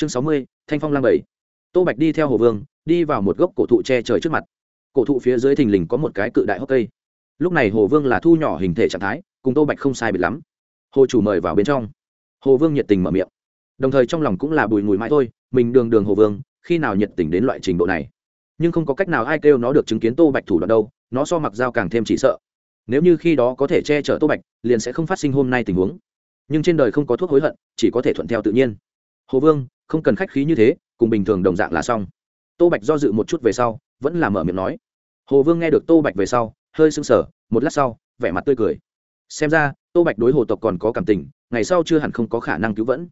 chương sáu mươi, thanh phong lang bảy. Tô bạch đi theo hồ vương, đi vào một gốc cổ thụ che trời trước mặt. Cổ thụ phía dưới thình lình có một cái cự đại hốc cây. Lúc này hồ vương là thu nhỏ hình thể trạng thái, cùng tô bạch không sai biệt lắm. Hồ chủ mời vào bên trong. Hồ vương nhiệt tình mở miệng. Đồng thời trong lòng cũng là bùi mùi mãi thôi, mình đường đường hồ vương, khi nào nhiệt tình đến loại trình độ này? Nhưng không có cách nào ai kêu nó được chứng kiến tô bạch thủ đoạn đâu, nó so mặc dao càng thêm chỉ sợ. Nếu như khi đó có thể che chở tô bạch, liền sẽ không phát sinh hôm nay tình huống. Nhưng trên đời không có thuốc hối hận, chỉ có thể thuận theo tự nhiên. Hồ vương không cần khách khí như thế, cùng bình thường đồng dạng là xong. Tô bạch do dự một chút về sau, vẫn là mở miệng nói. Hồ vương nghe được tô bạch về sau, hơi sưng sở một lát sau, vẻ mặt tươi cười. Xem ra, tô bạch đối hồ tộc còn có cảm tình, ngày sau chưa hẳn không có khả năng cứu vẫn.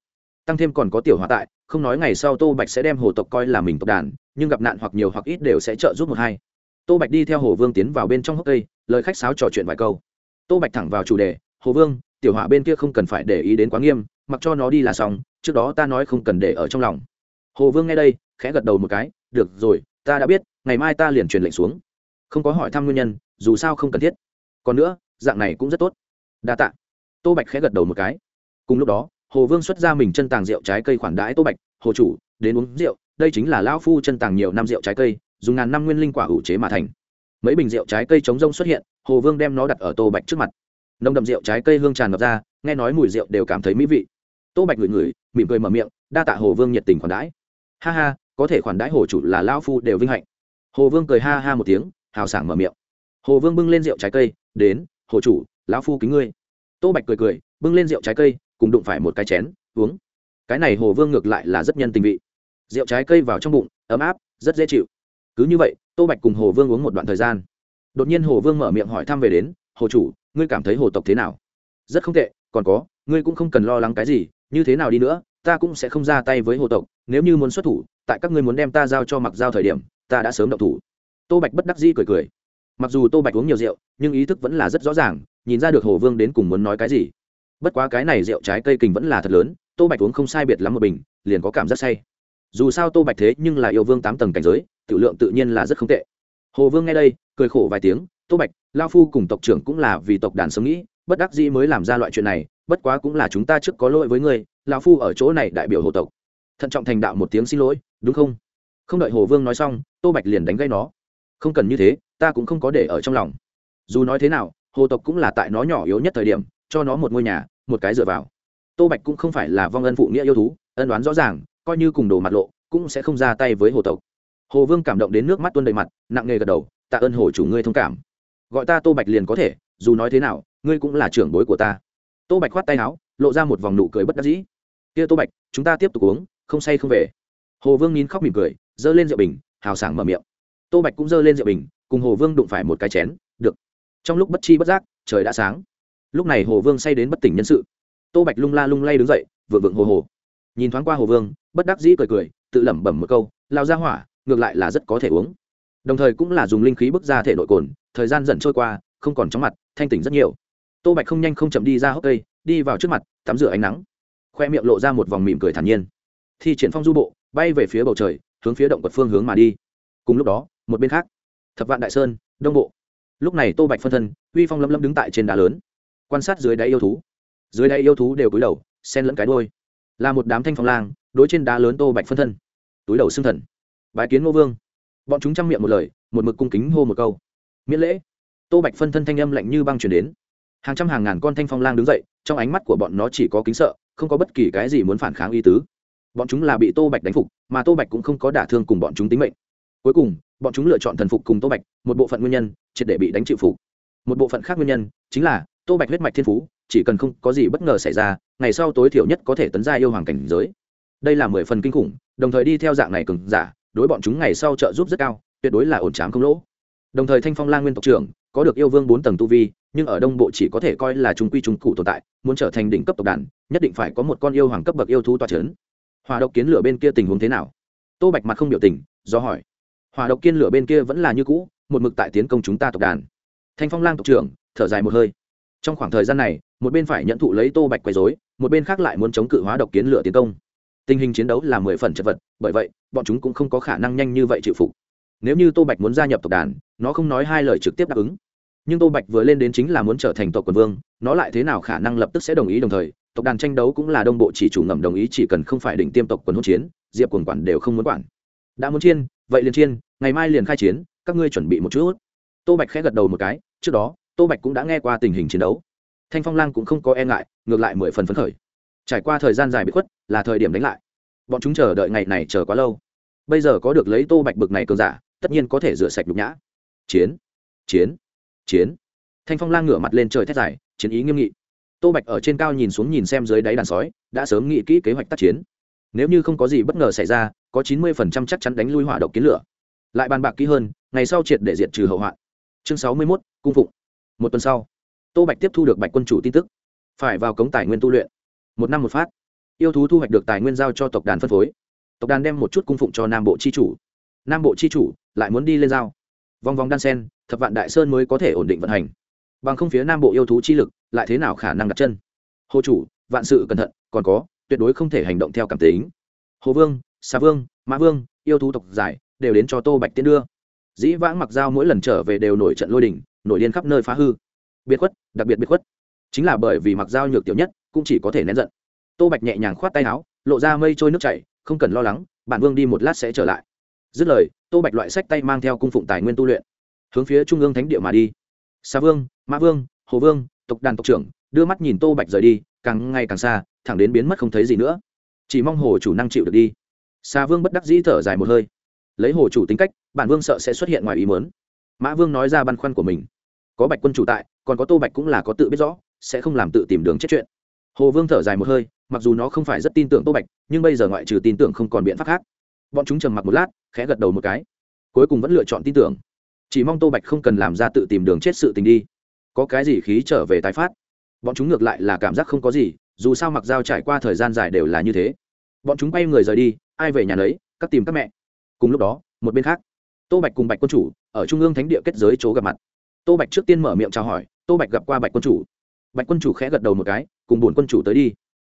Tăng thêm còn có tiểu hòa tại, không nói ngày sau tô bạch sẽ đem hồ tộc coi là mình tộc đàn, nhưng gặp nạn hoặc nhiều hoặc ít đều sẽ trợ giúp một hai. Tô bạch đi theo hồ vương tiến vào bên trong hốc cây, lời khách sáo trò chuyện vài câu. Tô bạch thẳng vào chủ đề, hồ vương, tiểu họa bên kia không cần phải để ý đến quá nghiêm, mặc cho nó đi là xong trước đó ta nói không cần để ở trong lòng. Hồ vương nghe đây, khẽ gật đầu một cái, được rồi, ta đã biết, ngày mai ta liền truyền lệnh xuống. Không có hỏi thăm nguyên nhân, dù sao không cần thiết. Còn nữa, dạng này cũng rất tốt. Đa tạ. Tô bạch khẽ gật đầu một cái. Cùng lúc đó, hồ vương xuất ra mình chân tàng rượu trái cây khoản đãi tô bạch, hồ chủ, đến uống rượu, đây chính là lão phu chân tàng nhiều năm rượu trái cây, dùng ngàn năm nguyên linh quả ủ chế mà thành. Mấy bình rượu trái cây chống rông xuất hiện, hồ vương đem nó đặt ở tô bạch trước mặt. Nồng đậm rượu trái cây hương tràn ngập ra, nghe nói mùi rượu đều cảm thấy mỹ vị tô bạch ngửi ngửi, mỉm cười mở miệng, đa tạ hồ vương nhiệt tình khoản đãi. Ha ha, có thể khoản đãi hồ chủ là lão phu đều vinh hạnh. Hồ vương cười ha ha một tiếng, hào sảng mở miệng. Hồ vương bưng lên rượu trái cây, đến, hồ chủ, lão phu kính ngươi. Tô bạch cười cười, bưng lên rượu trái cây, cùng đụng phải một cái chén, uống. Cái này hồ vương ngược lại là rất nhân tình vị. Rượu trái cây vào trong bụng, ấm áp, rất dễ chịu. Cứ như vậy, tô bạch cùng hồ vương uống một đoạn thời gian. Đột nhiên hồ vương mở miệng hỏi thăm về đến, hồ chủ, ngươi cảm thấy hồ tộc thế nào? Rất không tệ, còn có, ngươi cũng không cần lo lắng cái gì như thế nào đi nữa, ta cũng sẽ không ra tay với hồ tộc, nếu như muốn xuất thủ, tại các ngươi muốn đem ta giao cho mặc giao thời điểm, ta đã sớm động thủ. Tô bạch bất đắc dĩ cười cười. Mặc dù tô bạch uống nhiều rượu, nhưng ý thức vẫn là rất rõ ràng, nhìn ra được hồ vương đến cùng muốn nói cái gì. Bất quá cái này rượu trái cây kình vẫn là thật lớn, tô bạch uống không sai biệt lắm một bình, liền có cảm giác say. Dù sao tô bạch thế nhưng là yêu vương tám tầng cảnh giới tự lượng tự nhiên là rất không tệ. Hồ vương nghe đây, cười khổ vài tiếng, tô bạch, lao phu cùng tộc trưởng cũng là vì tộc đàn sống nghĩ, bất đắc dĩ mới làm ra loại chuyện này bất quá cũng là chúng ta trước có lỗi với ngươi, lão phu ở chỗ này đại biểu hồ tộc. Thận trọng thành đạo một tiếng xin lỗi, đúng không? Không đợi hồ vương nói xong, tô bạch liền đánh gây nó. Không cần như thế, ta cũng không có để ở trong lòng. Dù nói thế nào, hồ tộc cũng là tại nó nhỏ yếu nhất thời điểm, cho nó một ngôi nhà, một cái dựa vào. Tô bạch cũng không phải là vong ân phụ nghĩa yêu thú, ân đoán rõ ràng, coi như cùng đồ mặt lộ, cũng sẽ không ra tay với hồ tộc. Hồ vương cảm động đến nước mắt tuôn đầy mặt, nặng nề gật đầu, tạ ơn hồ chủ ngươi thông cảm. Gọi ta tô bạch liền có thể, dù nói thế nào, ngươi cũng là trưởng bối của ta tô bạch khoát tay áo, lộ ra một vòng nụ cười bất đắc dĩ. Kia tô bạch, chúng ta tiếp tục uống, không say không về. Hồ vương nín khóc mỉm cười, giơ lên rượu bình, hào sảng mở miệng. Tô bạch cũng giơ lên rượu bình, cùng hồ vương đụng phải một cái chén, được. Trong lúc bất chi bất giác, trời đã sáng. Lúc này hồ vương say đến bất tỉnh nhân sự. Tô bạch lung la lung lay đứng dậy, vượng vượng hồ hồ. Nhìn thoáng qua hồ vương, bất đắc dĩ cười cười, tự lẩm bẩm một câu lao ra hỏa, ngược lại là rất có thể uống. Đồng thời cũng là dùng linh khí bức ra thể nội cồn, thời gian dần trôi qua, không còn chóng mặt, thanh tỉnh rất nhiều tô bạch không nhanh không chậm đi ra hốc cây, đi vào trước mặt, tắm rửa ánh nắng. Khoe miệng lộ ra một vòng mỉm cười thản nhiên. Thi triển phong du bộ, bay về phía bầu trời, hướng phía động vật phương hướng mà đi. Cùng lúc đó, một bên khác, thập vạn đại sơn, đông bộ. Lúc này tô bạch phân thân, uy phong lâm lâm đứng tại trên đá lớn, quan sát dưới đáy yêu thú. Dưới đáy yêu thú đều cúi đầu sen lẫn cái đôi là một đám thanh phong lang, đối trên đá lớn tô bạch phân thân. Túi đầu xương thần. Bái kiến ngô vương. Bọn chúng chăm miệng một lời, một mực cung kính hô một câu. Miễn lễ. Tô bạch phân thân thanh âm lạnh như băng chuyển đến hàng trăm hàng ngàn con thanh phong lang đứng dậy, trong ánh mắt của bọn nó chỉ có kính sợ, không có bất kỳ cái gì muốn phản kháng y tứ. Bọn chúng là bị tô bạch đánh phục, mà tô bạch cũng không có đả thương cùng bọn chúng tính mệnh. Cuối cùng, bọn chúng lựa chọn thần phục cùng tô bạch, một bộ phận nguyên nhân, triệt để bị đánh chịu phục. Một bộ phận khác nguyên nhân, chính là tô bạch huyết mạch thiên phú, chỉ cần không có gì bất ngờ xảy ra, ngày sau tối thiểu nhất có thể tấn gia yêu hoàng cảnh giới. Đây là mười phần kinh khủng, đồng thời đi theo dạng này cứng giả, đối bọn chúng ngày sau trợ giúp rất cao, tuyệt đối là ổn trám không lỗ. Đồng thời thanh phong la nguyên tộc trưởng, có được yêu vương bốn tầng tu vi nhưng ở đông bộ chỉ có thể coi là trung quy trung cụ tồn tại, muốn trở thành đỉnh cấp tộc đàn, nhất định phải có một con yêu hoàng cấp bậc yêu thú toa c h ấ n hòa độc kiến lửa bên kia tình huống thế nào? Tô bạch mặt không biểu tình, do hỏi. Hòa độc kiên lửa bên kia vẫn là như cũ, một mực tại tiến công chúng ta tộc đàn. Thanh phong lang tộc trưởng, thở dài một hơi. Trong khoảng thời gian này, một bên phải nhận thụ lấy tô bạch quấy dối một bên khác lại muốn chống cự hóa độc kiến lửa tiến công. Tình hình chiến đấu là mười phần chật vật, bởi vậy, bọn chúng cũng không có khả năng nhanh như vậy chịu phục. Nếu như tô bạch muốn gia nhập tộc đàn, nó không nói hai lời trực tiếp đáp ứng nhưng tô bạch vừa lên đến chính là muốn trở thành tộc quần vương, nó lại thế nào khả năng lập tức sẽ đồng ý đồng thời, tộc đàn tranh đấu cũng là đông bộ chỉ chủ ngầm đồng ý chỉ cần không phải đỉnh tiêm tộc quần hỗn chiến, diệp quần quản đều không muốn quản. Đã muốn chiên, vậy liền chiên, ngày mai liền khai chiến, các ngươi chuẩn bị một chút. Tô bạch khẽ gật đầu một cái, trước đó, tô bạch cũng đã nghe qua tình hình chiến đấu. Thanh phong lang cũng không có e ngại, ngược lại mười phần phấn khởi. Trải qua thời gian dài bị khuất, là thời điểm đánh lại. Bọn chúng chờ đợi ngày này chờ quá lâu. Bây giờ có được lấy tô bạch bực này cường giả, tất nhiên có thể rửa sạch nhục nhã. Chiến chiến chiến. Thanh phong lang ngửa mặt lên trời thét dài, chiến ý nghiêm nghị. Tô bạch ở trên cao nhìn xuống nhìn xem dưới đáy đàn sói, đã sớm nghĩ kỹ kế hoạch tác chiến. Nếu như không có gì bất ngờ xảy ra, có chín mươi phần trăm chắc chắn đánh lui hỏa độc kiến lửa. Lại bàn bạc kỹ hơn, ngày sau triệt để diệt trừ hậu hoạn. Chương sáu mươi mốt, cung phụng. Một tuần sau, tô bạch tiếp thu được bạch quân chủ tin tức. Phải vào cống tài nguyên tu luyện. Một năm một phát. Yêu thú thu hoạch được tài nguyên giao cho tộc đàn phân phối. Tộc đàn đem một chút cung phụng cho nam bộ c h i chủ. Nam bộ c h i chủ lại muốn đi lên giao. Vòng vòng đan sen thập vạn đại sơn mới có thể ổn định vận hành. Bằng không phía nam bộ yêu thú chi lực lại thế nào khả năng đặt chân? Hồ chủ, vạn sự cẩn thận, còn có, tuyệt đối không thể hành động theo cảm tính. Hồ vương xà vương mã vương, yêu thú tộc giải, đều đến cho tô bạch tiến đưa. Dĩ vãng mặc dao mỗi lần trở về đều nổi trận lôi đình, nổi điên khắp nơi phá hư. Biệt khuất, đặc biệt biệt khuất. Chính là bởi vì mặc dao nhược tiểu nhất, cũng chỉ có thể nén giận. Tô bạch nhẹ nhàng khoát tay áo, lộ ra mây trôi nước chảy, không cần lo lắng, bản vương đi một lát sẽ trở lại. Dứt lời, tô bạch loại sách tay mang theo cung phụng tài nguyên tu luyện hướng phía trung ương thánh địa mà đi. Xa vương mã vương, hồ vương, tộc đàn tộc trưởng, đưa mắt nhìn tô bạch rời đi, càng ngày càng xa, thẳng đến biến mất không thấy gì nữa. Chỉ mong hồ chủ năng chịu được đi. Xa vương bất đắc dĩ thở dài một hơi. Lấy hồ chủ tính cách, bản vương sợ sẽ xuất hiện ngoài ý mớn mã vương nói ra băn khoăn của mình. Có bạch quân chủ tại, còn có tô bạch cũng là có tự biết rõ, sẽ không làm tự tìm đường chết chuyện. Hồ vương thở dài một hơi, mặc dù nó không phải rất tin tưởng tô bạch, nhưng bây giờ ngoại trừ tin tưởng không còn biện pháp khác. Bọn chúng trầm mặc một lát, khẽ gật đầu một cái. Cuối cùng vẫn lựa chọn tin tưởng chỉ mong tô bạch không cần làm ra tự tìm đường chết sự tình đi. Có cái gì khí trở về tái phát? Bọn chúng ngược lại là cảm giác không có gì, dù sao mặc dao trải qua thời gian dài đều là như thế. Bọn chúng bay người rời đi, ai về nhà lấy các tìm các mẹ. Cùng lúc đó, một bên khác, tô bạch cùng bạch quân chủ, ở trung ương thánh địa kết giới chỗ gặp mặt. Tô bạch trước tiên mở miệng chào hỏi, tô bạch gặp qua bạch quân chủ. Bạch quân chủ khẽ gật đầu một cái, cùng bổn quân chủ tới đi.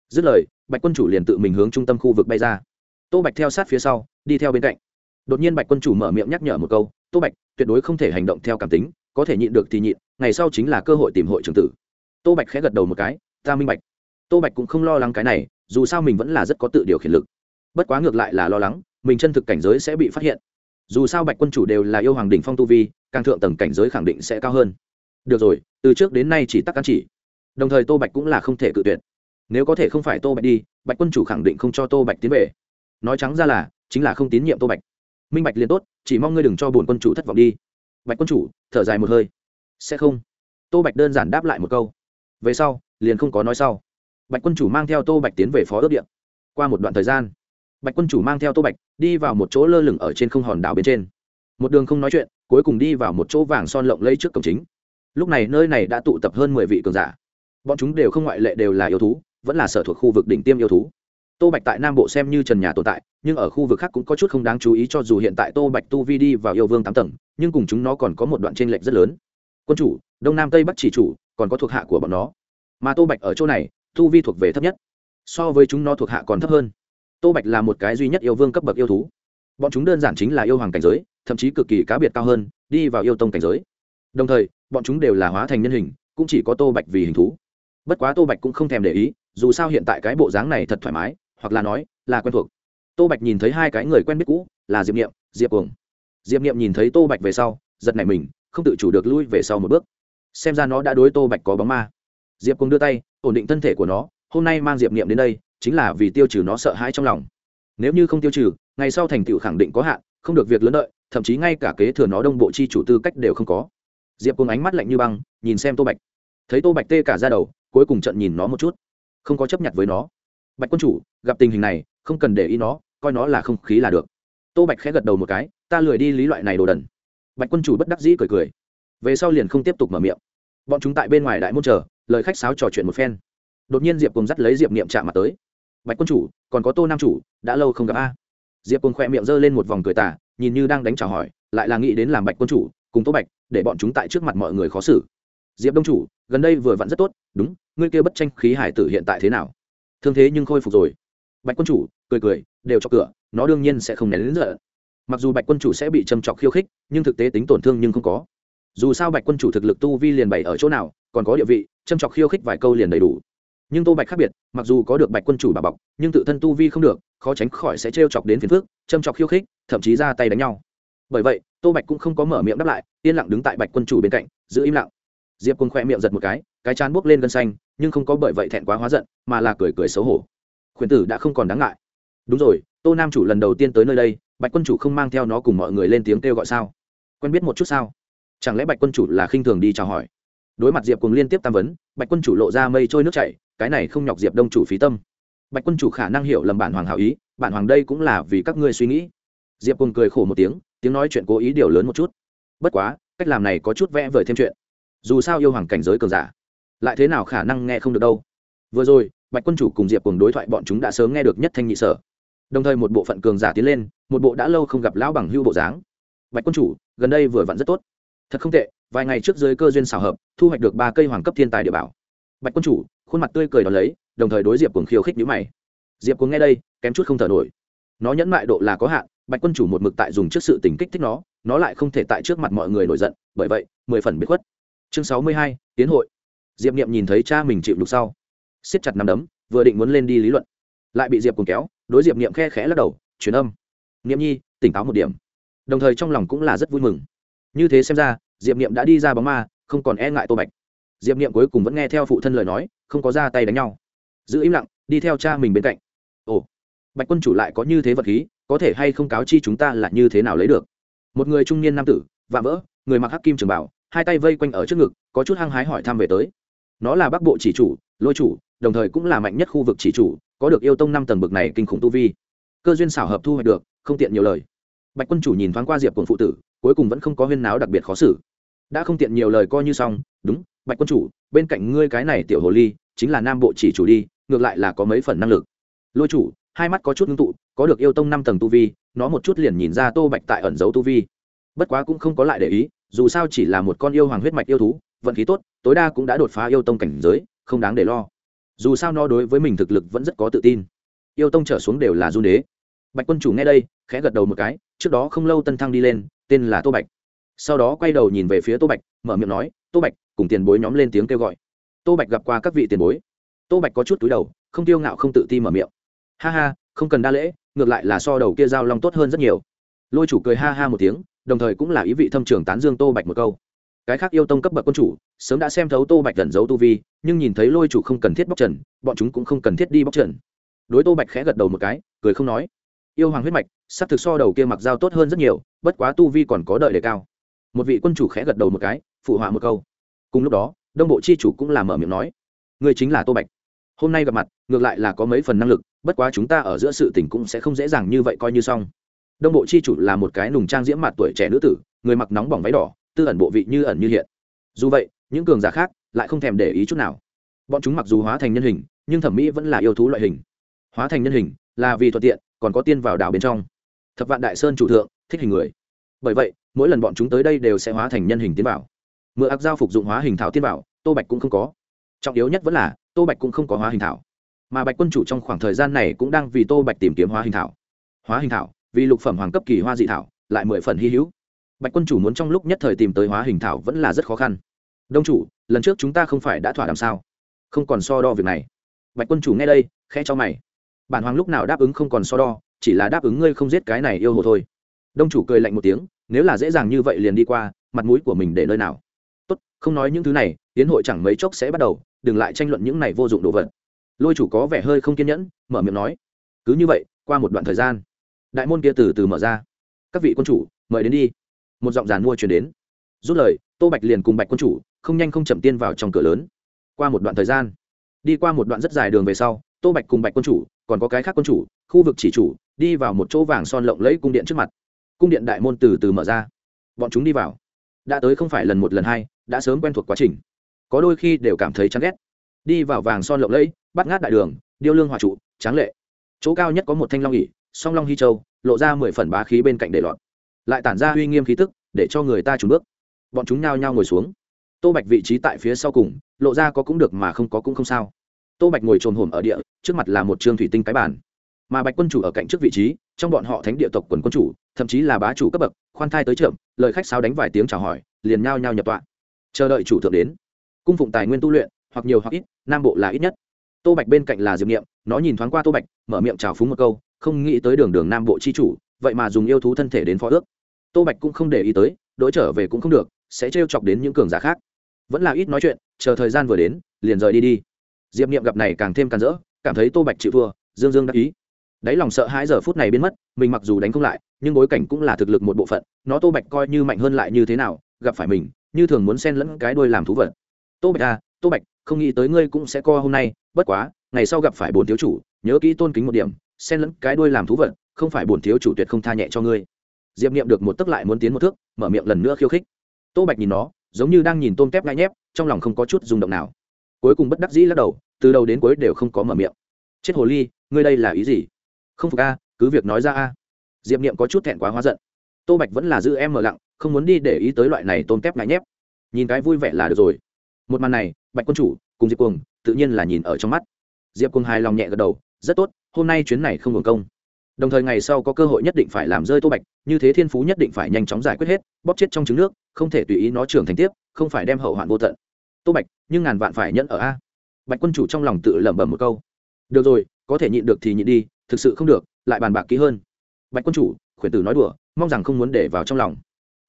Dứt lời, bạch quân chủ liền tự mình hướng trung tâm khu vực bay ra. Tô bạch theo sát phía sau, đi theo bên cạnh. Đột nhiên bạch quân chủ mở miệng nhắc nhở một câu tô bạch, tuyệt đối không thể hành động theo cảm tính, có thể nhịn được thì nhịn, ngày sau chính là cơ hội tìm hội trường tử. Tô bạch khẽ gật đầu một cái, ta minh bạch. Tô bạch cũng không lo lắng cái này, dù sao mình vẫn là rất có tự điều khiển lực. Bất quá ngược lại là lo lắng, mình chân thực cảnh giới sẽ bị phát hiện. Dù sao bạch quân chủ đều là yêu hoàng đỉnh phong tu vi, càng thượng tầng cảnh giới khẳng định sẽ cao hơn. Được rồi, từ trước đến nay chỉ tắc căn chỉ. Đồng thời tô bạch cũng là không thể cự tuyệt. Nếu có thể không phải tô bạch đi, bạch quân chủ khẳng định không cho tô bạch tiến về. Nói trắng ra là, chính là không tín nhiệm tô bạch minh bạch liền tốt, chỉ mong ngươi đừng cho bổn quân chủ thất vọng đi. Bạch quân chủ, thở dài một hơi. Sẽ không. Tô bạch đơn giản đáp lại một câu. Về sau, liền không có nói sau. Bạch quân chủ mang theo tô bạch tiến về phó ước điện. Qua một đoạn thời gian, bạch quân chủ mang theo tô bạch đi vào một chỗ lơ lửng ở trên không hòn đảo bên trên. Một đường không nói chuyện, cuối cùng đi vào một chỗ vàng son lộng lấy trước cổng chính. Lúc này nơi này đã tụ tập hơn mười vị cường giả. Bọn chúng đều không ngoại lệ đều là yêu thú, vẫn là sở thuộc khu vực đỉnh tiêm yêu thú tô bạch tại nam bộ xem như trần nhà tồn tại, nhưng ở khu vực khác cũng có chút không đáng chú ý cho dù hiện tại tô bạch tu vi đi vào yêu vương tám tầng, nhưng cùng chúng nó còn có một đoạn t r ê n lệch rất lớn. Quân chủ, đông nam tây bắc chỉ chủ, còn có thuộc hạ của bọn nó. Mà tô bạch ở chỗ này, tu vi thuộc về thấp nhất. So với chúng nó thuộc hạ còn thấp hơn. Tô bạch là một cái duy nhất yêu vương cấp bậc yêu thú. Bọn chúng đơn giản chính là yêu hoàng cảnh giới, thậm chí cực kỳ cá biệt cao hơn, đi vào yêu tông cảnh giới. Đồng thời, bọn chúng đều là hóa thành nhân hình, cũng chỉ có tô bạch vì hình thú. Bất quá tô bạch cũng không thèm để ý, dù sao hiện tại cái bộ dáng này thật thoải mái hoặc là nói, là quen thuộc. Tô bạch nhìn thấy hai cái người quen biết cũ, là diệp niệm, diệp cuồng. Diệp niệm nhìn thấy tô bạch về sau, giật nảy mình, không tự chủ được lui về sau một bước. Xem ra nó đã đối tô bạch có bóng ma. Diệp cuồng đưa tay, ổn định thân thể của nó, hôm nay mang diệp niệm đến đây, chính là vì tiêu trừ nó sợ hãi trong lòng. Nếu như không tiêu trừ, ngày sau thành tựu khẳng định có hạn, không được việc lớn đợi, thậm chí ngay cả kế thừa nó đông bộ chi chủ tư cách đều không có. Diệp cùng ánh mắt lạnh như băng, nhìn xem tô bạch. Thấy tô bạch tê cả ra đầu, cuối cùng trận nhìn nó một chút. Không có chấp nhận với nó bạch quân chủ, gặp tình hình này, không cần để ý nó, coi nó là không khí là được. Tô bạch khẽ gật đầu một cái, ta lười đi lý loại này đồ đần. Bạch quân chủ bất đắc dĩ cười cười. Về sau liền không tiếp tục mở miệng. Bọn chúng tại bên ngoài đại môn chờ, lời khách sáo trò chuyện một phen. Đột nhiên diệp cùng dắt lấy diệp niệm chạm mặt tới. Bạch quân chủ, còn có tô nam chủ, đã lâu không gặp a. Diệp cùng khoe miệng giơ lên một vòng cười tả nhìn như đang đánh trả hỏi, lại là nghĩ đến làm bạch quân chủ, cùng tô bạch, để bọn chúng tại trước mặt mọi người khó xử. Diệp đông chủ, gần đây vừa vặn rất tốt, đúng, ngươi kia bất tranh khí hải tử hiện tại thế nào? Thương thế nhưng khôi phục rồi. Bạch quân chủ, cười cười, đều cho cửa, nó đương nhiên sẽ không nén đến giờ mặc dù bạch quân chủ sẽ bị châm trọc khiêu khích, nhưng thực tế tính tổn thương nhưng không có. Dù sao bạch quân chủ thực lực tu vi liền bày ở chỗ nào, còn có địa vị, châm trọc khiêu khích vài câu liền đầy đủ. Nhưng tô bạch khác biệt, mặc dù có được bạch quân chủ bà bọc, nhưng tự thân tu vi không được, khó tránh khỏi sẽ t chọc đến phiền phước châm chọc khiêu khích, thậm chí ra tay đánh nhau. Bởi vậy, tô bạch cũng không có mở miệng đáp lại, yên lặng đứng tại bạch quân chủ bên cạnh, giữ im lặng diệp quân khoe miệng giật một cái cái chán buốc lên gân xanh, nhưng không có bởi vậy thẹn quá hóa giận, mà là cười cười xấu hổ. Khuyển tử đã không còn đáng ngại. Đúng rồi, tô nam chủ lần đầu tiên tới nơi đây, bạch quân chủ không mang theo nó cùng mọi người lên tiếng kêu gọi sao? Quen biết một chút sao? Chẳng lẽ bạch quân chủ là khinh thường đi chào hỏi? Đối mặt diệp cùng liên tiếp tam vấn, bạch quân chủ lộ ra mây trôi nước chảy, cái này không nhọc diệp đông chủ phí tâm. Bạch quân chủ khả năng hiểu lầm bản hoàng hảo ý, bản hoàng đây cũng là vì các ngươi suy nghĩ. Diệp cùng cười khổ một tiếng tiếng nói chuyện cố ý điều lớn một chút. Bất quá, cách làm này có chút vẽ vời thêm chuyện dù sao yêu hoàng cảnh giới cường giả, lại thế nào khả năng nghe không được đâu. Vừa rồi, bạch quân chủ cùng diệp cùng đối thoại bọn chúng đã sớm nghe được nhất thanh nhị sở. Đồng thời một bộ phận cường giả tiến lên, một bộ đã lâu không gặp lão bằng hưu bộ dáng. Bạch quân chủ, gần đây vừa vặn rất tốt. Thật không tệ, vài ngày trước dưới cơ duyên xào hợp, thu hoạch được ba cây hoàng cấp thiên tài địa bảo. Bạch quân chủ, khuôn mặt tươi cười đón lấy, đồng thời đối diệp cuồng khiêu khích nhữ mày. Diệp cuồng nghe đây, kém chút không thở nổi. Nó nhẫn mại độ là có hạn, bạch quân chủ một mực tại dùng trước sự tình kích thích nó nó lại không thể tại trước mặt mọi người nổi giận, bởi vậy, mười phần bị khuất chương sáu mươi hai, tiến hội. Diệp niệm nhìn thấy cha mình chịu đục sau, siết chặt nắm đấm, vừa định muốn lên đi lý luận, lại bị diệp cùng kéo, đối diệp niệm khe khẽ lắc đầu, truyền âm. Niệm nhi, tỉnh táo một điểm. Đồng thời trong lòng cũng là rất vui mừng. Như thế xem ra, diệp niệm đã đi ra bóng ma, không còn e ngại tô bạch. Diệp niệm cuối cùng vẫn nghe theo phụ thân lời nói, không có ra tay đánh nhau. Giữ im lặng, đi theo cha mình bên cạnh. Ồ, bạch quân chủ lại có như thế vật khí, có thể hay không cáo chi chúng ta là như thế nào lấy được? Một người trung niên nam tử, vạm vỡ, người mặc hắc kim trường bảo hai tay vây quanh ở trước ngực, có chút hăng hái hỏi thăm về tới. Nó là bắc bộ chỉ chủ, lôi chủ, đồng thời cũng là mạnh nhất khu vực chỉ chủ, có được yêu tông năm tầng bực này kinh khủng tu vi. Cơ duyên xảo hợp thu hoạch được, không tiện nhiều lời. Bạch quân chủ nhìn thoáng qua diệp cồn phụ tử, cuối cùng vẫn không có huyên náo đặc biệt khó xử. Đã không tiện nhiều lời coi như xong, đúng, bạch quân chủ, bên cạnh ngươi cái này tiểu hồ ly, chính là nam bộ chỉ chủ đi, ngược lại là có mấy phần năng lực. Lôi chủ, hai mắt có chút ngưng tụ, có được yêu tông năm tầng tu vi, nó một chút liền nhìn ra tô bạch tại ẩn giấu tu vi. Bất quá cũng không có lại để ý dù sao chỉ là một con yêu hoàng huyết mạch yêu thú, vận khí tốt, tối đa cũng đã đột phá yêu tông cảnh giới, không đáng để lo. Dù sao nó đối với mình thực lực vẫn rất có tự tin. Yêu tông trở xuống đều là du đế. Bạch quân chủ nghe đây, khẽ gật đầu một cái, trước đó không lâu tân thăng đi lên, tên là tô bạch. Sau đó quay đầu nhìn về phía tô bạch, mở miệng nói, tô bạch, cùng tiền bối nhóm lên tiếng kêu gọi. Tô bạch gặp qua các vị tiền bối. Tô bạch có chút túi đầu, không tiêu ngạo không tự ti mở miệng. Ha ha, không cần đa lễ, ngược lại là so đầu kia giao long tốt hơn rất nhiều. Lôi chủ cười ha ha một tiếng đồng thời cũng là ý vị thâm trường tán dương tô bạch một câu. Cái khác yêu tông cấp bậc quân chủ, sớm đã xem thấu tô bạch gần giấu tu vi, nhưng nhìn thấy lôi chủ không cần thiết bóc trần, bọn chúng cũng không cần thiết đi bóc trần. Đối tô bạch khẽ gật đầu một cái, cười không nói. Yêu hoàng huyết mạch s ắ c thực so đầu kia mặc dao tốt hơn rất nhiều, bất quá tu vi còn có đợi đề cao. Một vị quân chủ khẽ gật đầu một cái, phụ họa một câu. Cùng lúc đó, đông bộ chi chủ cũng làm mở miệng nói. Người chính là tô bạch. Hôm nay gặp mặt, ngược lại là có mấy phần năng lực, bất quá chúng ta ở giữa sự tình cũng sẽ không dễ dàng như vậy coi như xong đông bộ chi chủ là một cái nùng trang diễm mặt tuổi trẻ nữ tử, người mặc nóng bỏng váy đỏ, tư ẩn bộ vị như ẩn như hiện. Dù vậy, những cường giả khác lại không thèm để ý chút nào. Bọn chúng mặc dù hóa thành nhân hình, nhưng thẩm mỹ vẫn là yêu thú loại hình. Hóa thành nhân hình là vì thuận tiện, còn có tiên vào đảo bên trong. Thập vạn đại sơn chủ thượng, thích hình người. Bởi vậy, mỗi lần bọn chúng tới đây đều sẽ hóa thành nhân hình tiến bảo mượn ác giao phục dụng hóa hình thảo tiên bảo tô bạch cũng không có. Trọng yếu nhất vẫn là, tô bạch cũng không có hóa hình thảo. Mà bạch quân chủ trong khoảng thời gian này cũng đang vì tô bạch tìm kiếm hóa hình thảo. Hóa hình thảo vì lục phẩm hoàng cấp kỳ hoa dị thảo, lại mười phần hy hữu. Bạch quân chủ muốn trong lúc nhất thời tìm tới hóa hình thảo vẫn là rất khó khăn. Đông chủ, lần trước chúng ta không phải đã thỏa đàm sao? Không còn so đo việc này. Bạch quân chủ nghe đây khe cho mày. Bản hoàng lúc nào đáp ứng không còn so đo, chỉ là đáp ứng ngươi không giết cái này yêu hồ thôi. Đông chủ cười lạnh một tiếng, nếu là dễ dàng như vậy liền đi qua, mặt mũi của mình để nơi nào? Tốt, không nói những thứ này, tiến hội chẳng mấy chốc sẽ bắt đầu, đừng lại tranh luận những này vô dụng đồ vật. Lôi chủ có vẻ hơi không kiên nhẫn, mở miệng nói. Cứ như vậy, qua một đoạn thời gian đại môn kia từ từ mở ra. Các vị quân chủ, mời đến đi. Một giọng giàn mua chuyển đến. Rút lời, tô bạch liền cùng bạch quân chủ, không nhanh không chậm tiên vào trong cửa lớn. Qua một đoạn thời gian, đi qua một đoạn rất dài đường về sau, tô bạch cùng bạch quân chủ, còn có cái khác quân chủ, khu vực chỉ chủ, đi vào một chỗ vàng son lộng lẫy cung điện trước mặt. Cung điện đại môn từ từ mở ra. Bọn chúng đi vào. Đã tới không phải lần một lần hai, đã sớm quen thuộc quá trình. Có đôi khi đều cảm thấy chán ghét. Đi vào vàng son lộng lẫy, bắt ngát đại đường, điêu lương hòa trụ, tráng lệ. Chỗ cao nhất có một thanh long ỉ song long hy châu, lộ ra mười phần bá khí bên cạnh để lọt. Lại tản ra uy nghiêm khí tức, để cho người ta trùn bước. Bọn chúng nhao nhao ngồi xuống. Tô bạch vị trí tại phía sau cùng, lộ ra có cũng được mà không có cũng không sao. Tô bạch ngồi trồm hổm ở địa, trước mặt là một t thủy tinh cái bàn. Mà bạch quân chủ ở cạnh trước vị trí, trong bọn họ thánh địa tộc quần quân chủ, thậm chí là bá chủ cấp bậc, khoan thai tới trượm lời khách sao đánh vài tiếng chào hỏi, liền nhao nhao nhập tọa. Chờ đợi chủ thượng đến. Cung phụng tài nguyên tu luyện, hoặc nhiều hoặc ít, nam bộ là ít nhất. Tô bạch bên cạnh là diệp niệm, nó nhìn thoáng qua tô bạch, mở miệng chào phúng một câu không nghĩ tới đường đường nam bộ chi chủ, vậy mà dùng yêu thú thân thể đến phó ước. Tô bạch cũng không để ý tới đỗi trở về cũng không được, sẽ trêu chọc đến những cường giả khác. Vẫn là ít nói chuyện, chờ thời gian vừa đến, liền rời đi đi. Diệp niệm gặp này càng thêm càn rỡ, cảm thấy tô bạch chịu thua, dương dương đắc ý. Đáy lòng sợ hãi giờ phút này biến mất, mình mặc dù đánh không lại, nhưng bối cảnh cũng là thực lực một bộ phận, nó tô bạch coi như mạnh hơn lại như thế nào, gặp phải mình, như thường muốn xen lẫn cái đôi làm thú vật. Tô bạch à tô bạch, không nghĩ tới ngươi cũng sẽ co hôm nay, bất quá, ngày sau gặp phải bốn thiếu chủ, nhớ kỹ tôn kính một điểm xen lẫn cái đuôi làm thú vật, không phải bổn thiếu chủ tuyệt không tha nhẹ cho ngươi. Diệp niệm được một tấc lại muốn tiến một thước, mở miệng lần nữa khiêu khích. Tô bạch nhìn nó, giống như đang nhìn tôm tép ngại nhép, trong lòng không có chút rung động nào. Cuối cùng bất đắc dĩ lắc đầu, từ đầu đến cuối đều không có mở miệng. Chết hồ ly, ngươi đây là ý gì? Không phục a, cứ việc nói ra a. Diệp niệm có chút thẹn quá hóa giận. Tô bạch vẫn là giữ em mở lặng, không muốn đi để ý tới loại này tôm tép ngại nhép. Nhìn cái vui vẻ là được rồi. Một màn này, bạch quân chủ cùng diệp cuồng tự nhiên là nhìn ở trong mắt. Diệp cuồng hài lòng nhẹ gật đầu, rất tốt hôm nay chuyến này không hưởng công. Đồng thời ngày sau có cơ hội nhất định phải làm rơi tô bạch, như thế thiên phú nhất định phải nhanh chóng giải quyết hết, bóp chết trong trứng nước, không thể tùy ý nó trưởng thành tiếp, không phải đem hậu hoạn vô tận. Tô bạch, nhưng ngàn vạn phải nhẫn ở a. Bạch quân chủ trong lòng tự lẩm bẩm một câu. Được rồi, có thể nhịn được thì nhịn đi, thực sự không được, lại bàn bạc kỹ hơn. Bạch quân chủ, khuyển tử nói đùa, mong rằng không muốn để vào trong lòng.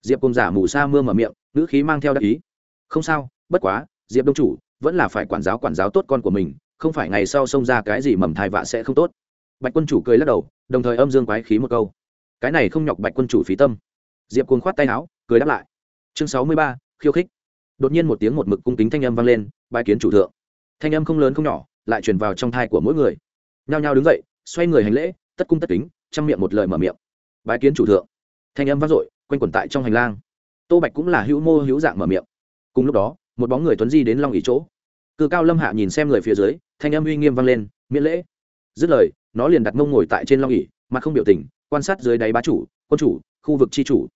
Diệp cùng giả mù sa mưa mở miệng, ngữ khí mang theo đắc ý. Không sao, bất quá, diệp đông chủ, vẫn là phải quản giáo quản giáo tốt con của mình không phải ngày sau xông ra cái gì mầm thai vạ sẽ không tốt. Bạch quân chủ cười lắc đầu, đồng thời âm dương quái khí một câu. Cái này không nhọc bạch quân chủ phí tâm. Diệp cuồng khoát tay áo, cười đáp lại. Chương sáu mươi ba, khiêu khích. Đột nhiên một tiếng một mực cung kính thanh âm vang lên bài kiến chủ thượng. Thanh âm không lớn không nhỏ, lại truyền vào trong thai của mỗi người. Nhao nhao đứng dậy, xoay người hành lễ, tất cung tất kính, chăm miệng một lời mở miệng. Bài kiến chủ thượng. Thanh âm vang dội, quanh quẩn tại trong hành lang. Tô bạch cũng là hữu mô hữu dạng mở miệng. Cùng lúc đó, một bóng người tuấn di đến long ý chỗ cự cao lâm hạ nhìn xem người phía dưới, thanh âm uy nghiêm vang lên, miễn lễ. Dứt lời, nó liền đặt mông ngồi tại trên long ỉ mà không biểu tình, quan sát dưới đáy bá chủ, quân chủ, khu vực tri chủ.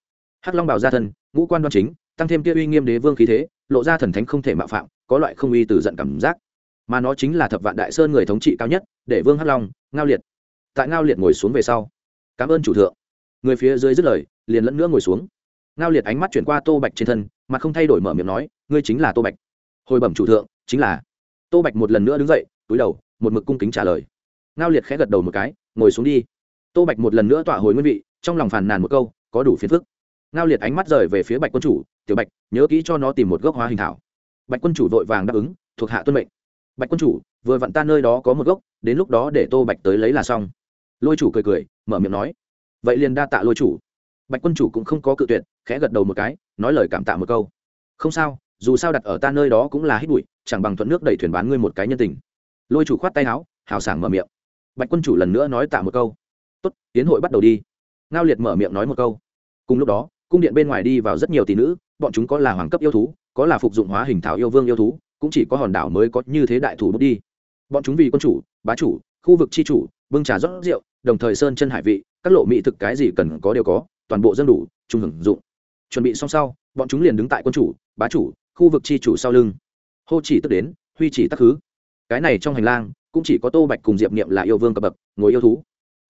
Hắc long bảo gia thân, ngũ quan đoan chính, tăng thêm kia uy nghiêm đế vương khí thế, lộ ra thần thánh không thể mạo phạm, có loại không uy từ giận cảm giác. Mà nó chính là thập vạn đại sơn người thống trị cao nhất, để vương hắc long, ngao liệt. Tại ngao liệt ngồi xuống về sau, cảm ơn chủ thượng. Người phía dưới dứt lời, liền lẫn nữa ngồi xuống. Ngao liệt ánh mắt chuyển qua tô bạch trên thân mà không thay đổi mở miệng nói, ngươi chính là tô bạch. Hồi bẩm chủ thượng chính là tô bạch một lần nữa đứng dậy túi đầu một mực cung kính trả lời ngao liệt khẽ gật đầu một cái ngồi xuống đi tô bạch một lần nữa tỏa hồi nguyên vị trong lòng phàn nàn một câu có đủ phiền phức ngao liệt ánh mắt rời về phía bạch quân chủ tiểu bạch nhớ kỹ cho nó tìm một gốc hóa hình thảo bạch quân chủ vội vàng đáp ứng thuộc hạ tuân mệnh bạch quân chủ vừa vặn ta nơi đó có một gốc đến lúc đó để tô bạch tới lấy là xong lôi chủ cười cười mở miệng nói vậy liền đa tạ lôi chủ bạch quân chủ cũng không có cự tuyệt khẽ gật đầu một cái nói lời cảm tạ một câu không sao dù sao đặt ở ta nơi đó cũng là hít bụi, chẳng bằng thuận nước đẩy thuyền bán ngươi một cái nhân tình. Lôi chủ khoát tay áo, hào sảng mở miệng. Bạch quân chủ lần nữa nói tạ một câu. Tốt, tiến hội bắt đầu đi. Ngao liệt mở miệng nói một câu. Cùng lúc đó, cung điện bên ngoài đi vào rất nhiều tỷ nữ, bọn chúng có là hoàng cấp yêu thú, có là phục dụng hóa hình thảo yêu vương yêu thú, cũng chỉ có hòn đảo mới có như thế đại thủ bút đi. Bọn chúng vì quân chủ, bá chủ, khu vực chi chủ, bưng trà rót rượu, đồng thời sơn chân hải vị, các lộ mỹ thực cái gì cần có đều có, toàn bộ dân đủ, trung hưởng dụng. Chuẩn bị xong sau, bọn chúng liền đứng tại quân chủ, bá chủ khu vực chi chủ sau lưng. Hô chỉ tức đến, huy chỉ tắc khứ. Cái này trong hành lang, cũng chỉ có tô bạch cùng diệp niệm là yêu vương cập bậc, ngồi yêu thú.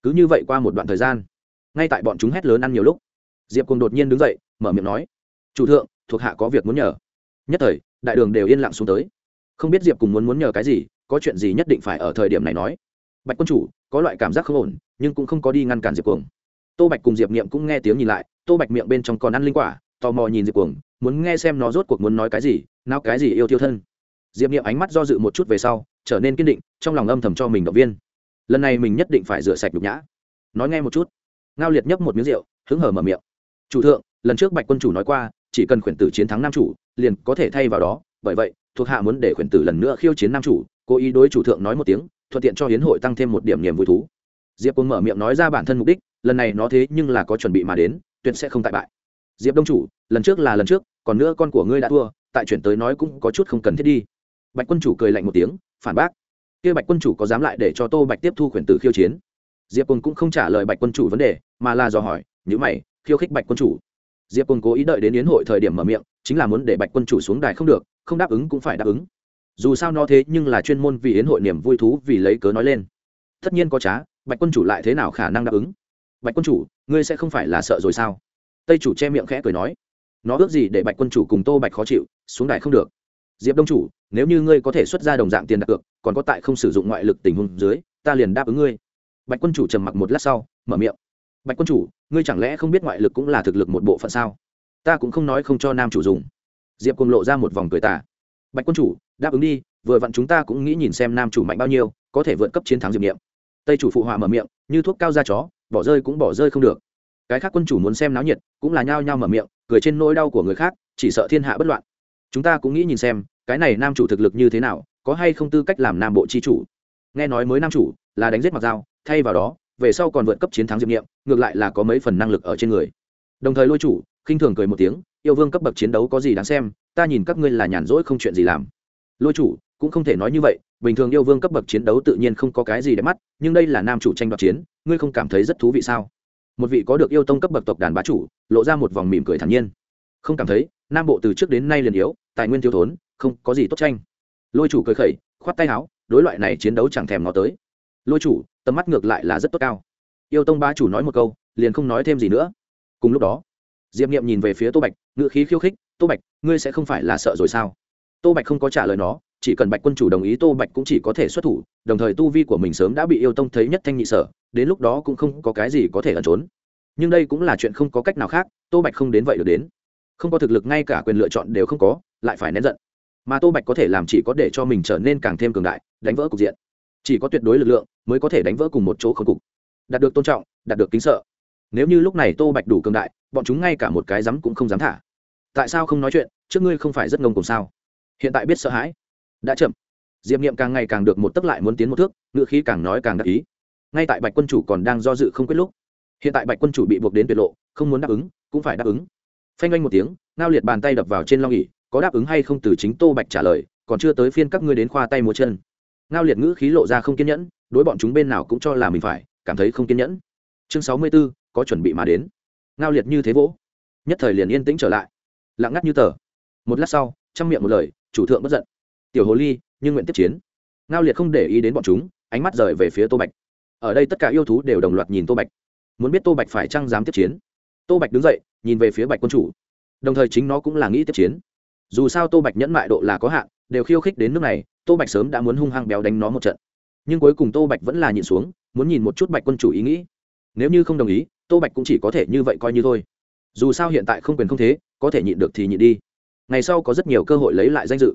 Cứ như vậy qua một đoạn thời gian, ngay tại bọn chúng hét lớn ăn nhiều lúc, diệp cùng đột nhiên đứng dậy, mở miệng nói, chủ thượng, thuộc hạ có việc muốn nhờ. Nhất thời, đại đường đều yên lặng xuống tới. Không biết diệp cùng muốn muốn nhờ cái gì, có chuyện gì nhất định phải ở thời điểm này nói. Bạch quân chủ, có loại cảm giác không ổn, nhưng cũng không có đi ngăn cản diệp cuồng. Tô bạch cùng diệp niệm cũng nghe tiếng nhìn lại, tô bạch miệng bên trong còn ăn linh quả tò mò nhìn diệp cuồng, muốn nghe xem nó rốt cuộc muốn nói cái gì, nào cái gì yêu tiêu thân. Diệp niệm ánh mắt do dự một chút về sau, trở nên kiên định, trong lòng âm thầm cho mình động viên. Lần này mình nhất định phải rửa sạch nhục nhã. Nói nghe một chút. Ngao liệt nhấp một miếng rượu, hứng hở mở miệng. Chủ thượng, lần trước bạch quân chủ nói qua, chỉ cần khuyển tử chiến thắng nam chủ, liền có thể thay vào đó. Bởi vậy, thuộc hạ muốn để khuyển tử lần nữa khiêu chiến nam chủ, cố ý đối chủ thượng nói một tiếng, thuận tiện cho hiến hội tăng thêm một điểm niềm vui thú. Diệp quân mở miệng nói ra bản thân mục đích, lần này nó thế nhưng là có chuẩn bị mà đến, tuyệt sẽ không tại bại diệp đông chủ, lần trước là lần trước, còn nữa con của ngươi đã thua, tại chuyển tới nói cũng có chút không cần thiết đi. Bạch quân chủ cười lạnh một tiếng, phản bác. Kia bạch quân chủ có dám lại để cho tô bạch tiếp thu khuyển tử khiêu chiến? Diệp quân cũng không trả lời bạch quân chủ vấn đề, mà là dò hỏi, nhữ mày, khiêu khích bạch quân chủ? Diệp quân cố ý đợi đến yến hội thời điểm mở miệng, chính là muốn để bạch quân chủ xuống đài không được, không đáp ứng cũng phải đáp ứng. Dù sao nó thế nhưng là chuyên môn vì yến hội niềm vui thú vì lấy cớ nói lên. Tất nhiên có trá, bạch quân chủ lại thế nào khả năng đáp ứng? Bạch quân chủ, ngươi sẽ không phải là sợ rồi sao? Tây chủ che miệng khẽ cười nói, nó ước gì để bạch quân chủ cùng tô bạch khó chịu, xuống đài không được. Diệp đông chủ, nếu như ngươi có thể xuất ra đồng dạng tiền đặt cược, còn có tại không sử dụng ngoại lực tình huống dưới, ta liền đáp ứng ngươi. Bạch quân chủ trầm mặc một lát sau, mở miệng, bạch quân chủ, ngươi chẳng lẽ không biết ngoại lực cũng là thực lực một bộ phận sao? Ta cũng không nói không cho nam chủ dùng. Diệp cùng lộ ra một vòng cười tà, bạch quân chủ, đáp ứng đi, vừa vặn chúng ta cũng nghĩ nhìn xem nam chủ mạnh bao nhiêu, có thể vượt cấp chiến thắng diệp nghiệm tây chủ phụ họa mở miệng, như thuốc cao da chó, bỏ rơi cũng bỏ rơi không được cái khác quân chủ muốn xem náo nhiệt, cũng là nhao nhao mở miệng, cười trên nỗi đau của người khác, chỉ sợ thiên hạ bất loạn. Chúng ta cũng nghĩ nhìn xem, cái này nam chủ thực lực như thế nào, có hay không tư cách làm nam bộ chi chủ. Nghe nói mới nam chủ, là đánh giết mặc dao, thay vào đó, về sau còn vượt cấp chiến thắng diệp nghiệm ngược lại là có mấy phần năng lực ở trên người. Đồng thời lôi chủ, khinh thường cười một tiếng, yêu vương cấp bậc chiến đấu có gì đáng xem, ta nhìn các ngươi là nhàn rỗi không chuyện gì làm. Lôi chủ, cũng không thể nói như vậy, bình thường yêu vương cấp bậc chiến đấu tự nhiên không có cái gì để mắt, nhưng đây là nam chủ tranh đoạt chiến, ngươi không cảm thấy rất thú vị sao? Một vị có được yêu tông cấp bậc tộc đàn bá chủ, lộ ra một vòng mỉm cười thản nhiên. Không cảm thấy, nam bộ từ trước đến nay liền yếu, tài nguyên thiếu thốn, không có gì tốt tranh. Lôi chủ cười khẩy, khoát tay áo, đối loại này chiến đấu chẳng thèm nó tới. Lôi chủ, tầm mắt ngược lại là rất tốt cao. Yêu tông bá chủ nói một câu, liền không nói thêm gì nữa. Cùng lúc đó, diệp n i ệ m nhìn về phía tô bạch ngự khí khiêu khích, tô bạch, ngươi sẽ không phải là sợ rồi sao? Tô bạch không có trả lời nó chỉ cần bạch quân chủ đồng ý tô bạch cũng chỉ có thể xuất thủ, đồng thời tu vi của mình sớm đã bị yêu tông thấy nhất thanh nhị sở, đến lúc đó cũng không có cái gì có thể ẩn trốn. Nhưng đây cũng là chuyện không có cách nào khác, tô bạch không đến vậy được đến. Không có thực lực ngay cả quyền lựa chọn đều không có, lại phải nén giận. Mà tô bạch có thể làm chỉ có để cho mình trở nên càng thêm cường đại, đánh vỡ cục diện. Chỉ có tuyệt đối lực lượng mới có thể đánh vỡ cùng một chỗ khống cục. Đạt được tôn trọng, đạt được kính sợ. Nếu như lúc này tô bạch đủ cường đại, bọn chúng ngay cả một cái rắm cũng không dám thả. Tại sao không nói chuyện? Trước ngươi không phải rất ngông cùng sao? Hiện tại biết sợ hãi đã chậm. Diệp n i ệ m càng ngày càng được một tấc lại muốn tiến một thước ngựa khí càng nói càng đắc ý. Ngay tại bạch quân chủ còn đang do dự không quyết lúc, hiện tại bạch quân chủ bị buộc đến tuyệt lộ, không muốn đáp ứng, cũng phải đáp ứng. Phanh oanh một tiếng, ngao liệt bàn tay đập vào trên long nghỉ có đáp ứng hay không từ chính tô bạch trả lời, còn chưa tới phiên các ngươi đến khoa tay múa chân. Ngao liệt ngữ khí lộ ra không kiên nhẫn, đối bọn chúng bên nào cũng cho là mình phải, cảm thấy không kiên nhẫn. Chương sáu mươi b ố có chuẩn bị mà đến. Ngao liệt như thế vỗ, nhất thời liền yên tĩnh trở lại. Lặng ngắt như tờ. Một lát sau chăm miệng một lời, chủ thượng bất giận tiểu hồ ly, nhưng nguyện tiếp chiến. Ngao liệt không để ý đến bọn chúng, ánh mắt rời về phía tô bạch. Ở đây tất cả yêu thú đều đồng loạt nhìn tô bạch. Muốn biết tô bạch phải chăng dám tiếp chiến? Tô bạch đứng dậy, nhìn về phía bạch quân chủ. Đồng thời chính nó cũng là nghĩ tiếp chiến. Dù sao tô bạch nhẫn mại độ là có hạn, đều khiêu khích đến nước này, tô bạch sớm đã muốn hung hăng béo đánh nó một trận. Nhưng cuối cùng tô bạch vẫn là nhịn xuống, muốn nhìn một chút bạch quân chủ ý nghĩ. Nếu như không đồng ý, tô bạch cũng chỉ có thể như vậy coi như thôi. Dù sao hiện tại không quyền không thế, có thể nhịn được thì nhịn đi. Ngày sau có rất nhiều cơ hội lấy lại danh dự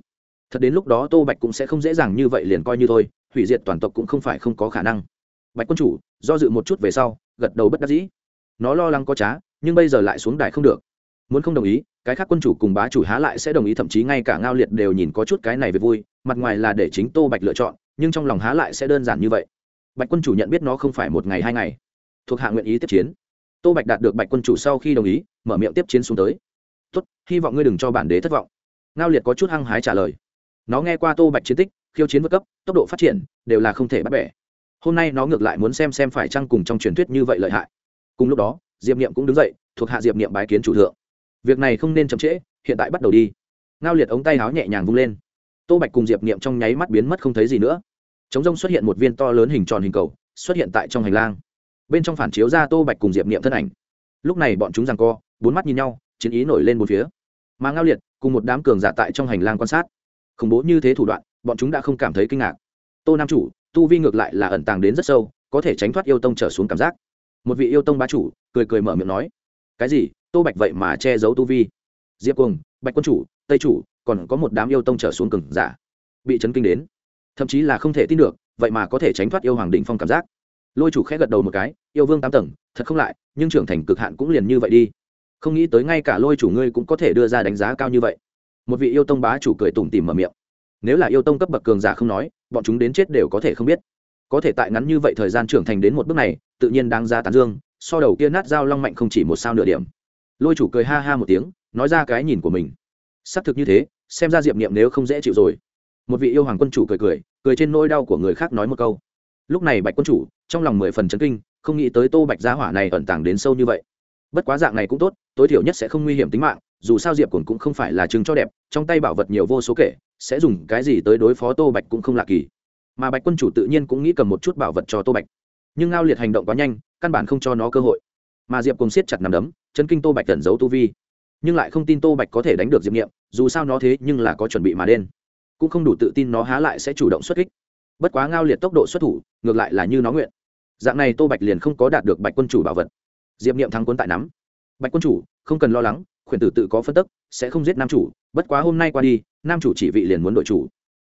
thật đến lúc đó tô bạch cũng sẽ không dễ dàng như vậy liền coi như thôi, hủy diệt toàn tộc cũng không phải không có khả năng. Bạch quân chủ, do dự một chút về sau, gật đầu bất đắc dĩ. Nó lo lắng có trá, nhưng bây giờ lại xuống đài không được. Muốn không đồng ý, cái khác quân chủ cùng bá chủ há lại sẽ đồng ý, thậm chí ngay cả ngao liệt đều nhìn có chút cái này về vui, mặt ngoài là để chính tô bạch lựa chọn, nhưng trong lòng há lại sẽ đơn giản như vậy. Bạch quân chủ nhận biết nó không phải một ngày hai ngày. Thuộc hạ nguyện ý tiếp chiến. Tô bạch đạt được bạch quân chủ sau khi đồng ý, mở miệng tiếp chiến xuống tới. Tốt, hy vọng ngươi đừng cho bản đế thất vọng. Ngao liệt có chút hăng hái trả lời nó nghe qua tô bạch chiến tích, khiêu chiến vượt cấp, tốc độ phát triển, đều là không thể bắt bẻ. Hôm nay nó ngược lại muốn xem xem phải chăng cùng trong truyền thuyết như vậy lợi hại. Cùng lúc đó, diệp niệm cũng đứng dậy, thuộc hạ diệp niệm bái kiến chủ thượng. Việc này không nên chậm trễ, hiện tại bắt đầu đi. Ngao liệt ống tay áo nhẹ nhàng vung lên. Tô bạch cùng diệp niệm trong nháy mắt biến mất không thấy gì nữa. Chống rông xuất hiện một viên to lớn hình tròn hình cầu, xuất hiện tại trong hành lang. Bên trong phản chiếu ra tô bạch cùng diệp niệm thân ảnh. Lúc này bọn chúng rằng co, bốn mắt nhìn nhau, chiến ý nổi lên một phía. Mà ngao liệt, cùng một đám cường giả tại trong hành lang quan sát khủng bố như thế thủ đoạn, bọn chúng đã không cảm thấy kinh ngạc. Tô nam chủ, tu vi ngược lại là ẩn tàng đến rất sâu, có thể tránh thoát yêu tông trở xuống cảm giác. Một vị yêu tông bá chủ, cười cười mở miệng nói, cái gì? Tô bạch vậy mà che giấu tu vi? Diệp cùng bạch quân chủ, tây chủ, còn có một đám yêu tông trở xuống cường giả, bị chấn kinh đến. Thậm chí là không thể tin được, vậy mà có thể tránh thoát yêu hoàng định phong cảm giác. Lôi chủ khẽ gật đầu một cái, yêu vương tám tầng, thật không lại, nhưng trưởng thành cực hạn cũng liền như vậy đi. Không nghĩ tới ngay cả lôi chủ ngươi cũng có thể đưa ra đánh giá cao như vậy một vị yêu tông bá chủ cười tủm tỉm mở miệng. Nếu là yêu tông cấp bậc cường giả không nói, bọn chúng đến chết đều có thể không biết. Có thể tại ngắn như vậy thời gian trưởng thành đến một bước này, tự nhiên đang ra tán dương, so đầu kia nát dao long mạnh không chỉ một sao nửa điểm. Lôi chủ cười ha ha một tiếng, nói ra cái nhìn của mình. Xác thực như thế, xem ra diệp niệm nếu không dễ chịu rồi. Một vị yêu hoàng quân chủ cười cười cười trên nỗi đau của người khác nói một câu. Lúc này bạch quân chủ, trong lòng mười phần chấn kinh, không nghĩ tới tô bạch gia hỏa này ẩn tàng đến sâu như vậy. Bất quá dạng này cũng tốt, tối thiểu nhất sẽ không nguy hiểm tính mạng dù sao diệp cồn cũng không phải là chứng cho đẹp, trong tay bảo vật nhiều vô số kể, sẽ dùng cái gì tới đối phó tô bạch cũng không lạ kỳ. Mà bạch quân chủ tự nhiên cũng nghĩ cầm một chút bảo vật cho tô bạch. Nhưng ngao liệt hành động quá nhanh, căn bản không cho nó cơ hội. Mà diệp cùng siết chặt nằm đấm, chân kinh tô bạch tẩn giấu tu vi. Nhưng lại không tin tô bạch có thể đánh được diệp nghiệm, dù sao nó thế nhưng là có chuẩn bị mà đen. Cũng không đủ tự tin nó há lại sẽ chủ động xuất kích. Bất quá ngao liệt tốc độ xuất thủ, ngược lại là như nó nguyện. Dạng này tô bạch liền không có đạt được bạch quân chủ bảo vật. Diệp niệm thắng quân tại nắm. Bạch quân chủ, không cần lo lắng khuyển tử tự có phân tức, sẽ không giết nam chủ, bất quá hôm nay qua đi, nam chủ chỉ vị liền muốn đội chủ.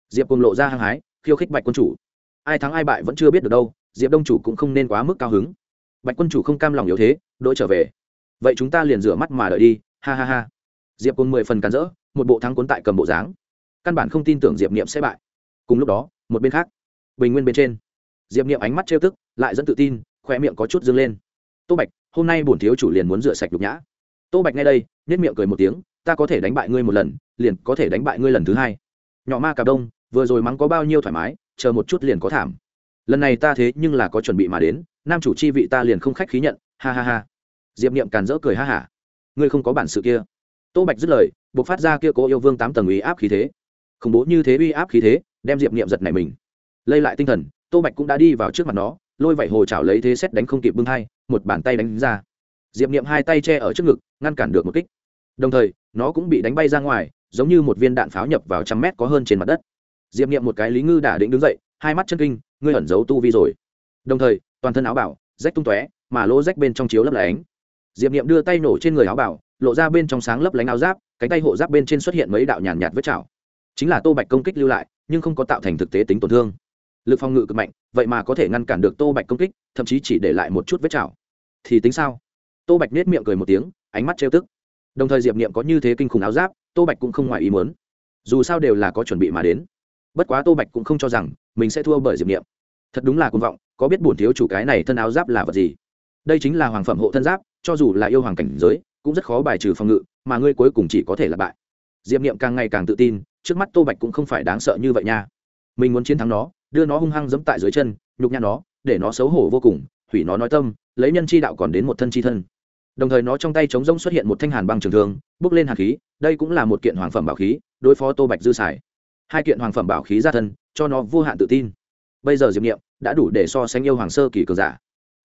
Diệp cùng lộ ra hăng hái, khiêu khích bạch quân chủ. Ai thắng ai bại vẫn chưa biết được đâu, diệp đông chủ cũng không nên quá mức cao hứng. Bạch quân chủ không cam lòng yếu thế đỗi trở về. Vậy chúng ta liền rửa mắt mà đợi đi, ha ha ha. Diệp cùng mười phần cắn rỡ, một bộ thắng cuốn tại cầm bộ dáng. Căn bản không tin tưởng diệp niệm sẽ bại. Cùng lúc đó, một bên khác, bình nguyên bên trên. Diệp niệm ánh mắt trêu tức, lại dẫn tự tin khoe miệng có chút dâng lên. Tô bạch, hôm nay bổn thiếu chủ liền muốn rửa sạch nhục nhã tô bạch ngay đây nhất miệng cười một tiếng, ta có thể đánh bại ngươi một lần, liền có thể đánh bại ngươi lần thứ hai. Nhỏ ma cà đông, vừa rồi mắng có bao nhiêu thoải mái, chờ một chút liền có thảm. Lần này ta thế nhưng là có chuẩn bị mà đến, nam chủ chi vị ta liền không khách khí nhận, ha ha ha. Diệp niệm càn rỡ cười ha hả. Ngươi không có bản sự kia. Tô bạch dứt lời, buộc phát ra kia cố yêu vương tám tầng uy áp khí thế. Khủng bố như thế uy áp khí thế, đem diệp niệm giật này mình. Lây lại tinh thần, tô bạch cũng đã đi vào trước mặt nó, lôi vảy hồ chảo lấy thế xét đánh không kịp bưng hai một bàn tay đánh ra diệp niệm hai tay che ở trước ngực, ngăn cản được một kích. Đồng thời, nó cũng bị đánh bay ra ngoài, giống như một viên đạn pháo nhập vào trăm mét có hơn trên mặt đất. Diệp niệm một cái lý ngư đả định đứng dậy, hai mắt chân kinh, ngươi ẩn giấu tu vi rồi. Đồng thời, toàn thân áo bảo, rách tung tóe, mà lỗ rách bên trong chiếu lấp lánh. Diệp niệm đưa tay nổ trên người áo bảo, lộ ra bên trong sáng lấp lánh áo giáp, cánh tay hộ giáp bên trên xuất hiện mấy đạo nhàn nhạt vết chảo. Chính là tô bạch công kích lưu lại, nhưng không có tạo thành thực tế tính tổn thương. Lực phòng ngự cực mạnh, vậy mà có thể ngăn cản được tô bạch công kích, thậm chí chỉ để lại một chút vết chảo. Thì tính sao? Tô bạch nết miệng cười một tiếng, ánh mắt trêu tức. Đồng thời diệp niệm có như thế kinh khủng áo giáp, tô bạch cũng không ngoài ý muốn. Dù sao đều là có chuẩn bị mà đến. Bất quá tô bạch cũng không cho rằng mình sẽ thua bởi diệp niệm. Thật đúng là cuồng vọng, có biết bổn thiếu chủ cái này thân áo giáp là vật gì? Đây chính là hoàng phẩm hộ thân giáp, cho dù là yêu hoàng cảnh giới, cũng rất khó bài trừ phòng ngự, mà ngươi cuối cùng chỉ có thể là bại. Diệp niệm càng ngày càng tự tin, trước mắt tô bạch cũng không phải đáng sợ như vậy nha. Mình muốn chiến thắng nó, đưa nó hung hăng dẫm tại dưới chân, nhục nhã nó, để nó xấu hổ vô cùng, hủy nó nói tâm, lấy nhân chi đạo còn đến một thân chi thân đồng thời nó trong tay chống rông xuất hiện một thanh hàn băng trường thương bước lên hàn khí, đây cũng là một kiện hoàng phẩm bảo khí, đối phó tô bạch dư xài hai kiện hoàng phẩm bảo khí ra thân, cho nó vô hạn tự tin. Bây giờ diệp nghiệm đã đủ để so sánh yêu hoàng sơ kỳ cường giả.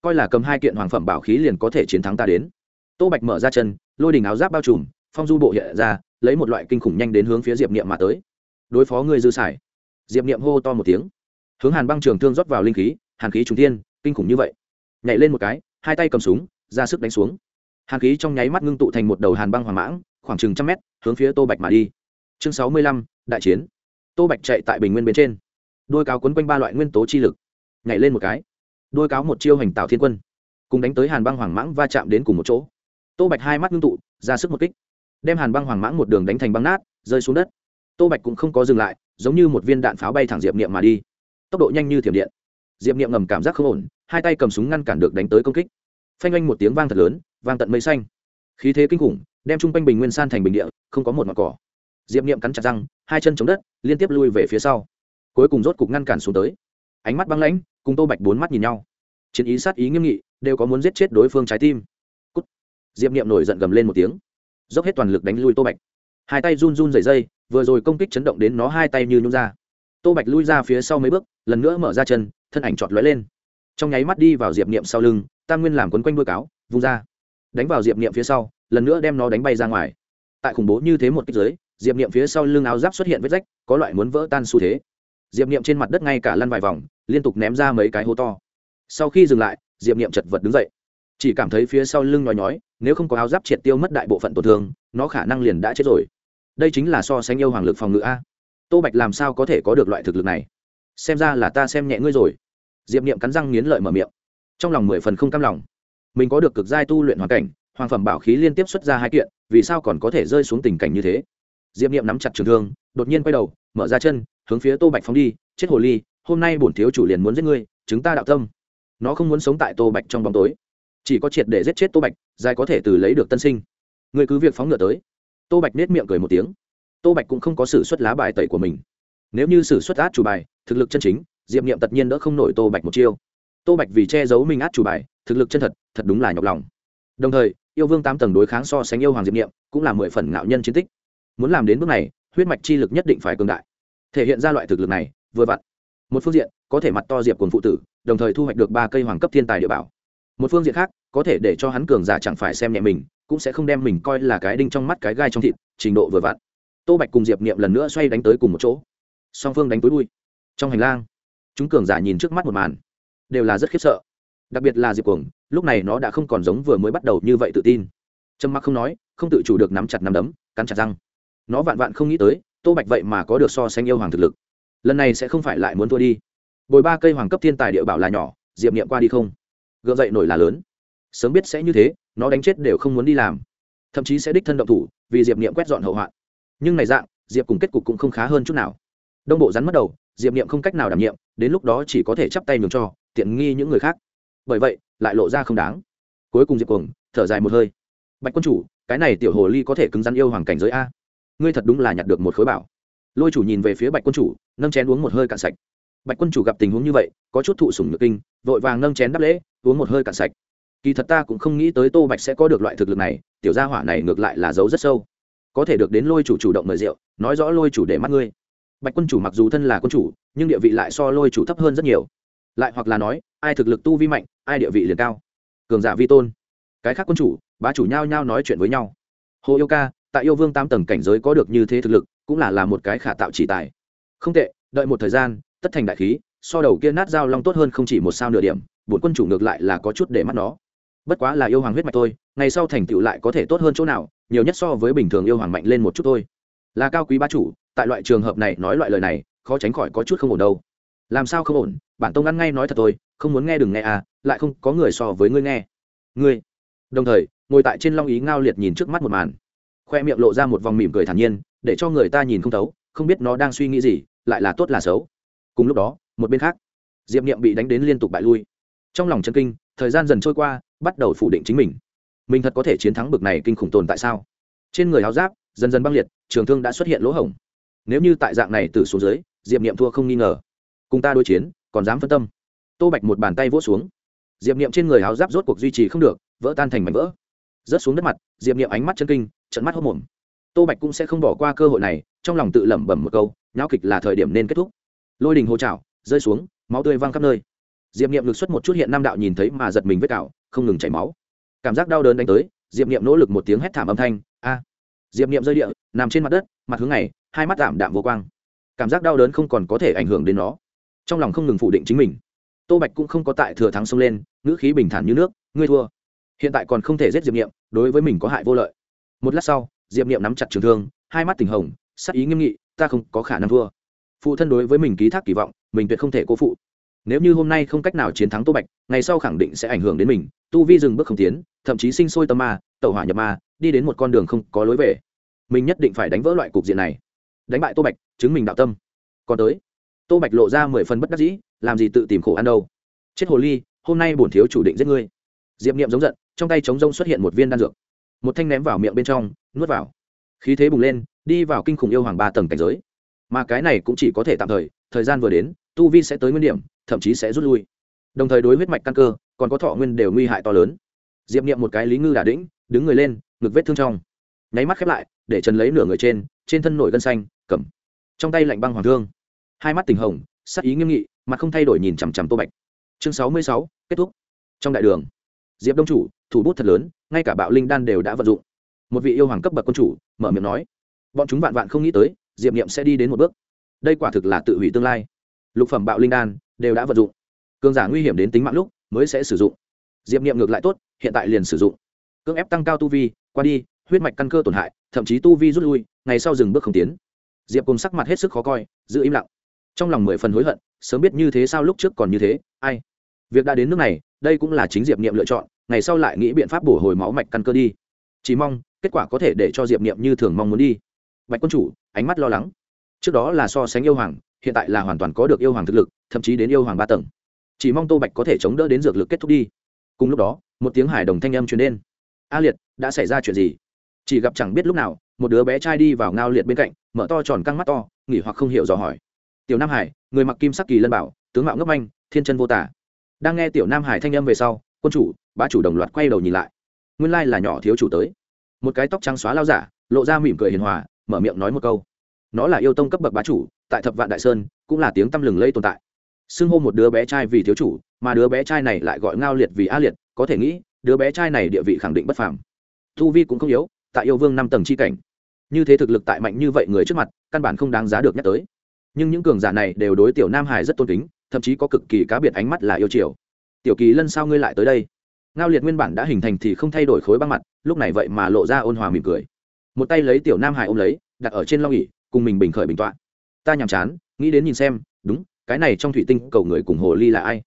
Coi là cầm hai kiện hoàng phẩm bảo khí liền có thể chiến thắng ta đến. Tô bạch mở ra chân, lôi đình áo giáp bao trùm, phong du bộ hiện ra, lấy một loại kinh khủng nhanh đến hướng phía diệp niệm mà tới. Đối phó người dư xài diệp niệm hô to một tiếng. Hướng hàn băng trường thương rót vào linh khí, hàn khí trung tiên kinh khủng như vậy. Nhảy lên một cái, hai tay cầm súng, ra sức đánh xuống hàn khí trong nháy mắt ngưng tụ thành một đầu hàn băng hoàng mãng, khoảng chừng trăm mét, hướng phía tô bạch mà đi. Chương sáu mươi lăm, đại chiến. Tô bạch chạy tại bình nguyên bên trên. Đôi cáo quấn quanh ba loại nguyên tố chi lực. Nhảy lên một cái. Đôi cáo một chiêu hành tạo thiên quân. Cùng đánh tới hàn băng hoàng mãng va chạm đến cùng một chỗ. Tô bạch hai mắt ngưng tụ, ra sức một kích. Đem hàn băng hoàng mãng một đường đánh thành băng nát, rơi xuống đất. Tô bạch cũng không có dừng lại, giống như một viên đạn pháo bay thẳng diệp niệm mà đi. Tốc độ nhanh như thiểm điện. Diệp niệm ngầm cảm giác không ổn, hai tay cầm súng ngăn cản được đánh tới công kích phanh oanh một tiếng vang thật lớn, vang tận mây xanh. Khí thế kinh khủng, đem chung quanh bình nguyên san thành bình địa, không có một mặt cỏ. Diệp niệm cắn chặt răng, hai chân chống đất, liên tiếp lui về phía sau. Cuối cùng rốt cục ngăn cản xuống tới. Ánh mắt băng lãnh, cùng tô bạch bốn mắt nhìn nhau. Chiến ý sát ý nghiêm nghị, đều có muốn giết chết đối phương trái tim. I diệp niệm nổi giận gầm lên một tiếng. Dốc hết toàn lực đánh lui tô bạch. Hai tay run run dày dây vừa rồi công kích chấn động đến nó hai tay như nhung ra. Tô bạch lui ra phía sau mấy bước, lần nữa mở ra chân, thân ảnh chọt lóe lên. Trong nháy mắt đi vào diệp niệm sau lưng tam nguyên làm quấn quanh đuôi cáo, vung ra, đánh vào diệp niệm phía sau, lần nữa đem nó đánh bay ra ngoài. Tại khủng bố như thế một kích giới diệp niệm phía sau lưng áo giáp xuất hiện vết rách, có loại muốn vỡ tan xu thế. Diệp niệm trên mặt đất ngay cả lăn vài vòng, liên tục ném ra mấy cái hố to. Sau khi dừng lại, diệp niệm chật vật đứng dậy. Chỉ cảm thấy phía sau lưng nhói nhói, nếu không có áo giáp triệt tiêu mất đại bộ phận tổn thương, nó khả năng liền đã chết rồi. Đây chính là so sánh yêu hoàng lực phòng ngự a. Tô bạch làm sao có thể có được loại thực lực này? Xem ra là ta xem nhẹ ngươi rồi. Diệp niệm cắn răng nghiến lợi mở miệng trong lòng mười phần không cam lòng. Mình có được cực giai tu luyện hoàn cảnh, hoàng phẩm bảo khí liên tiếp xuất ra hai kiện, vì sao còn có thể rơi xuống tình cảnh như thế? Diệp niệm nắm chặt trường thương, đột nhiên quay đầu, mở ra chân, hướng phía tô bạch phóng đi, chết hồ ly, hôm nay bổn thiếu chủ liền muốn giết ngươi chúng ta đạo tâm. Nó không muốn sống tại tô bạch trong bóng tối. Chỉ có triệt để giết chết tô bạch, dài có thể từ lấy được tân sinh. Ngươi cứ việc phóng ngựa tới. Tô bạch nết miệng cười một tiếng. Tô bạch cũng không có s ử suất lá bài tẩy của mình. Nếu như s ử suất át chủ bài, thực lực chân chính, diệp niệm tất nhiên đỡ không nổi tô bạch một chiêu tô bạch vì che giấu mình át chủ bài, thực lực chân thật thật đúng là nhọc lòng. Đồng thời, yêu vương tám tầng đối kháng so sánh yêu hoàng diệp niệm, cũng là mười phần ngạo nhân chiến tích. Muốn làm đến bước này, huyết mạch chi lực nhất định phải cường đại. Thể hiện ra loại thực lực này, vừa vặn. Một phương diện, có thể mặt to diệp cùng phụ tử, đồng thời thu hoạch được ba cây hoàng cấp thiên tài địa bảo. Một phương diện khác, có thể để cho hắn cường giả chẳng phải xem nhẹ mình, cũng sẽ không đem mình coi là cái đinh trong mắt cái gai trong thịt, trình độ vừa vặn. Tô bạch cùng diệp niệm lần nữa xoay đánh tới cùng một chỗ. Song phương đánh túi bụi trong hành lang, chúng cường giả nhìn trước mắt một màn đều là rất khiếp sợ. Đặc biệt là diệp cuồng, lúc này nó đã không còn giống vừa mới bắt đầu như vậy tự tin. Trâm mặc không nói, không tự chủ được nắm chặt nắm đấm, cắn chặt răng. Nó vạn vạn không nghĩ tới, tô bạch vậy mà có được so sánh yêu hoàng thực lực. Lần này sẽ không phải lại muốn thua đi. Bồi ba cây hoàng cấp thiên tài địa bảo là nhỏ, diệp niệm qua đi không? Gượng dậy nổi là lớn. Sớm biết sẽ như thế, nó đánh chết đều không muốn đi làm. Thậm chí sẽ đích thân động thủ, vì diệp niệm quét dọn hậu hoạn. Nhưng này dạng, diệp cùng kết cục cũng không khá hơn chút nào. Đông bộ rắn mất đầu, diệp niệm không cách nào đảm nhiệm, đến lúc đó chỉ có thể chắp tay nhường cho tiện nghi những người khác. Bởi vậy, lại lộ ra không đáng. Cuối cùng diệp cuồng thở dài một hơi. Bạch quân chủ, cái này tiểu hồ ly có thể cứng rắn yêu hoàng cảnh giới a. Ngươi thật đúng là nhặt được một khối bảo. Lôi chủ nhìn về phía bạch quân chủ, nâng chén uống một hơi cạn sạch. Bạch quân chủ gặp tình huống như vậy, có chút thụ sủng nhược kinh, vội vàng nâng chén đắp lễ, uống một hơi cạn sạch. Kỳ thật ta cũng không nghĩ tới tô bạch sẽ có được loại thực lực này, tiểu gia hỏa này ngược lại là giấu rất sâu. Có thể được đến lôi chủ chủ động mời rượu, nói rõ lôi chủ để mắt ngươi. Bạch quân chủ mặc dù thân là quân chủ, nhưng địa vị lại so lôi chủ thấp hơn rất nhiều lại hoặc là nói, ai thực lực tu vi mạnh, ai địa vị liền cao. Cường giả vi tôn. Cái khác quân chủ, bá chủ nhau nhau nói chuyện với nhau. Hồ yêu ca, tại yêu vương tam tầng cảnh giới có được như thế thực lực, cũng là là một cái khả tạo chỉ tài. Không tệ, đợi một thời gian, tất thành đại khí, so đầu kia nát dao long tốt hơn không chỉ một sao nửa điểm, bổn quân chủ ngược lại là có chút để mắt nó. Bất quá là yêu hoàng huyết mạch thôi, ngày sau thành tựu lại có thể tốt hơn chỗ nào, nhiều nhất so với bình thường yêu hoàng mạnh lên một chút thôi. Là cao quý bá chủ, tại loại trường hợp này nói loại lời này, khó tránh khỏi có chút không ổn đâu làm sao không ổn? Bản tông ăn ngay nói thật thôi, không muốn nghe đừng nghe à lại không có người so với ngươi nghe. Ngươi. Đồng thời, ngồi tại trên long ý ngao liệt nhìn trước mắt một màn. Khoe miệng lộ ra một vòng mỉm cười thản nhiên, để cho người ta nhìn không thấu, không biết nó đang suy nghĩ gì, lại là tốt là xấu. Cùng lúc đó, một bên khác, diệp niệm bị đánh đến liên tục bại lui. Trong lòng chân kinh, thời gian dần trôi qua, bắt đầu phủ định chính mình. Mình thật có thể chiến thắng bực này kinh khủng tồn tại sao? Trên người áo giáp, dần dần băng liệt, trường thương đã xuất hiện lỗ hổng. Nếu như tại dạng này từ xuống dưới, diệp niệm thua không nghi ngờ cùng ta đối chiến, còn dám phân tâm. Tô bạch một bàn tay vỗ xuống. Diệp niệm trên người háo giáp rốt cuộc duy trì không được, vỡ tan thành mảnh vỡ. Rớt xuống đất mặt, diệp niệm ánh mắt chân kinh trận mắt hốc mồm tô bạch cũng sẽ không bỏ qua cơ hội này, trong lòng tự lẩm bẩm một câu, nháo kịch là thời điểm nên kết thúc. Lôi đình hô trào rơi xuống, máu tươi văng khắp nơi. Diệp niệm lực xuất một chút hiện nam đạo nhìn thấy mà giật mình vết cạo không ngừng chảy máu. Cảm giác đau đớn đánh tới, diệp niệm nỗ lực một tiếng hét thảm âm thanh, a! Diệp niệm rơi địa, nằm trên mặt đất, mặt hướng này, hai mắt tạm đạm vô quang. Cảm giác đau đớn không còn có thể ảnh hưởng đến nó trong lòng không ngừng phủ định chính mình. Tô bạch cũng không có tại thừa thắng xông lên, ngữ khí bình thản như nước, ngươi thua. Hiện tại còn không thể giết diệp niệm, đối với mình có hại vô lợi. Một lát sau, diệp niệm nắm chặt trường thương, hai mắt tình hồng, sắc ý nghiêm nghị, ta không có khả năng thua. Phụ thân đối với mình ký thác kỳ vọng, mình tuyệt không thể cố phụ. Nếu như hôm nay không cách nào chiến thắng tô bạch, ngày sau khẳng định sẽ ảnh hưởng đến mình. Tu vi dừng bước không tiến, thậm chí sinh sôi tâm ma, tẩu hỏa nhập ma, đi đến một con đường không có lối về. Mình nhất định phải đánh vỡ loại cục diện này. Đánh bại tô bạch, chứng mình đạo tâm. Còn tới tô bạch lộ ra mười phần bất đắc dĩ, làm gì tự tìm khổ ăn đâu. Chết hồ ly, hôm nay bổn thiếu chủ định giết ngươi. Diệp niệm giống giận, trong tay chống rông xuất hiện một viên đan dược. Một thanh ném vào miệng bên trong, nuốt vào. Khí thế bùng lên, đi vào kinh khủng yêu hoàng ba tầng cảnh giới. Mà cái này cũng chỉ có thể tạm thời thời gian vừa đến, tu vi sẽ tới nguyên điểm, thậm chí sẽ rút lui. Đồng thời đối huyết mạch căn cơ, còn có thọ nguyên đều nguy hại to lớn. Diệp niệm một cái lý ngư đà đĩnh, đứng người lên, ngực vết thương trong. Nháy mắt khép lại, để trần lấy nửa người trên trên thân nổi gân xanh, cầm. Trong tay lạnh băng hoàng thương hai mắt tình hồng, sắc ý nghiêm nghị mặt không thay đổi nhìn chằm chằm tô bạch. Chương sáu mươi sáu, kết thúc. Trong đại đường, diệp đông chủ, thủ bút thật lớn, ngay cả bạo linh đan đều đã vận dụng. Một vị yêu hoàng cấp bậc quân chủ, mở miệng nói, bọn chúng vạn vạn không nghĩ tới, diệp niệm sẽ đi đến một bước. Đây quả thực là tự hủy tương lai. Lục phẩm bạo linh đan đều đã vận dụng. Cường giả nguy hiểm đến tính mạng lúc mới sẽ sử dụng. Diệp niệm ngược lại tốt, hiện tại liền sử dụng. Cưỡng ép tăng cao tu vi, qua đi, huyết mạch căn cơ tổn hại, thậm chí tu vi rút lui, ngày sau dừng bước không tiến. Diệp cùng sắc mặt hết sức khó coi, giữ im lặng trong lòng mười phần hối hận, sớm biết như thế sao lúc trước còn như thế, ai? Việc đã đến nước này, đây cũng là chính diệp niệm lựa chọn, ngày sau lại nghĩ biện pháp bổ hồi máu mạch căn cơ đi. Chỉ mong, kết quả có thể để cho diệp niệm như thường mong muốn đi. Bạch quân chủ, ánh mắt lo lắng. Trước đó là so sánh yêu hoàng, hiện tại là hoàn toàn có được yêu hoàng thực lực, thậm chí đến yêu hoàng ba tầng. Chỉ mong tô bạch có thể chống đỡ đến dược lực kết thúc đi. Cùng lúc đó, một tiếng hải đồng thanh âm truyền đến. A liệt, đã xảy ra chuyện gì? Chỉ gặp chẳng biết lúc nào, một đứa bé trai đi vào ngao liệt bên cạnh, mở to tròn căng mắt to, nghỉ hoặc không hiểu dò hỏi tiểu nam hải, người mặc kim sắc kỳ lân bảo, tướng mạo ngấp anh thiên chân vô tả. Đang nghe tiểu nam hải thanh âm về sau, quân chủ, bá chủ đồng loạt quay đầu nhìn lại. Nguyên lai là nhỏ thiếu chủ tới. Một cái tóc trắng xóa lao giả, lộ ra mỉm cười hiền hòa, mở miệng nói một câu. Nó là yêu tông cấp bậc bá chủ, tại thập vạn đại sơn, cũng là tiếng tăm lừng lây tồn tại. Xưng hô một đứa bé trai vì thiếu chủ, mà đứa bé trai này lại gọi ngao liệt vì a liệt, có thể nghĩ, đứa bé trai này địa vị khẳng định bất phàm. Thu vi cũng không yếu, tại yêu vương năm tầng c h i cảnh. Như thế thực lực tại mạnh như vậy người trước mặt, căn bản không đáng giá được nhắc tới nhưng những cường giả này đều đối tiểu nam hải rất tôn kính, thậm chí có cực kỳ cá biệt ánh mắt là yêu chiều. Tiểu kỳ lân sao ngươi lại tới đây? Ngao liệt nguyên bản đã hình thành thì không thay đổi khối băng mặt, lúc này vậy mà lộ ra ôn hòa mỉm cười. Một tay lấy tiểu nam hải ôm lấy, đặt ở trên long ỉ cùng mình bình khởi bình tọa. Ta nhàm chán, nghĩ đến nhìn xem, đúng, cái này trong thủy tinh cầu người cùng hồ ly là ai?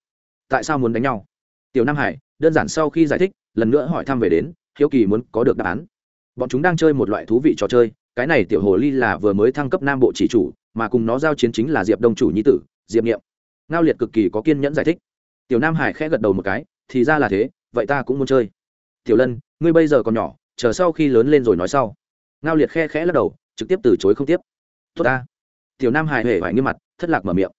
Tại sao muốn đánh nhau? Tiểu nam hải, đơn giản sau khi giải thích, lần nữa hỏi thăm về đến, hiếu kỳ muốn có được đáp án. Bọn chúng đang chơi một loại thú vị trò chơi, cái này tiểu hồ ly là vừa mới thăng cấp nam bộ chỉ chủ mà cùng nó giao chiến chính là diệp đông chủ nhi tử, diệp Niệm. Ngao liệt cực kỳ có kiên nhẫn giải thích. Tiểu nam hải khẽ gật đầu một cái, thì ra là thế, vậy ta cũng muốn chơi. Tiểu lân, ngươi bây giờ còn nhỏ, chờ sau khi lớn lên rồi nói sau. Ngao liệt khe khẽ lắc đầu, trực tiếp từ chối không tiếp. Tốt ta. Tiểu nam hải hề phải nghiêm mặt, thất lạc mở miệng.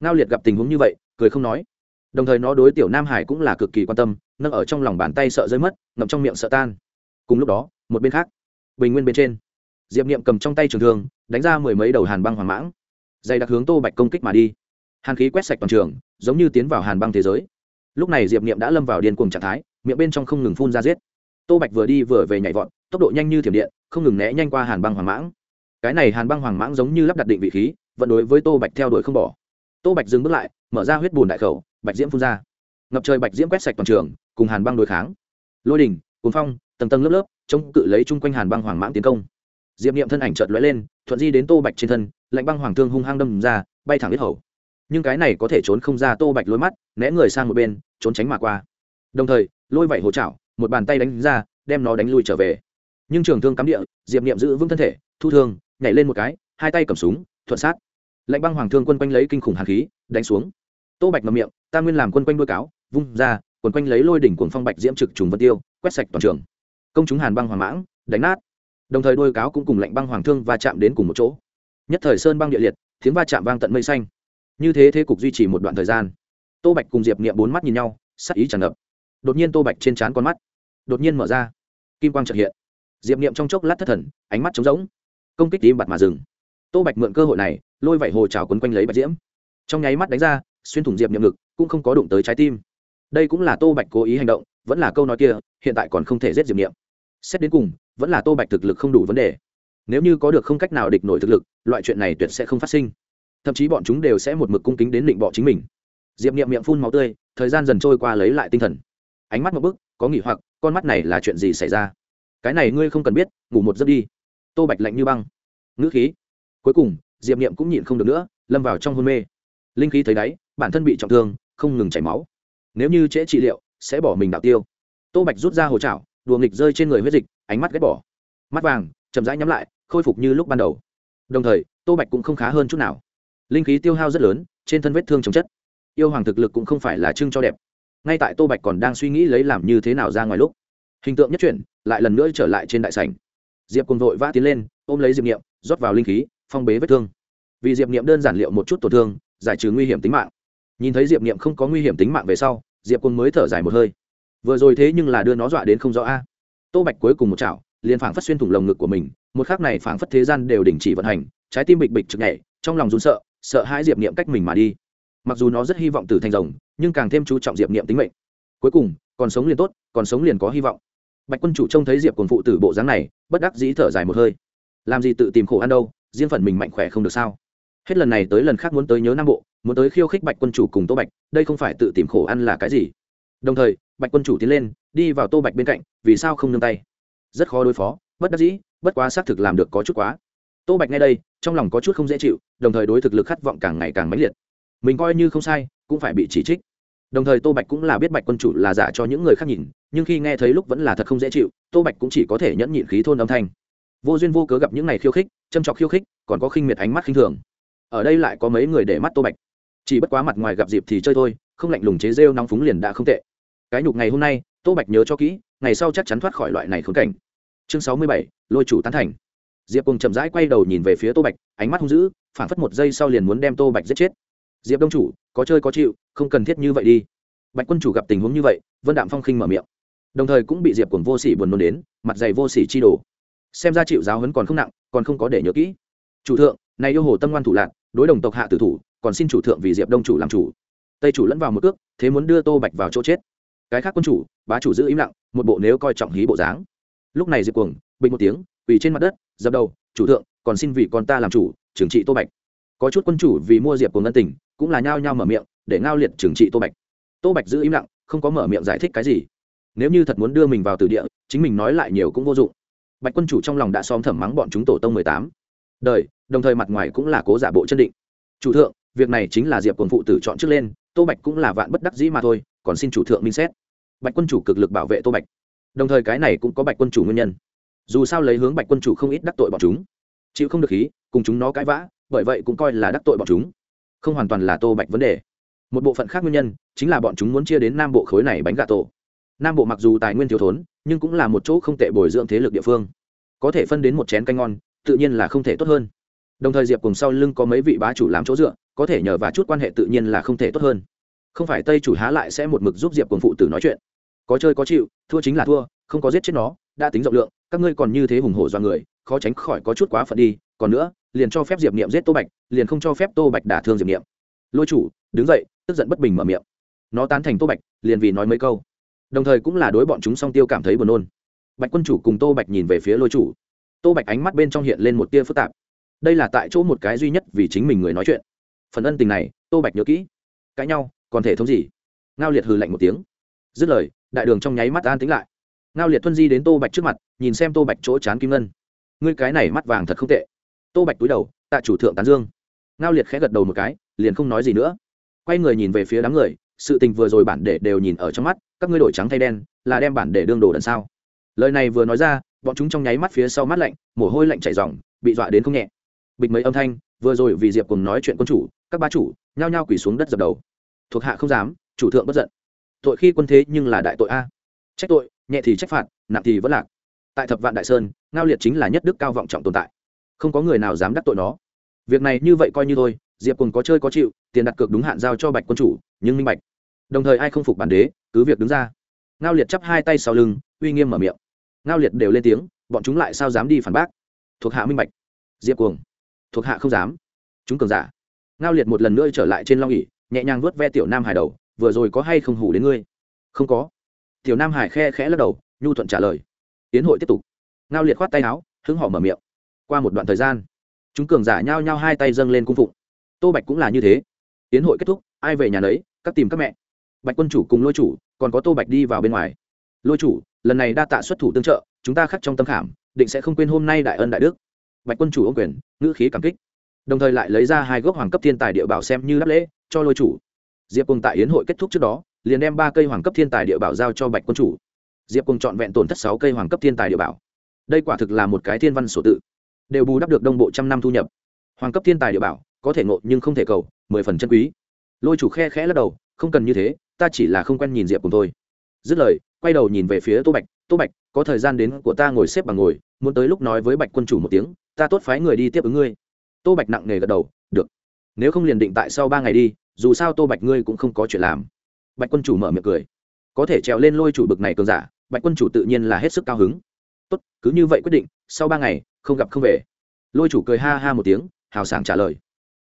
Ngao liệt gặp tình huống như vậy, cười không nói. Đồng thời nó đối tiểu nam hải cũng là cực kỳ quan tâm, nâng ở trong lòng bàn tay sợ rơi mất, ngậm trong miệng sợ tan. Cùng lúc đó, một bên khác, bình nguyên bên trên, diệp niệm cầm trong tay trường thương đánh ra mười mấy đầu hàn băng hoàng mãng. Dày đặc hướng tô bạch công kích mà đi. Hàn khí quét sạch toàn trường, giống như tiến vào hàn băng thế giới. Lúc này diệp niệm đã lâm vào điên cuồng trạng thái, miệng bên trong không ngừng phun ra giết. Tô bạch vừa đi vừa về nhảy vọt, tốc độ nhanh như thiểm điện, không ngừng né nhanh qua hàn băng hoàng mãng. Cái này hàn băng hoàng mãng giống như lắp đặt định vị khí, vận đối với tô bạch theo đuổi không bỏ. Tô bạch dừng bước lại, mở ra huyết bùn đại khẩu, bạch diễm phun ra. Ngập trời bạch diễm quét sạch toàn trường, cùng hàn băng đối kháng. Lôi đỉnh cuốn phong, tầng tầng lớp lớp, chống cự lấy chung quanh hàn băng hoàng mãng tiến công diệp niệm thân ảnh chợt lóe lên, thuận di đến tô bạch trên thân, lạnh băng hoàng thương hung hăng đâm ra, bay thẳng biết hầu. Nhưng cái này có thể trốn không ra tô bạch lối mắt, né người sang một bên, trốn tránh mà qua. Đồng thời, lôi vẩy hồ chảo, một bàn tay đánh ra, đem nó đánh lui trở về. Nhưng trường thương cắm địa, diệp niệm giữ vững thân thể, thu thương, nhảy lên một cái, hai tay cầm súng, thuận sát. Lạnh băng hoàng thương quân quanh lấy kinh khủng hàn khí, đánh xuống. Tô bạch ngậm miệng, ta nguyên làm quân quanh đuôi cáo, vung ra, quần quanh lấy lôi đỉnh cuồng phong bạch diễm trực trùng vân tiêu, quét sạch toàn trường. Công chúng hàn băng hoàng mãng, đánh nát đồng thời đôi cáo cũng cùng lạnh băng hoàng thương va chạm đến cùng một chỗ. Nhất thời sơn băng địa liệt, tiếng va chạm vang tận mây xanh. Như thế thế cục duy trì một đoạn thời gian. Tô bạch cùng diệp niệm bốn mắt nhìn nhau, sắc ý tràn ngập. Đột nhiên tô bạch trên trán con mắt, đột nhiên mở ra. Kim quang trợ hiện. Diệp niệm trong chốc lát thất thần, ánh mắt trống rỗng. Công kích tim bặt mà dừng. Tô bạch mượn cơ hội này, lôi vảy hồ trào quấn quanh lấy bạch diễm. Trong nháy mắt đánh ra, xuyên thủng diệp niệm ngực, cũng không có đụng tới trái tim. Đây cũng là tô bạch cố ý hành động, vẫn là câu nói kia, hiện tại còn không thể giết diệp niệm. Xét đến cùng vẫn là tô bạch thực lực không đủ vấn đề. Nếu như có được không cách nào địch nổi thực lực, loại chuyện này tuyệt sẽ không phát sinh. Thậm chí bọn chúng đều sẽ một mực cung kính đến định bọ chính mình. Diệp niệm miệng phun máu tươi, thời gian dần trôi qua lấy lại tinh thần. Ánh mắt một bức, có nghỉ hoặc, con mắt này là chuyện gì xảy ra? Cái này ngươi không cần biết, ngủ một giấc đi. Tô bạch lạnh như băng. Ngữ khí. Cuối cùng, diệp niệm cũng nhịn không được nữa, lâm vào trong hôn mê. Linh khí thấy đáy, bản thân bị trọng thương, không ngừng chảy máu. Nếu như trễ trị liệu, sẽ bỏ mình đạo tiêu. Tô bạch rút ra hồ chảo đùa nghịch rơi trên người huyết dịch, ánh mắt ghét bỏ. Mắt vàng, chậm rãi nhắm lại, khôi phục như lúc ban đầu. Đồng thời, tô bạch cũng không khá hơn chút nào. Linh khí tiêu hao rất lớn, trên thân vết thương chống chất. Yêu hoàng thực lực cũng không phải là trưng cho đẹp. Ngay tại tô bạch còn đang suy nghĩ lấy làm như thế nào ra ngoài lúc, hình tượng nhất chuyển, lại lần nữa trở lại trên đại sảnh. Diệp cùng vội vã tiến lên, ôm lấy diệp niệm, rót vào linh khí, phong bế vết thương. Vì diệp niệm đơn giản liệu một chút tổn thương, giải trừ nguy hiểm tính mạng. Nhìn thấy diệp niệm không có nguy hiểm tính mạng về sau, diệp cùng mới thở dài một hơi vừa rồi thế nhưng là đưa nó dọa đến không rõ a. Tô bạch cuối cùng một chảo, liền phảng phất xuyên thủng lồng ngực của mình, một khắc này phảng phất thế gian đều đình chỉ vận hành, trái tim bịch bịch trực nhảy, trong lòng run sợ sợ hãi diệp niệm cách mình mà đi. Mặc dù nó rất hy vọng tử thành rồng, nhưng càng thêm chú trọng diệp niệm tính mệnh. Cuối cùng, còn sống liền tốt, còn sống liền có hy vọng. Bạch quân chủ trông thấy diệp cồn phụ tử bộ dáng này, bất đắc dĩ thở dài một hơi. Làm gì tự tìm khổ ăn đâu, riêng phần mình mạnh khỏe không được sao? Hết lần này tới lần khác muốn tới nhớ nam bộ, muốn tới khiêu khích bạch quân chủ cùng tô bạch, đây không phải tự tìm khổ ăn là cái gì? Đồng thời bạch quân chủ tiến lên, đi vào tô bạch bên cạnh, vì sao không nương tay? Rất khó đối phó, bất đắc dĩ, bất quá xác thực làm được có chút quá. Tô bạch ngay đây, trong lòng có chút không dễ chịu, đồng thời đối thực lực khát vọng càng ngày càng mãnh liệt. Mình coi như không sai, cũng phải bị chỉ trích. Đồng thời tô bạch cũng là biết bạch quân chủ là giả cho những người khác nhìn, nhưng khi nghe thấy lúc vẫn là thật không dễ chịu, tô bạch cũng chỉ có thể nhẫn nhịn khí thôn âm thanh. Vô duyên vô cớ gặp những này khiêu khích, châm trọc khiêu khích, còn có khinh miệt ánh mắt khinh thường. Ở đây lại có mấy người để mắt tô bạch. Chỉ bất quá mặt ngoài gặp dịp thì chơi thôi, không lạnh lùng chế rêu nóng phúng liền đã không tệ cái nhục ngày hôm nay, tô bạch nhớ cho kỹ, ngày sau chắc chắn thoát khỏi loại này khốn cảnh. Chương sáu mươi bảy, lôi chủ tán thành. Diệp cùng chậm rãi quay đầu nhìn về phía tô bạch, ánh mắt hung dữ phản phất một giây sau liền muốn đem tô bạch giết chết. Diệp đông chủ, có chơi có chịu, không cần thiết như vậy đi. Bạch quân chủ gặp tình huống như vậy, vân đạm phong khinh mở miệng. Đồng thời cũng bị diệp cùng vô sỉ buồn nôn đến, mặt dày vô sỉ chi đồ. Xem ra chịu giáo hấn còn không nặng, còn không có để nhớ kỹ. Chủ thượng, này yêu hồ tâm ngoan thủ lạc, đối đồng tộc hạ tử thủ, còn xin chủ thượng vì diệp đông chủ làm chủ. Tây chủ lẫn vào một cước, thế muốn đưa tô bạch vào chỗ chết cái khác quân chủ bá chủ giữ im lặng một bộ nếu coi trọng hí bộ dáng. Lúc này diệp cuồng bình một tiếng quỳ trên mặt đất dập đầu chủ thượng còn xin vì con ta làm chủ trừng trị tô bạch. Có chút quân chủ vì mua diệp cuồng ngân tình, cũng là nhao nhao mở miệng để ngao liệt trừng trị tô bạch. Tô bạch giữ im lặng không có mở miệng giải thích cái gì. Nếu như thật muốn đưa mình vào từ địa chính mình nói lại nhiều cũng vô dụng. Bạch quân chủ trong lòng đã xóm thẩm mắng bọn chúng tổ tông mười tám. Đời đồng thời mặt ngoài cũng là cố giả bộ chân định. Chủ thượng việc này chính là diệp quần phụ tử chọn trước lên, tô bạch cũng là vạn bất đắc dĩ mà thôi, còn xin chủ thượng minh xét. Bạch quân chủ cực lực bảo vệ tô bạch. Đồng thời cái này cũng có bạch quân chủ nguyên nhân. Dù sao lấy hướng bạch quân chủ không ít đắc tội bọn chúng, chịu không được khí, cùng chúng nó cãi vã, bởi vậy cũng coi là đắc tội bọn chúng. Không hoàn toàn là tô bạch vấn đề. Một bộ phận khác nguyên nhân chính là bọn chúng muốn chia đến nam bộ khối này bánh gà tổ. Nam bộ mặc dù tài nguyên thiếu thốn, nhưng cũng là một chỗ không tệ bồi dưỡng thế lực địa phương. Có thể phân đến một chén canh ngon, tự nhiên là không thể tốt hơn. Đồng thời diệp cùng sau lưng có mấy vị bá chủ làm chỗ dựa có thể nhờ và chút quan hệ tự nhiên là không thể tốt hơn. Không phải tây chủ há lại sẽ một mực giúp diệp cùng phụ tử nói chuyện. Có chơi có chịu, thua chính là thua, không có giết chết nó, đã tính rộng lượng, các ngươi còn như thế hùng hổ do người, khó tránh khỏi có chút quá phận đi, còn nữa, liền cho phép diệp niệm giết tô bạch, liền không cho phép tô bạch đả thương diệp niệm. Lôi chủ, đứng dậy, tức giận bất bình mở miệng. Nó tán thành tô bạch, liền vì nói mấy câu. Đồng thời cũng là đối bọn chúng song tiêu cảm thấy buồn nôn. Bạch quân chủ cùng tô bạch nhìn về phía lôi chủ. Tô bạch ánh mắt bên trong hiện lên một tia phức tạp. Đây là tại chỗ một cái duy nhất vì chính mình người nói chuyện phần ân tình này, tô bạch nhớ kỹ. Cãi nhau, còn thể thống gì? Ngao liệt hừ lạnh một tiếng. Dứt lời, đại đường trong nháy mắt an tính lại. Ngao liệt thuân di đến tô bạch trước mặt, nhìn xem tô bạch chỗ chán kim ngân. Ngươi cái này mắt vàng thật không tệ. Tô bạch túi đầu, tạ chủ thượng tán dương. Ngao liệt khẽ gật đầu một cái, liền không nói gì nữa. Quay người nhìn về phía đám người, sự tình vừa rồi bản để đều nhìn ở trong mắt, các ngươi đổi trắng thay đen, là đem bản để đương đồ đần sao? Lời này vừa nói ra, bọn chúng trong nháy mắt phía sau mắt lạnh, mồ hôi lạnh chảy ròng, bị dọa đến không nhẹ. Bịch mấy âm thanh, vừa rồi vì diệp cùng nói chuyện quân chủ các ba chủ, nhao nhao quỳ xuống đất dập đầu. Thuộc hạ không dám, chủ thượng bất giận. Tội khi quân thế nhưng là đại tội a. Trách tội, nhẹ thì trách phạt, nặng thì vẫn lạc. Tại thập vạn đại sơn, ngao liệt chính là nhất đức cao vọng trọng tồn tại. Không có người nào dám đắc tội nó. Việc này như vậy coi như thôi, diệp cùng có chơi có chịu, tiền đặt cược đúng hạn giao cho bạch quân chủ, nhưng minh bạch. Đồng thời ai không phục bản đế, cứ việc đứng ra. Ngao liệt chắp hai tay sau lưng, uy nghiêm mở miệng. Ngao liệt đều lên tiếng, bọn chúng lại sao dám đi phản bác? Thuộc hạ minh bạch. Diệp cuồng. Thuộc hạ không dám. Chúng cường giả ngao liệt một lần nữa trở lại trên long ỉ nhẹ nhàng vuốt ve tiểu nam hải đầu vừa rồi có hay không hủ đến ngươi? Không có. Tiểu nam hải khe khẽ lắc đầu nhu thuận trả lời. Tiến hội tiếp tục. Ngao liệt khoát tay áo hứng họ mở miệng. Qua một đoạn thời gian chúng cường giả nhao nhao hai tay dâng lên cung phụng. Tô bạch cũng là như thế. Tiến hội kết thúc ai về nhà nấy, các tìm các mẹ. Bạch quân chủ cùng lôi chủ còn có tô bạch đi vào bên ngoài. Lôi chủ lần này đa tạ xuất thủ tương trợ chúng ta khắc trong tâm khảm định sẽ không quên hôm nay đại ân đại đức. Bạch quân chủ ô quyền ngữ khí cảm kích đồng thời lại lấy ra hai gốc hoàng cấp thiên tài địa bảo xem như đáp lễ, cho lôi chủ. Diệp cùng tại yến hội kết thúc trước đó, liền đem ba cây hoàng cấp thiên tài địa bảo giao cho bạch quân chủ. Diệp cùng trọn vẹn tổn thất sáu cây hoàng cấp thiên tài địa bảo. Đây quả thực là một cái thiên văn sổ tự. Đều bù đắp được đông bộ trăm năm thu nhập. Hoàng cấp thiên tài địa bảo, có thể ngộ nhưng không thể cầu, mười phần chân quý. Lôi chủ khe khẽ lắc đầu, không cần như thế, ta chỉ là không quen nhìn diệp cùng thôi. Dứt lời, quay đầu nhìn về phía tô bạch. Tô bạch, có thời gian đến của ta ngồi xếp bằng ngồi, muốn tới lúc nói với bạch quân chủ một tiếng, ta tốt phái người đi tiếp ứng ngươi tô bạch nặng nề gật đầu, được, nếu không liền định tại sau ba ngày đi, dù sao tô bạch ngươi cũng không có chuyện làm. Bạch quân chủ mở miệng cười, có thể trèo lên lôi chủ bực này cường giả, bạch quân chủ tự nhiên là hết sức cao hứng. Tốt, cứ như vậy quyết định, sau ba ngày, không gặp không về. Lôi chủ cười ha ha một tiếng, hào sảng trả lời.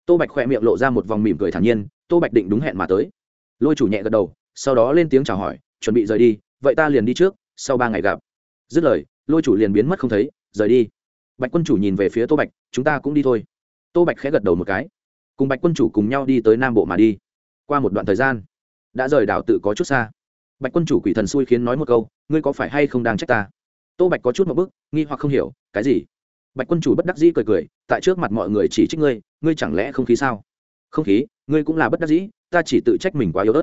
Tô bạch khỏe miệng lộ ra một vòng mỉm cười thản nhiên, tô bạch định đúng hẹn mà tới. Lôi chủ nhẹ gật đầu, sau đó lên tiếng chào hỏi, chuẩn bị rời đi, vậy ta liền đi trước, sau ba ngày gặp. Dứt lời, lôi chủ liền biến mất không thấy, rời đi. Bạch quân chủ nhìn về phía tô bạch, chúng ta cũng đi thôi tô bạch khẽ gật đầu một cái. Cùng bạch quân chủ cùng nhau đi tới nam bộ mà đi. Qua một đoạn thời gian, đã rời đảo tự có chút xa. Bạch quân chủ quỷ thần xui khiến nói một câu, ngươi có phải hay không đang trách ta? Tô bạch có chút một bức nghi hoặc không hiểu, cái gì? Bạch quân chủ bất đắc dĩ cười cười, tại trước mặt mọi người chỉ trích ngươi ngươi chẳng lẽ không khí sao? Không khí? Ngươi cũng là bất đắc dĩ, ta chỉ tự trách mình quá yếu ớt.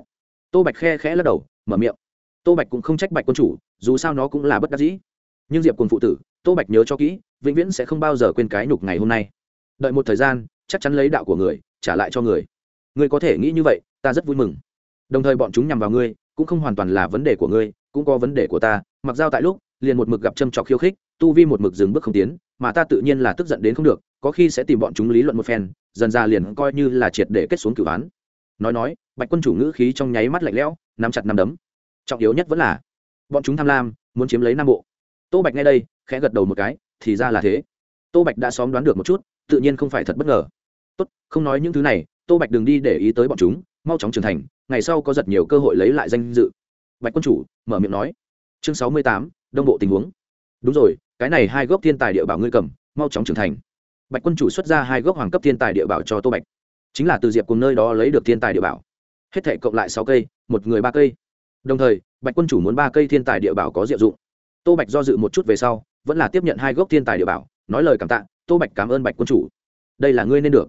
Tô bạch khe khẽ lắc đầu, mở miệng. Tô bạch cũng không trách bạch quân chủ, dù sao nó cũng là bất đắc dĩ. Nhưng diệp cùng phụ tử, tô bạch nhớ cho kỹ, vĩnh viễn sẽ không bao giờ quên cái nhục ngày hôm nay đợi một thời gian, chắc chắn lấy đạo của người, trả lại cho người. Ngươi có thể nghĩ như vậy, ta rất vui mừng. Đồng thời bọn chúng nhằm vào ngươi, cũng không hoàn toàn là vấn đề của ngươi, cũng có vấn đề của ta. Mặc dao tại lúc, liền một mực gặp châm trọc khiêu khích, tu vi một mực dừng bước không tiến, mà ta tự nhiên là tức giận đến không được, có khi sẽ tìm bọn chúng lý luận một phen, dần ra liền coi như là triệt để kết xuống cửu án. Nói nói, bạch quân chủ ngữ khí trong nháy mắt lạnh lẽo, nắm chặt nắm đấm. Trọng yếu nhất vẫn là, bọn chúng tham lam, muốn chiếm lấy nam bộ. Tô bạch ngay đây, khẽ gật đầu một cái, thì ra là thế. Tô bạch đã xóm đoán được một chút tự nhiên không phải thật bất ngờ. Tốt, không nói những thứ này, tô bạch đừng đi để ý tới bọn chúng, mau chóng trưởng thành, ngày sau có rất nhiều cơ hội lấy lại danh dự. Bạch quân chủ, mở miệng nói. Chương sáu mươi tám, đông bộ tình huống. Đúng rồi, cái này hai gốc thiên tài địa bảo ngươi cầm, mau chóng trưởng thành. Bạch quân chủ xuất ra hai gốc hoàng cấp thiên tài địa bảo cho tô bạch. Chính là từ diệp cùng nơi đó lấy được thiên tài địa bảo. Hết thể cộng lại sáu cây, một người ba cây. Đồng thời, bạch quân chủ muốn ba cây thiên tài địa bảo có diệu dụng. Tô bạch do dự một chút về sau, vẫn là tiếp nhận hai gốc thiên tài địa bảo, nói lời cảm tạ tô bạch cảm ơn bạch quân chủ. Đây là ngươi nên được.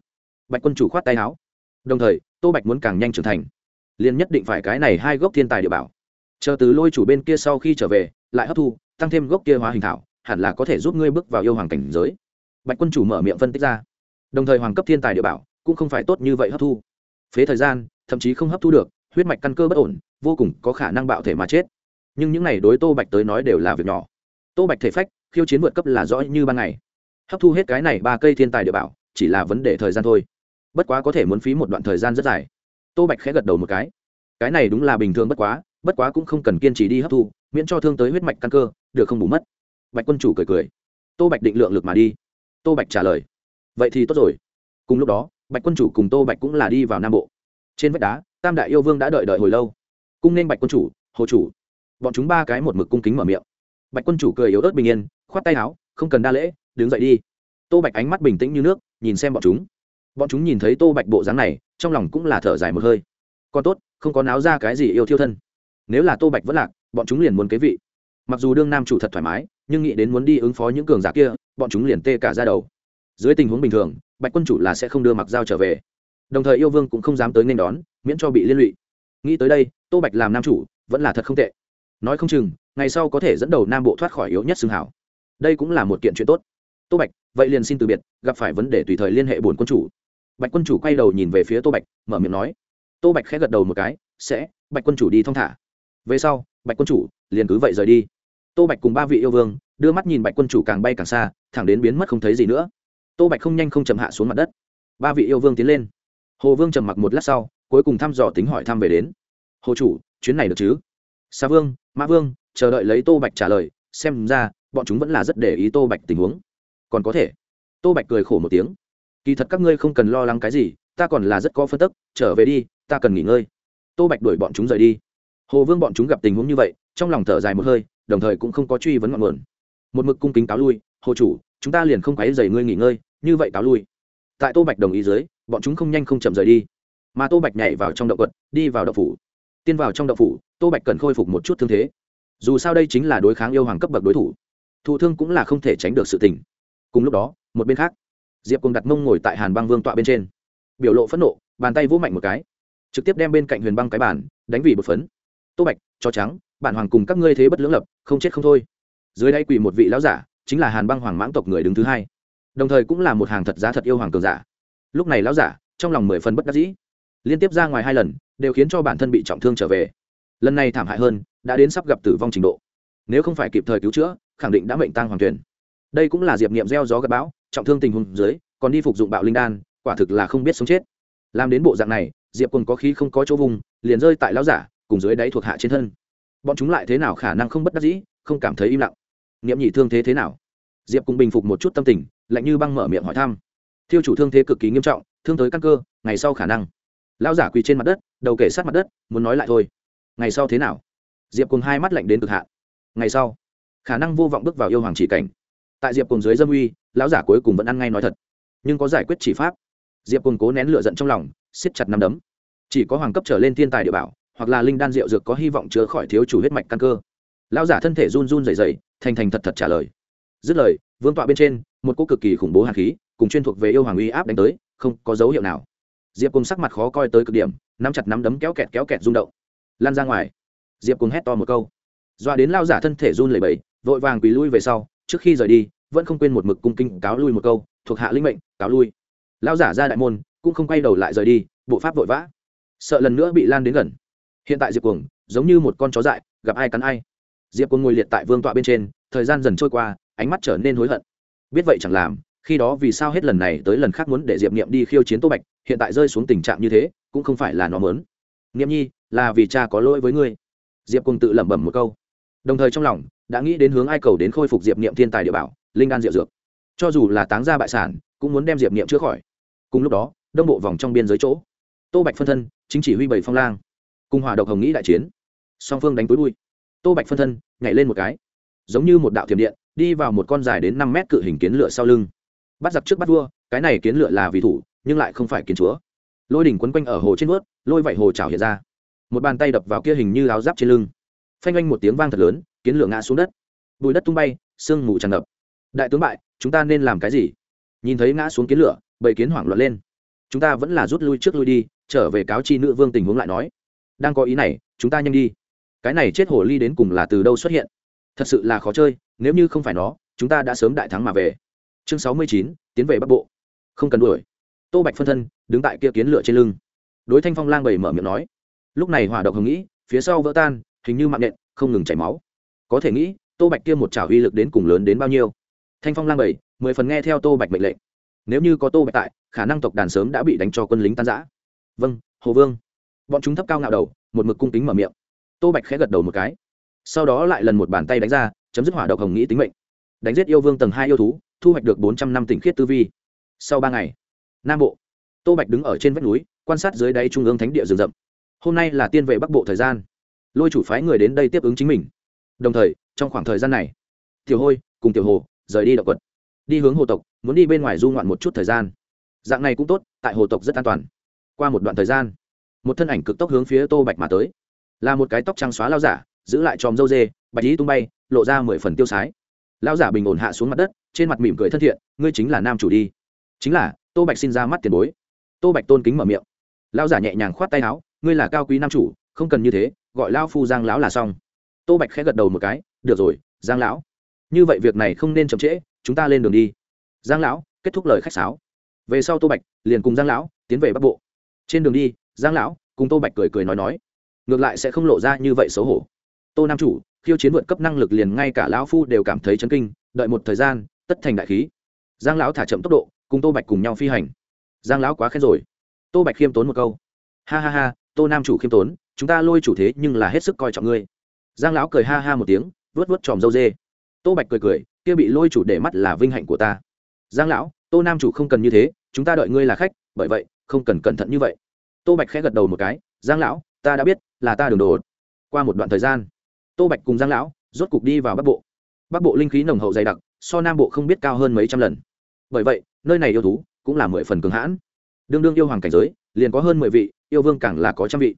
Bạch quân chủ khoát tay áo. Đồng thời, tô bạch muốn càng nhanh trưởng thành. Liền nhất định phải cái này hai gốc thiên tài địa bảo. Chờ từ lôi chủ bên kia sau khi trở về, lại hấp thu, tăng thêm gốc kia hóa hình thảo, hẳn là có thể giúp ngươi bước vào yêu hoàng cảnh giới. Bạch quân chủ mở miệng phân tích ra. Đồng thời hoàng cấp thiên tài địa bảo cũng không phải tốt như vậy hấp thu. Phế thời gian, thậm chí không hấp thu được, huyết mạch căn cơ bất ổn, vô cùng có khả năng bạo thể mà chết. Nhưng những này đối tô bạch tới nói đều là việc nhỏ. Tô bạch thể phách, khiêu chiến vượt cấp là rõ như ban ngày hấp thu hết cái này ba cây thiên tài địa bảo, chỉ là vấn đề thời gian thôi. Bất quá có thể muốn phí một đoạn thời gian rất dài. Tô bạch khẽ gật đầu một cái. Cái này đúng là bình thường bất quá bất quá cũng không cần kiên trì đi hấp thu, miễn cho thương tới huyết mạch căn cơ, được không bù mất. Bạch quân chủ cười cười. Tô bạch định lượng lực mà đi. Tô bạch trả lời. Vậy thì tốt rồi. Cùng lúc đó, bạch quân chủ cùng tô bạch cũng là đi vào nam bộ. Trên vách đá, tam đại yêu vương đã đợi đợi hồi lâu. Cung nên bạch quân chủ, hồ chủ. Bọn chúng ba cái một mực cung kính mở miệng. Bạch quân chủ cười yếu ớt bình yên, khoát tay áo, không cần đa lễ đứng dậy đi. Tô bạch ánh mắt bình tĩnh như nước, nhìn xem bọn chúng. Bọn chúng nhìn thấy tô bạch bộ dáng này, trong lòng cũng là thở dài một hơi. Còn tốt, không có náo ra cái gì yêu thiêu thân. Nếu là tô bạch vẫn lạc, bọn chúng liền muốn kế vị. Mặc dù đương nam chủ thật thoải mái, nhưng nghĩ đến muốn đi ứng phó những cường giả kia, bọn chúng liền tê cả ra đầu. Dưới tình huống bình thường, bạch quân chủ là sẽ không đưa mặc dao trở về. Đồng thời yêu vương cũng không dám tới nên đón, miễn cho bị liên lụy. Nghĩ tới đây, tô bạch làm nam chủ, vẫn là thật không tệ. Nói không chừng, ngày sau có thể dẫn đầu nam bộ thoát khỏi yếu nhất xương hảo đây cũng là một kiện chuyện tốt tô bạch, vậy liền xin từ biệt, gặp phải vấn đề tùy thời liên hệ bổn quân chủ. Bạch quân chủ quay đầu nhìn về phía tô bạch, mở miệng nói. Tô bạch khẽ gật đầu một cái, sẽ, bạch quân chủ đi thong thả. Về sau, bạch quân chủ liền cứ vậy rời đi. Tô bạch cùng ba vị yêu vương đưa mắt nhìn bạch quân chủ càng bay càng xa, thẳng đến biến mất không thấy gì nữa. Tô bạch không nhanh không chậm hạ xuống mặt đất. Ba vị yêu vương tiến lên. Hồ vương trầm mặc một lát sau, cuối cùng thăm dò tính hỏi thăm về đến. Hồ chủ, chuyến này được chứ? Sa vương mã vương, chờ đợi lấy tô bạch trả lời, xem ra bọn chúng vẫn là rất để ý tô bạch tình huống còn có thể. Tô bạch cười khổ một tiếng. Kỳ thật các ngươi không cần lo lắng cái gì, ta còn là rất có phân tức, trở về đi, ta cần nghỉ ngơi. Tô bạch đuổi bọn chúng rời đi. Hồ vương bọn chúng gặp tình huống như vậy, trong lòng thở dài một hơi, đồng thời cũng không có truy vấn ngọn nguồn. Một mực cung kính cáo lui, hồ chủ, chúng ta liền không quấy dày ngươi nghỉ ngơi, như vậy cáo lui. Tại tô bạch đồng ý dưới, bọn chúng không nhanh không chậm rời đi. Mà tô bạch nhảy vào trong động quật, đi vào động phủ. Tiên vào trong động phủ, tô bạch cần khôi phục một chút thương thế. Dù sao đây chính là đối kháng yêu hoàng cấp bậc đối thủ. Thụ thương cũng là không thể tránh được sự tình cùng lúc đó, một bên khác, diệp cùng đặt mông ngồi tại hàn băng vương tọa bên trên. Biểu lộ phẫn nộ, bàn tay vỗ mạnh một cái, trực tiếp đem bên cạnh huyền băng cái bản đánh vì bột phấn. Tô bạch, cho trắng, bản hoàng cùng các ngươi thế bất lưỡng lập, không chết không thôi. Dưới đây quỳ một vị lão giả, chính là hàn băng hoàng mãng tộc người đứng thứ hai. Đồng thời cũng là một hàng thật giá thật yêu hoàng cường giả. Lúc này lão giả, trong lòng mười phần bất đắc dĩ. Liên tiếp ra ngoài hai lần, đều khiến cho bản thân bị trọng thương trở về. Lần này thảm hại hơn, đã đến sắp gặp tử vong trình độ. Nếu không phải kịp thời cứu chữa, khẳng định đã mệnh tăng hoàng tuyển đây cũng là diệp nghiệm gieo gió gặp bão, trọng thương tình huống dưới, còn đi phục dụng bạo linh đan, quả thực là không biết sống chết. Làm đến bộ dạng này, diệp quần có khí không có chỗ vùng, liền rơi tại lão giả, cùng dưới đáy thuộc hạ trên thân. Bọn chúng lại thế nào khả năng không bất đắc dĩ, không cảm thấy im lặng. Niệm nhị thương thế thế nào? Diệp cùng bình phục một chút tâm tình, lạnh như băng mở miệng hỏi thăm. Thiêu chủ thương thế cực kỳ nghiêm trọng, thương tới căn cơ, ngày sau khả năng. Lão giả quỳ trên mặt đất, đầu kể sát mặt đất, muốn nói lại thôi. Ngày sau thế nào? Diệp cùng hai mắt lạnh đến cực hạn. Ngày sau, khả năng vô vọng bước vào yêu hoàng chỉ cảnh tại diệp cùng dưới dâm uy, lão giả cuối cùng vẫn ăn ngay nói thật. Nhưng có giải quyết chỉ pháp. Diệp cùng cố nén lửa giận trong lòng, siết chặt nắm đấm. Chỉ có hoàng cấp trở lên thiên tài địa bảo, hoặc là linh đan rượu dược có hy vọng chữa khỏi thiếu chủ huyết mạch căn cơ. Lão giả thân thể run run dày dày thành thành thật thật trả lời. Dứt lời, vương tọa bên trên, một cô cực kỳ khủng bố hạt khí, cùng chuyên thuộc về yêu hoàng uy áp đánh tới, không có dấu hiệu nào. Diệp cùng sắc mặt khó coi tới cực điểm, nắm chặt nắm đấm kéo kẹt kéo kẹt rung động. Lan ra ngoài. Diệp cùng hét to một câu. Doa đến lao giả thân thể run lẩy bẩy, vội vàng quỳ lui về sau, trước khi rời đi vẫn không quên một mực cung kinh cáo lui một câu, thuộc hạ linh mệnh, cáo lui. Lao giả ra đại môn, cũng không quay đầu lại rời đi, bộ pháp vội vã. Sợ lần nữa bị lan đến gần. Hiện tại diệp cuồng, giống như một con chó dại, gặp ai cắn ai. Diệp cuồng ngồi liệt tại vương tọa bên trên, thời gian dần trôi qua, ánh mắt trở nên hối hận. Biết vậy chẳng làm, khi đó vì sao hết lần này tới lần khác muốn để diệp niệm đi khiêu chiến tô bạch, hiện tại rơi xuống tình trạng như thế, cũng không phải là nó mớn niệm nhi, là vì cha có lỗi với ngươi. Diệp cùng tự lẩm bẩm một câu. Đồng thời trong lòng, đã nghĩ đến hướng ai cầu đến khôi phục diệp niệm thiên tài địa bảo linh đan diệu dược. Cho dù là táng ra bại sản, cũng muốn đem diệp niệm chữa khỏi. Cùng lúc đó, đông bộ vòng trong biên giới chỗ, tô bạch phân thân, chính chỉ huy bảy phong lang, cùng hòa độc hồng nghĩ đại chiến. Song phương đánh túi bụi. Tô bạch phân thân, nhảy lên một cái. Giống như một đạo thiểm điện, đi vào một con dài đến năm mét cự hình kiến lửa sau lưng. Bắt giặc trước bắt vua, cái này kiến lửa là vì thủ, nhưng lại không phải kiến chúa. Lôi đỉnh quấn quanh ở hồ trên vớt lôi vạy hồ trào hiện ra. Một bàn tay đập vào kia hình như áo giáp trên lưng. Phanh oanh một tiếng vang thật lớn, kiến lửa ngã xuống đất. Bùi đất tung bay, sương mù tràn ngập đại tướng bại, chúng ta nên làm cái gì? Nhìn thấy ngã xuống kiến lửa, bầy kiến hoảng loạn lên. Chúng ta vẫn là rút lui trước lui đi, trở về cáo chi nữ vương tình huống lại nói. Đang có ý này, chúng ta nhanh đi. Cái này chết hồ ly đến cùng là từ đâu xuất hiện? Thật sự là khó chơi, nếu như không phải nó, chúng ta đã sớm đại thắng mà về. Chương sáu mươi chín, tiến về bắc bộ. Không cần đuổi. Tô bạch phân thân, đứng tại kia kiến lửa trên lưng. Đối thanh phong lang bầy mở miệng nói. Lúc này hỏa độc hồng nghĩ, phía sau vỡ tan, hình như mạng nện không ngừng chảy máu. Có thể nghĩ, tô bạch kia một trào uy lực đến cùng lớn đến bao nhiêu? Thanh phong lang bảy, mười phần nghe theo tô bạch mệnh lệnh. Nếu như có tô bạch tại khả năng tộc đàn sớm đã bị đánh cho quân lính tan giã vâng hồ vương. Bọn chúng thấp cao ngạo đầu một mực cung kính mở miệng. Tô bạch khẽ gật đầu một cái. Sau đó lại lần một bàn tay đánh ra chấm dứt hỏa độc hồng nghĩ tính mệnh. Đánh giết yêu vương tầng hai yêu thú thu hoạch được bốn trăm năm tỉnh khiết tư vi. Sau ba ngày nam bộ. Tô bạch đứng ở trên vách núi quan sát dưới đáy trung ương thánh địa rừng rậm. Hôm nay là tiên vệ bắc bộ thời gian. Lôi chủ phái người đến đây tiếp ứng chính mình. Đồng thời trong khoảng thời gian này tiểu hôi cùng tiểu hồ rời đi động quật. Đi hướng hồ tộc, muốn đi bên ngoài du ngoạn một chút thời gian. Dạng này cũng tốt, tại hồ tộc rất an toàn. Qua một đoạn thời gian, một thân ảnh cực tốc hướng phía tô bạch mà tới. Là một cái tóc trắng xóa lao giả, giữ lại tròm dâu dê, bạch ý tung bay, lộ ra mười phần tiêu sái. Lao giả bình ổn hạ xuống mặt đất, trên mặt mỉm cười thân thiện, ngươi chính là nam chủ đi. Chính là, tô bạch xin ra mắt tiền bối. Tô bạch tôn kính mở miệng. Lao giả nhẹ nhàng khoát tay áo, ngươi là cao quý nam chủ, không cần như thế, gọi lao phu giang lão là xong. Tô bạch khẽ gật đầu một cái, được rồi, giang lão như vậy việc này không nên chậm trễ, chúng ta lên đường đi. Giang lão, kết thúc lời khách sáo. Về sau tô bạch liền cùng giang lão tiến về bắc bộ. Trên đường đi, giang lão cùng tô bạch cười cười nói nói, ngược lại sẽ không lộ ra như vậy xấu hổ. Tô nam chủ, khiêu chiến vượt cấp năng lực liền ngay cả lão phu đều cảm thấy chấn kinh, đợi một thời gian, tất thành đại khí. Giang lão thả chậm tốc độ, cùng tô bạch cùng nhau phi hành. Giang lão quá khen rồi. Tô bạch khiêm tốn một câu. Ha ha ha, tô nam chủ khiêm tốn, chúng ta lôi chủ thế nhưng là hết sức coi trọng ngươi. Giang lão cười ha ha một tiếng vớt vớt tròm dâu dê tô bạch cười cười, kia bị lôi chủ để mắt là vinh hạnh của ta. Giang lão, tô nam chủ không cần như thế, chúng ta đợi ngươi là khách, bởi vậy, không cần cẩn thận như vậy. Tô bạch khẽ gật đầu một cái, giang lão, ta đã biết, là ta đường đồ qua một đoạn thời gian, tô bạch cùng giang lão, rốt cục đi vào bắc bộ. Bắc bộ linh khí nồng hậu dày đặc, so nam bộ không biết cao hơn mấy trăm lần. Bởi vậy, nơi này yêu thú cũng là mười phần cường hãn. Đương đương yêu hoàng cảnh giới, liền có hơn mười vị, yêu vương càng là có trăm vị.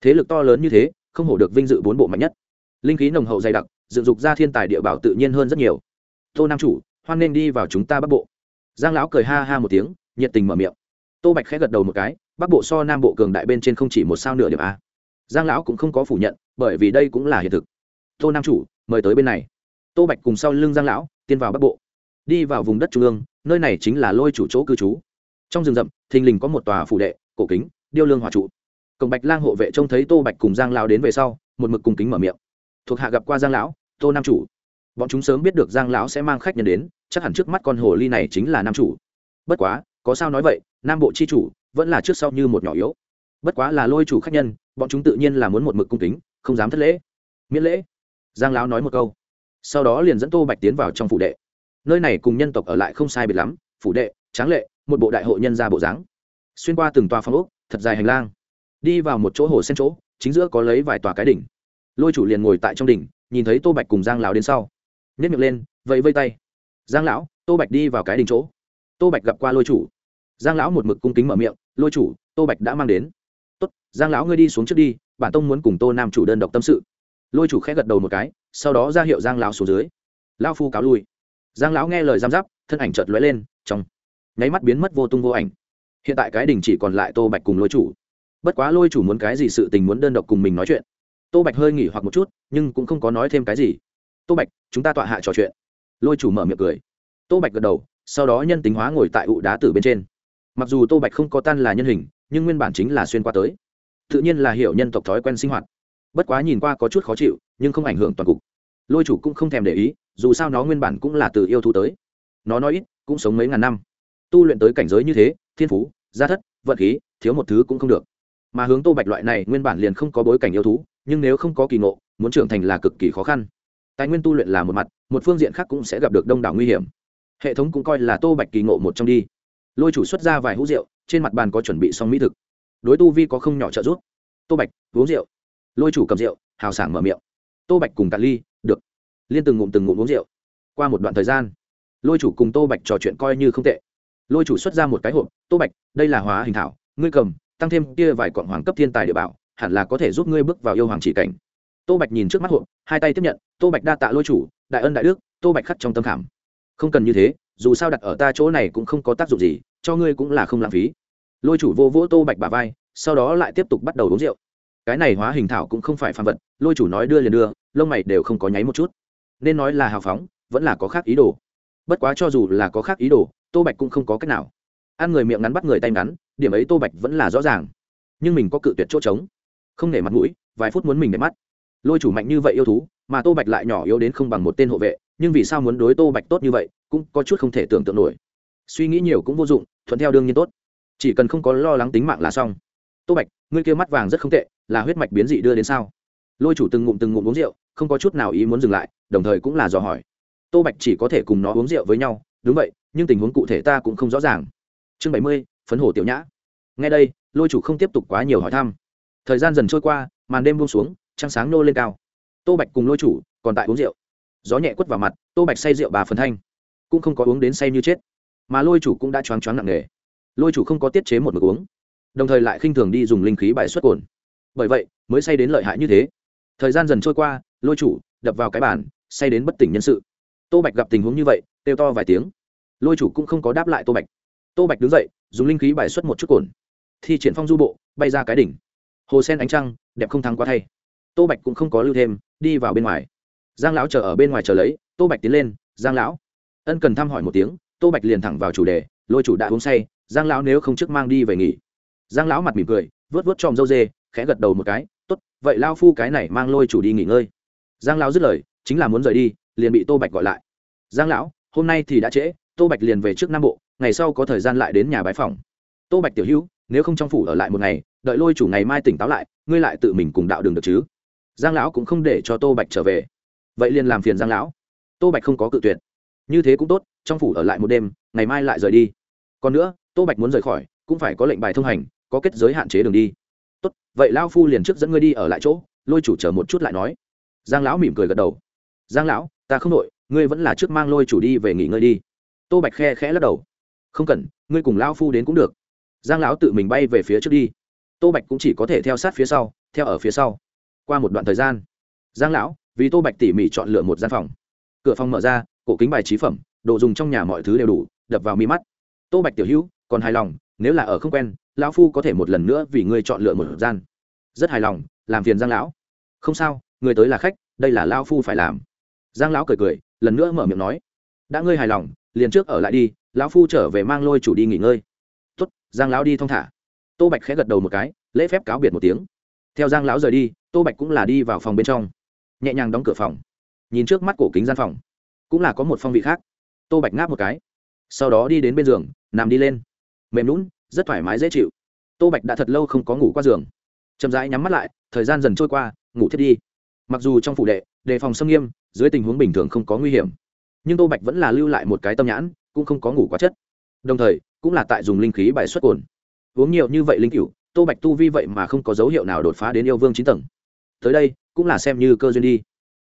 Thế lực to lớn như thế, không hổ được vinh dự bốn bộ mạnh nhất. Linh khí nồng hậu dày đặc dựng dục ra thiên tài địa bảo tự nhiên hơn rất nhiều. Tô nam chủ, hoan nên đi vào chúng ta bắc bộ. Giang lão cười ha ha một tiếng, nhiệt tình mở miệng. Tô bạch khẽ gật đầu một cái, bắc bộ so nam bộ cường đại bên trên không chỉ một sao nửa điểm a. Giang lão cũng không có phủ nhận, bởi vì đây cũng là hiện thực. Tô nam chủ, mời tới bên này. Tô bạch cùng sau lưng giang lão, tiến vào bắc bộ. Đi vào vùng đất trung ương, nơi này chính là lôi chủ chỗ cư trú. Trong rừng rậm, thình lình có một tòa phủ đệ, cổ kính, điêu lương hòa trụ. Cổng bạch lang hộ vệ trông thấy tô bạch cùng giang lão đến về sau, một mực cùng kính mở miệng. Thuộc hạ gặp qua giang lão tô nam chủ. Bọn chúng sớm biết được giang lão sẽ mang khách nhân đến, chắc hẳn trước mắt con hồ ly này chính là nam chủ. Bất quá, có sao nói vậy, nam bộ c h i chủ vẫn là trước sau như một nhỏ yếu. Bất quá là lôi chủ khách nhân, bọn chúng tự nhiên là muốn một mực cung kính, không dám thất lễ. Miễn lễ. Giang lão nói một câu. Sau đó liền dẫn tô bạch tiến vào trong phủ đệ. Nơi này cùng nhân tộc ở lại không sai biệt lắm, phủ đệ, tráng lệ, một bộ đại hội nhân ra bộ dáng. Xuyên qua từng tòa phong ốc, thật dài hành lang. Đi vào một chỗ hồ sen chỗ, chính giữa có lấy vài tòa cái đỉnh. Lôi chủ liền ngồi tại trong đỉnh nhìn thấy tô bạch cùng giang lão đến sau nhét miệng lên, vẫy vây tay. Giang lão, tô bạch đi vào cái đình chỗ. Tô bạch gặp qua lôi chủ. Giang lão một mực cung kính mở miệng, lôi chủ, tô bạch đã mang đến. Tốt, giang lão ngươi đi xuống trước đi, bản tông muốn cùng tô nam chủ đơn độc tâm sự. Lôi chủ khẽ gật đầu một cái, sau đó ra hiệu giang lão xuống dưới. Lao phu cáo lui. Giang lão nghe lời giam giáp, thân ảnh chợt lóe lên, trong nháy mắt biến mất vô tung vô ảnh. Hiện tại cái đình chỉ còn lại tô bạch cùng lôi chủ. Bất quá lôi chủ muốn cái gì sự tình muốn đơn độc cùng mình nói chuyện tô bạch hơi nghỉ hoặc một chút, nhưng cũng không có nói thêm cái gì. Tô bạch, chúng ta tọa hạ trò chuyện. Lôi chủ mở miệng cười. Tô bạch gật đầu, sau đó nhân tính hóa ngồi tại ụ đá tử bên trên. Mặc dù tô bạch không có tan là nhân hình, nhưng nguyên bản chính là xuyên qua tới. Tự nhiên là hiểu nhân tộc thói quen sinh hoạt. Bất quá nhìn qua có chút khó chịu, nhưng không ảnh hưởng toàn cục. Lôi chủ cũng không thèm để ý, dù sao nó nguyên bản cũng là từ yêu thú tới. Nó nói ít, cũng sống mấy ngàn năm. Tu luyện tới cảnh giới như thế, thiên phú, gia thất vận khí, thiếu một thứ cũng không được. Mà hướng tô bạch loại này nguyên bản liền không có bối cảnh yêu thú nhưng nếu không có kỳ ngộ, muốn trưởng thành là cực kỳ khó khăn. Tài nguyên tu luyện là một mặt, một phương diện khác cũng sẽ gặp được đông đảo nguy hiểm. Hệ thống cũng coi là tô bạch kỳ ngộ một trong đi. Lôi chủ xuất ra vài hũ rượu, trên mặt bàn có chuẩn bị xong mỹ thực. Đối tu vi có không nhỏ trợ giúp. Tô bạch, uống rượu. Lôi chủ cầm rượu, hào sảng mở miệng. Tô bạch cùng cạn ly, được. Liên từng ngụm từng ngụm uống rượu. Qua một đoạn thời gian, lôi chủ cùng tô bạch trò chuyện coi như không tệ. Lôi chủ xuất ra một cái hộp, tô bạch, đây là hóa hình thảo, ngươi cầm, tăng thêm kia vài quặng hoàng cấp thiên tài địa bảo hẳn là có thể giúp ngươi bước vào yêu hoàng chỉ cảnh. Tô bạch nhìn trước mắt hộp hai tay tiếp nhận, tô bạch đa tạ lôi chủ, đại ân đại đức, tô bạch khắc trong tâm khảm. Không cần như thế, dù sao đặt ở ta chỗ này cũng không có tác dụng gì, cho ngươi cũng là không lãng phí. Lôi chủ vô vỗ tô bạch bà vai, sau đó lại tiếp tục bắt đầu uống rượu. Cái này hóa hình thảo cũng không phải phạm vật, lôi chủ nói đưa liền đưa, lông mày đều không có nháy một chút. Nên nói là hào phóng, vẫn là có khác ý đồ. Bất quá cho dù là có khác ý đồ, tô bạch cũng không có cách nào. Ăn người miệng ngắn bắt người tay ngắn, điểm ấy tô bạch vẫn là rõ ràng. Nhưng mình có cự tuyệt chỗ trống không nể mặt mũi, vài phút muốn mình để mắt. Lôi chủ mạnh như vậy yêu thú, mà tô bạch lại nhỏ yếu đến không bằng một tên hộ vệ, nhưng vì sao muốn đối tô bạch tốt như vậy, cũng có chút không thể tưởng tượng nổi. Suy nghĩ nhiều cũng vô dụng, thuận theo đương nhiên tốt. Chỉ cần không có lo lắng tính mạng là xong. Tô bạch, ngươi kia mắt vàng rất không tệ, là huyết mạch biến dị đưa đến sao? Lôi chủ từng ngụm từng ngụm uống rượu, không có chút nào ý muốn dừng lại, đồng thời cũng là dò hỏi. Tô bạch chỉ có thể cùng nó uống rượu với nhau, đúng vậy, nhưng tình huống cụ thể ta cũng không rõ ràng. Chương bảy mươi, phấn hồ tiểu nhã. Ngay đây, lôi chủ không tiếp tục quá nhiều hỏi thăm thời gian dần trôi qua, màn đêm buông xuống, trăng sáng nô lên cao. Tô bạch cùng lôi chủ còn tại uống rượu. Gió nhẹ quất vào mặt, tô bạch say rượu bà phần thanh. Cũng không có uống đến say như chết. Mà lôi chủ cũng đã choáng choáng nặng nề. Lôi chủ không có tiết chế một mực uống. Đồng thời lại khinh thường đi dùng linh khí bài xuất cồn. Bởi vậy, mới say đến lợi hại như thế. Thời gian dần trôi qua, lôi chủ đập vào cái bàn, say đến bất tỉnh nhân sự. Tô bạch gặp tình huống như vậy, kêu to vài tiếng. Lôi chủ cũng không có đáp lại tô bạch. Tô bạch đứng dậy, dùng linh khí bài xuất một chút cồn. Thi triển phong du bộ, bay ra cái đỉnh hồ sen ánh trăng, đẹp không thắng quá thay. Tô bạch cũng không có lưu thêm, đi vào bên ngoài. Giang lão chờ ở bên ngoài chờ lấy, tô bạch tiến lên, giang lão. Ân cần thăm hỏi một tiếng, tô bạch liền thẳng vào chủ đề, lôi chủ đã uống say, giang lão nếu không trước mang đi về nghỉ. Giang lão mặt mỉm cười vớt vớt tròm dâu dê, khẽ gật đầu một cái t ố t vậy lao phu cái này mang lôi chủ đi nghỉ ngơi. Giang lão dứt lời, chính là muốn rời đi, liền bị tô bạch gọi lại. Giang lão, hôm nay thì đã trễ, tô bạch liền về trước nam bộ, ngày sau có thời gian lại đến nhà bái phòng. Tô bạch tiểu hữu, nếu không trong phủ ở lại một ngày đợi lôi chủ ngày mai tỉnh táo lại, ngươi lại tự mình cùng đạo đường được chứ? Giang lão cũng không để cho tô bạch trở về. Vậy liền làm phiền giang lão. Tô bạch không có cự tuyệt. Như thế cũng tốt, trong phủ ở lại một đêm, ngày mai lại rời đi. Còn nữa, tô bạch muốn rời khỏi, cũng phải có lệnh bài thông hành, có kết giới hạn chế đường đi. Tốt, vậy lao phu liền trước dẫn ngươi đi ở lại chỗ, lôi chủ chờ một chút lại nói. Giang lão mỉm cười gật đầu. Giang lão, ta không đội ngươi vẫn là trước mang lôi chủ đi về nghỉ ngơi đi. Tô bạch khe khẽ lắc đầu. Không cần, ngươi cùng lao phu đến cũng được. Giang lão tự mình bay về phía trước đi tô bạch cũng chỉ có thể theo sát phía sau, theo ở phía sau. Qua một đoạn thời gian, giang lão, vì tô bạch tỉ mỉ chọn lựa một gian phòng. Cửa phòng mở ra, cổ kính bài trí phẩm, đồ dùng trong nhà mọi thứ đều đủ, đập vào mi mắt. Tô bạch tiểu hữu, còn hài lòng, nếu là ở không quen, lão phu có thể một lần nữa vì ngươi chọn lựa một gian. Rất hài lòng, làm phiền giang lão. Không sao, người tới là khách, đây là lao phu phải làm. Giang lão cười cười, lần nữa mở miệng nói. Đã ngươi hài lòng, liền trước ở lại đi, lão phu trở về mang lôi chủ đi nghỉ ngơi. Tuất giang lão đi thong thả tô bạch khẽ gật đầu một cái, lễ phép cáo biệt một tiếng. Theo giang lão rời đi, tô bạch cũng là đi vào phòng bên trong. Nhẹ nhàng đóng cửa phòng. Nhìn trước mắt cổ kính gian phòng, cũng là có một phong vị khác. Tô bạch ngáp một cái. Sau đó đi đến bên giường, nằm đi lên. Mềm lún rất thoải mái dễ chịu. Tô bạch đã thật lâu không có ngủ qua giường. Chậm rãi nhắm mắt lại, thời gian dần trôi qua, ngủ thiết đi. Mặc dù trong phủ đệ, đề phòng xâm nghiêm, dưới tình huống bình thường không có nguy hiểm, nhưng tô bạch vẫn là lưu lại một cái tâm nhãn, cũng không có ngủ quá chất. Đồng thời, cũng là tại dùng linh khí bài xuất cồn uống nhiều như vậy linh cựu tô bạch tu vi vậy mà không có dấu hiệu nào đột phá đến yêu vương chín tầng. Tới đây, cũng là xem như cơ duyên đi.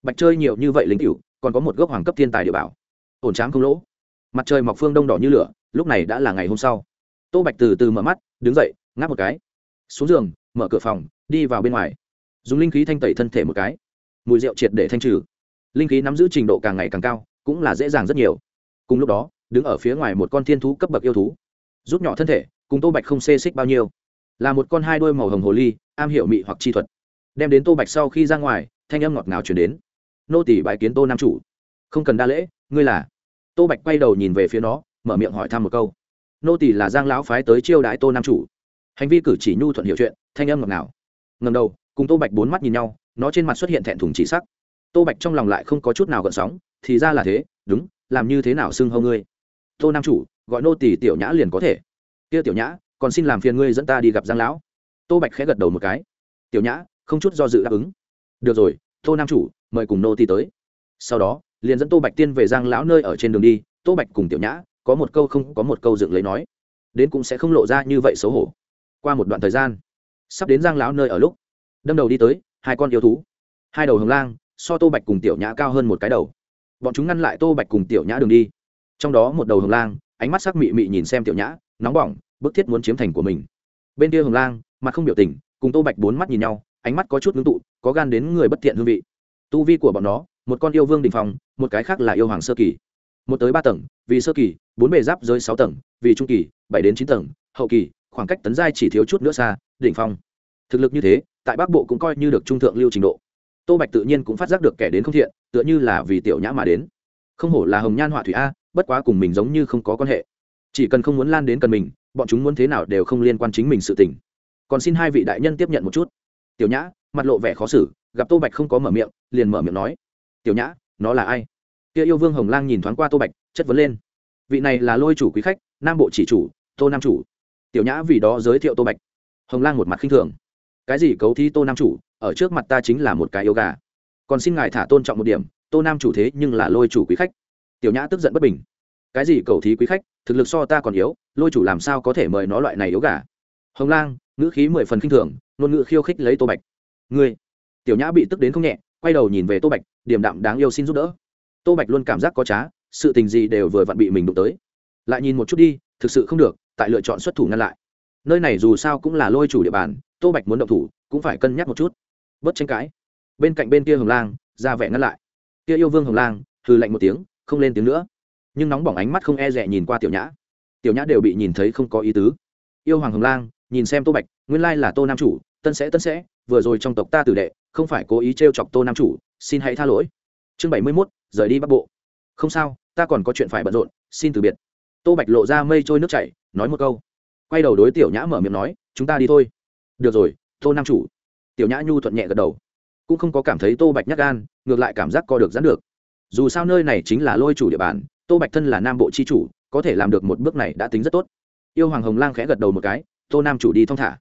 Bạch chơi nhiều như vậy linh cựu còn có một gốc hoàng cấp thiên tài địa bảo. Ổn tráng không lỗ. Mặt trời mọc phương đông đỏ như lửa, lúc này đã là ngày hôm sau. Tô bạch từ từ mở mắt, đứng dậy, ngáp một cái. Xuống giường, mở cửa phòng, đi vào bên ngoài. Dùng linh khí thanh tẩy thân thể một cái. Mùi rượu triệt để thanh trừ. Linh khí nắm giữ trình độ càng ngày càng cao, cũng là dễ dàng rất nhiều. Cùng lúc đó, đứng ở phía ngoài một con thiên thú cấp bậc yêu thú, rút nhỏ thân thể cùng tô bạch không xê xích bao nhiêu. Là một con hai đôi màu hồng hồ ly, am hiểu mị hoặc chi thuật. Đem đến tô bạch sau khi ra ngoài, thanh âm ngọt ngào chuyển đến. Nô tỷ bãi kiến tô nam chủ. Không cần đa lễ, ngươi là. Tô bạch quay đầu nhìn về phía nó, mở miệng hỏi thăm một câu. Nô tỷ là giang lão phái tới chiêu đãi tô nam chủ. Hành vi cử chỉ nhu thuận hiệu chuyện, thanh âm ngọt ngào. Ngầm đầu, cùng tô bạch bốn mắt nhìn nhau, nó trên mặt xuất hiện thẹn thùng chỉ sắc. Tô bạch trong lòng lại không có chút nào gợn sóng, thì ra là thế, đúng, làm như thế nào xưng hâu ngươi? Tô nam chủ, gọi nô tỷ tiểu nhã liền có thể kia tiểu nhã, còn xin làm phiền ngươi dẫn ta đi gặp giang lão. Tô bạch khẽ gật đầu một cái. Tiểu nhã, không chút do dự đáp ứng. Được rồi, tô nam chủ, mời cùng nô ti tới. Sau đó, liền dẫn tô bạch tiên về giang lão nơi ở trên đường đi. Tô bạch cùng tiểu nhã, có một câu không, có một câu dựng lấy nói. Đến cũng sẽ không lộ ra như vậy xấu hổ. Qua một đoạn thời gian, sắp đến giang lão nơi ở lúc, đâm đầu đi tới, hai con yêu thú. Hai đầu hồng lang, so tô bạch cùng tiểu nhã cao hơn một cái đầu. Bọn chúng ngăn lại tô bạch cùng tiểu nhã đường đi. Trong đó một đầu hồng lang, ánh mắt sắc mị mị nhìn xem tiểu nhã nóng bỏng, bức thiết muốn chiếm thành của mình. Bên kia hồng lang, mặt không biểu tình, cùng tô bạch bốn mắt nhìn nhau, ánh mắt có chút ngưng tụ, có gan đến người bất thiện hương vị. Tu vi của bọn nó, một con yêu vương đình phòng một cái khác là yêu hoàng sơ kỳ. Một tới ba tầng, vì sơ kỳ, bốn bề giáp dưới sáu tầng, vì trung kỳ, bảy đến chín tầng, hậu kỳ, khoảng cách tấn giai chỉ thiếu chút nữa xa, đỉnh phong. Thực lực như thế, tại bắc bộ cũng coi như được trung thượng lưu trình độ. Tô bạch tự nhiên cũng phát giác được kẻ đến không thiện, tựa như là vì tiểu nhã mà đến. Không hổ là hồng nhan họa thủy a, bất quá cùng mình giống như không có quan hệ chỉ cần không muốn lan đến cần mình, bọn chúng muốn thế nào đều không liên quan chính mình sự tình. Còn xin hai vị đại nhân tiếp nhận một chút. Tiểu nhã, mặt lộ vẻ khó xử, gặp tô bạch không có mở miệng, liền mở miệng nói. Tiểu nhã, nó là ai? Kia yêu vương hồng lang nhìn thoáng qua tô bạch, chất vấn lên. Vị này là lôi chủ quý khách, nam bộ chỉ chủ, tô nam chủ. Tiểu nhã vì đó giới thiệu tô bạch. Hồng lang một mặt khinh thường. Cái gì cấu thi tô nam chủ, ở trước mặt ta chính là một cái yêu gà. Còn xin ngài thả tôn trọng một điểm, tô nam chủ thế nhưng là lôi chủ quý khách. Tiểu nhã tức giận bất bình. Cái gì cầu thí quý khách? Thực lực so ta còn yếu, lôi chủ làm sao có thể mời nó loại này yếu gà? Hồng lang, ngữ khí mười phần khinh thường, ngôn ngữ khiêu khích lấy tô bạch. Ngươi, tiểu nhã bị tức đến không nhẹ, quay đầu nhìn về tô bạch, điềm đạm đáng yêu xin giúp đỡ. Tô bạch luôn cảm giác có trá, sự tình gì đều vừa vặn bị mình đụng tới. Lại nhìn một chút đi, thực sự không được, tại lựa chọn xuất thủ ngăn lại. Nơi này dù sao cũng là lôi chủ địa bàn, tô bạch muốn động thủ, cũng phải cân nhắc một chút. Bớt tranh cãi. Bên cạnh bên kia hồng lang, ra vẻ ngăn lại. Kia yêu vương hồng lang, hừ lạnh một tiếng, không lên tiếng nữa nhưng nóng bỏng ánh mắt không e rẻ nhìn qua tiểu nhã. Tiểu nhã đều bị nhìn thấy không có ý tứ. Yêu hoàng hồng lang, nhìn xem tô bạch, nguyên lai là tô nam chủ, tân sẽ tân sẽ, vừa rồi trong tộc ta tử đệ, không phải cố ý t r e o chọc tô nam chủ, xin hãy tha lỗi. Chương bảy mươi mốt, rời đi bắc bộ. Không sao, ta còn có chuyện phải bận rộn, xin từ biệt. Tô bạch lộ ra mây trôi nước chảy, nói một câu. Quay đầu đối tiểu nhã mở miệng nói, chúng ta đi thôi. Được rồi, tô nam chủ. Tiểu nhã nhu thuận nhẹ gật đầu. Cũng không có cảm thấy tô bạch nhắc gan, ngược lại cảm giác co được dán được. Dù sao nơi này chính là lôi chủ địa bàn tô bạch thân là nam bộ c h i chủ, có thể làm được một bước này đã tính rất tốt. Yêu hoàng hồng lang khẽ gật đầu một cái, tô nam chủ đi thong thả.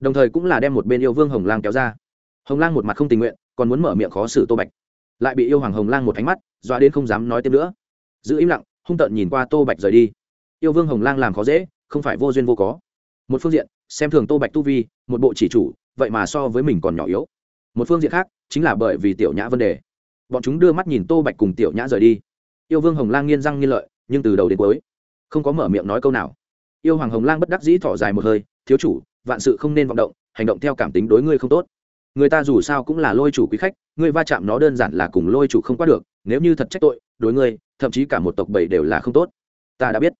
Đồng thời cũng là đem một bên yêu vương hồng lang kéo ra. Hồng lang một mặt không tình nguyện, còn muốn mở miệng khó xử tô bạch. Lại bị yêu hoàng hồng lang một ánh mắt, doa đến không dám nói thêm nữa. Giữ im lặng, hung tợn nhìn qua tô bạch rời đi. Yêu vương hồng lang làm khó dễ, không phải vô duyên vô có. Một phương diện, xem thường tô bạch tu vi, một bộ chỉ chủ, vậy mà so với mình còn nhỏ yếu. Một phương diện khác, chính là bởi vì tiểu nhã vấn đề. Bọn chúng đưa mắt nhìn tô bạch cùng tiểu nhã rời đi yêu vương hồng lang nghiên răng nghiên lợi, nhưng từ đầu đến cuối, không có mở miệng nói câu nào. Yêu hoàng hồng lang bất đắc dĩ thỏ dài một hơi, thiếu chủ, vạn sự không nên vọng động, hành động theo cảm tính đối ngươi không tốt. Người ta dù sao cũng là lôi chủ quý khách, ngươi va chạm nó đơn giản là cùng lôi chủ không qua được, nếu như thật trách tội, đối ngươi, thậm chí cả một tộc bảy đều là không tốt. Ta đã biết.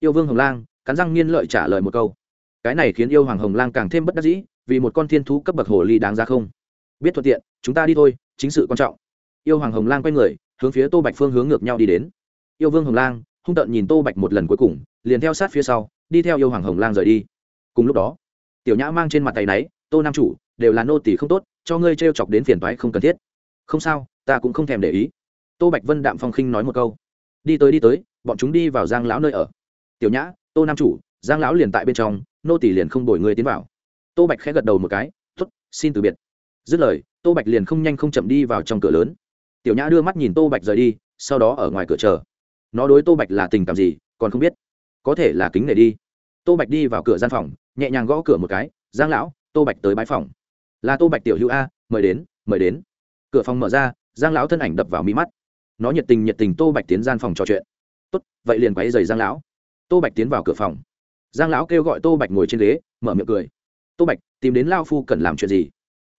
Yêu vương hồng lang cắn răng nghiên lợi trả lời một câu. Cái này khiến yêu hoàng hồng lang càng thêm bất đắc dĩ, vì một con thiên thú cấp bậc hồ ly đáng ra không? Biết thuận tiện, chúng ta đi thôi, chính sự quan trọng. Yêu hoàng hồng lang quay người hướng phía tô bạch phương hướng ngược nhau đi đến. Yêu vương hồng lang, hung tợn nhìn tô bạch một lần cuối cùng, liền theo sát phía sau, đi theo yêu hoàng hồng lang rời đi. Cùng lúc đó, tiểu nhã mang trên mặt tay náy, tô nam chủ, đều là nô tỷ không tốt, cho ngươi t r e o chọc đến phiền toái không cần thiết. Không sao, ta cũng không thèm để ý. Tô bạch vân đạm phong khinh nói một câu. Đi tới đi tới, bọn chúng đi vào giang lão nơi ở. Tiểu nhã, tô nam chủ, giang lão liền tại bên trong, nô tỷ liền không đổi người tiến vào. Tô bạch khẽ gật đầu một cái t ố t xin từ biệt. Dứt lời, tô bạch liền không nhanh không chậm đi vào trong cửa lớn tiểu nhã đưa mắt nhìn tô bạch rời đi, sau đó ở ngoài cửa chờ. Nó đối tô bạch là tình cảm gì, còn không biết. Có thể là kính nể đi. Tô bạch đi vào cửa gian phòng, nhẹ nhàng gõ cửa một cái, giang lão, tô bạch tới bãi phòng. Là tô bạch tiểu hữu a, mời đến mời đến. Cửa phòng mở ra, giang lão thân ảnh đập vào mi mắt. Nó nhiệt tình nhiệt tình tô bạch tiến gian phòng trò chuyện. Tốt, vậy liền quáy dày giang lão. Tô bạch tiến vào cửa phòng. Giang lão kêu gọi tô bạch ngồi trên ghế, mở miệng cười. Tô bạch, tìm đến lao phu cần làm chuyện gì?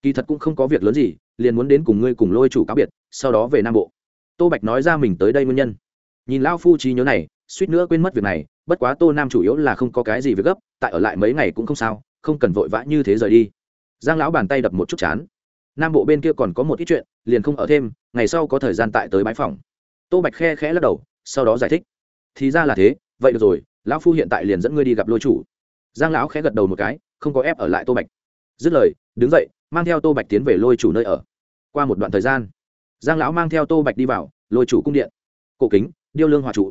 Kỳ thật cũng không có việc lớn gì, liền muốn đến cùng ngươi cùng lôi chủ cáo biệt, sau đó về nam bộ. Tô bạch nói ra mình tới đây nguyên nhân. Nhìn lao phu trí nhớ này, suýt nữa quên mất việc này, bất quá tô nam chủ yếu là không có cái gì việc gấp, tại ở lại mấy ngày cũng không sao, không cần vội vã như thế rời đi. Giang lão bàn tay đập một chút chán. Nam bộ bên kia còn có một ít chuyện, liền không ở thêm, ngày sau có thời gian tại tới bãi phòng. Tô bạch khe khẽ lắc đầu, sau đó giải thích. Thì ra là thế, vậy được rồi, lão phu hiện tại liền dẫn ngươi đi gặp lôi chủ. Giang lão khẽ gật đầu một cái, không có ép ở lại tô bạch. Dứt lời, đứng dậy mang theo tô bạch tiến về lôi chủ nơi ở. Qua một đoạn thời gian, giang lão mang theo tô bạch đi vào lôi chủ cung điện. Cổ kính, điêu lương hòa trụ.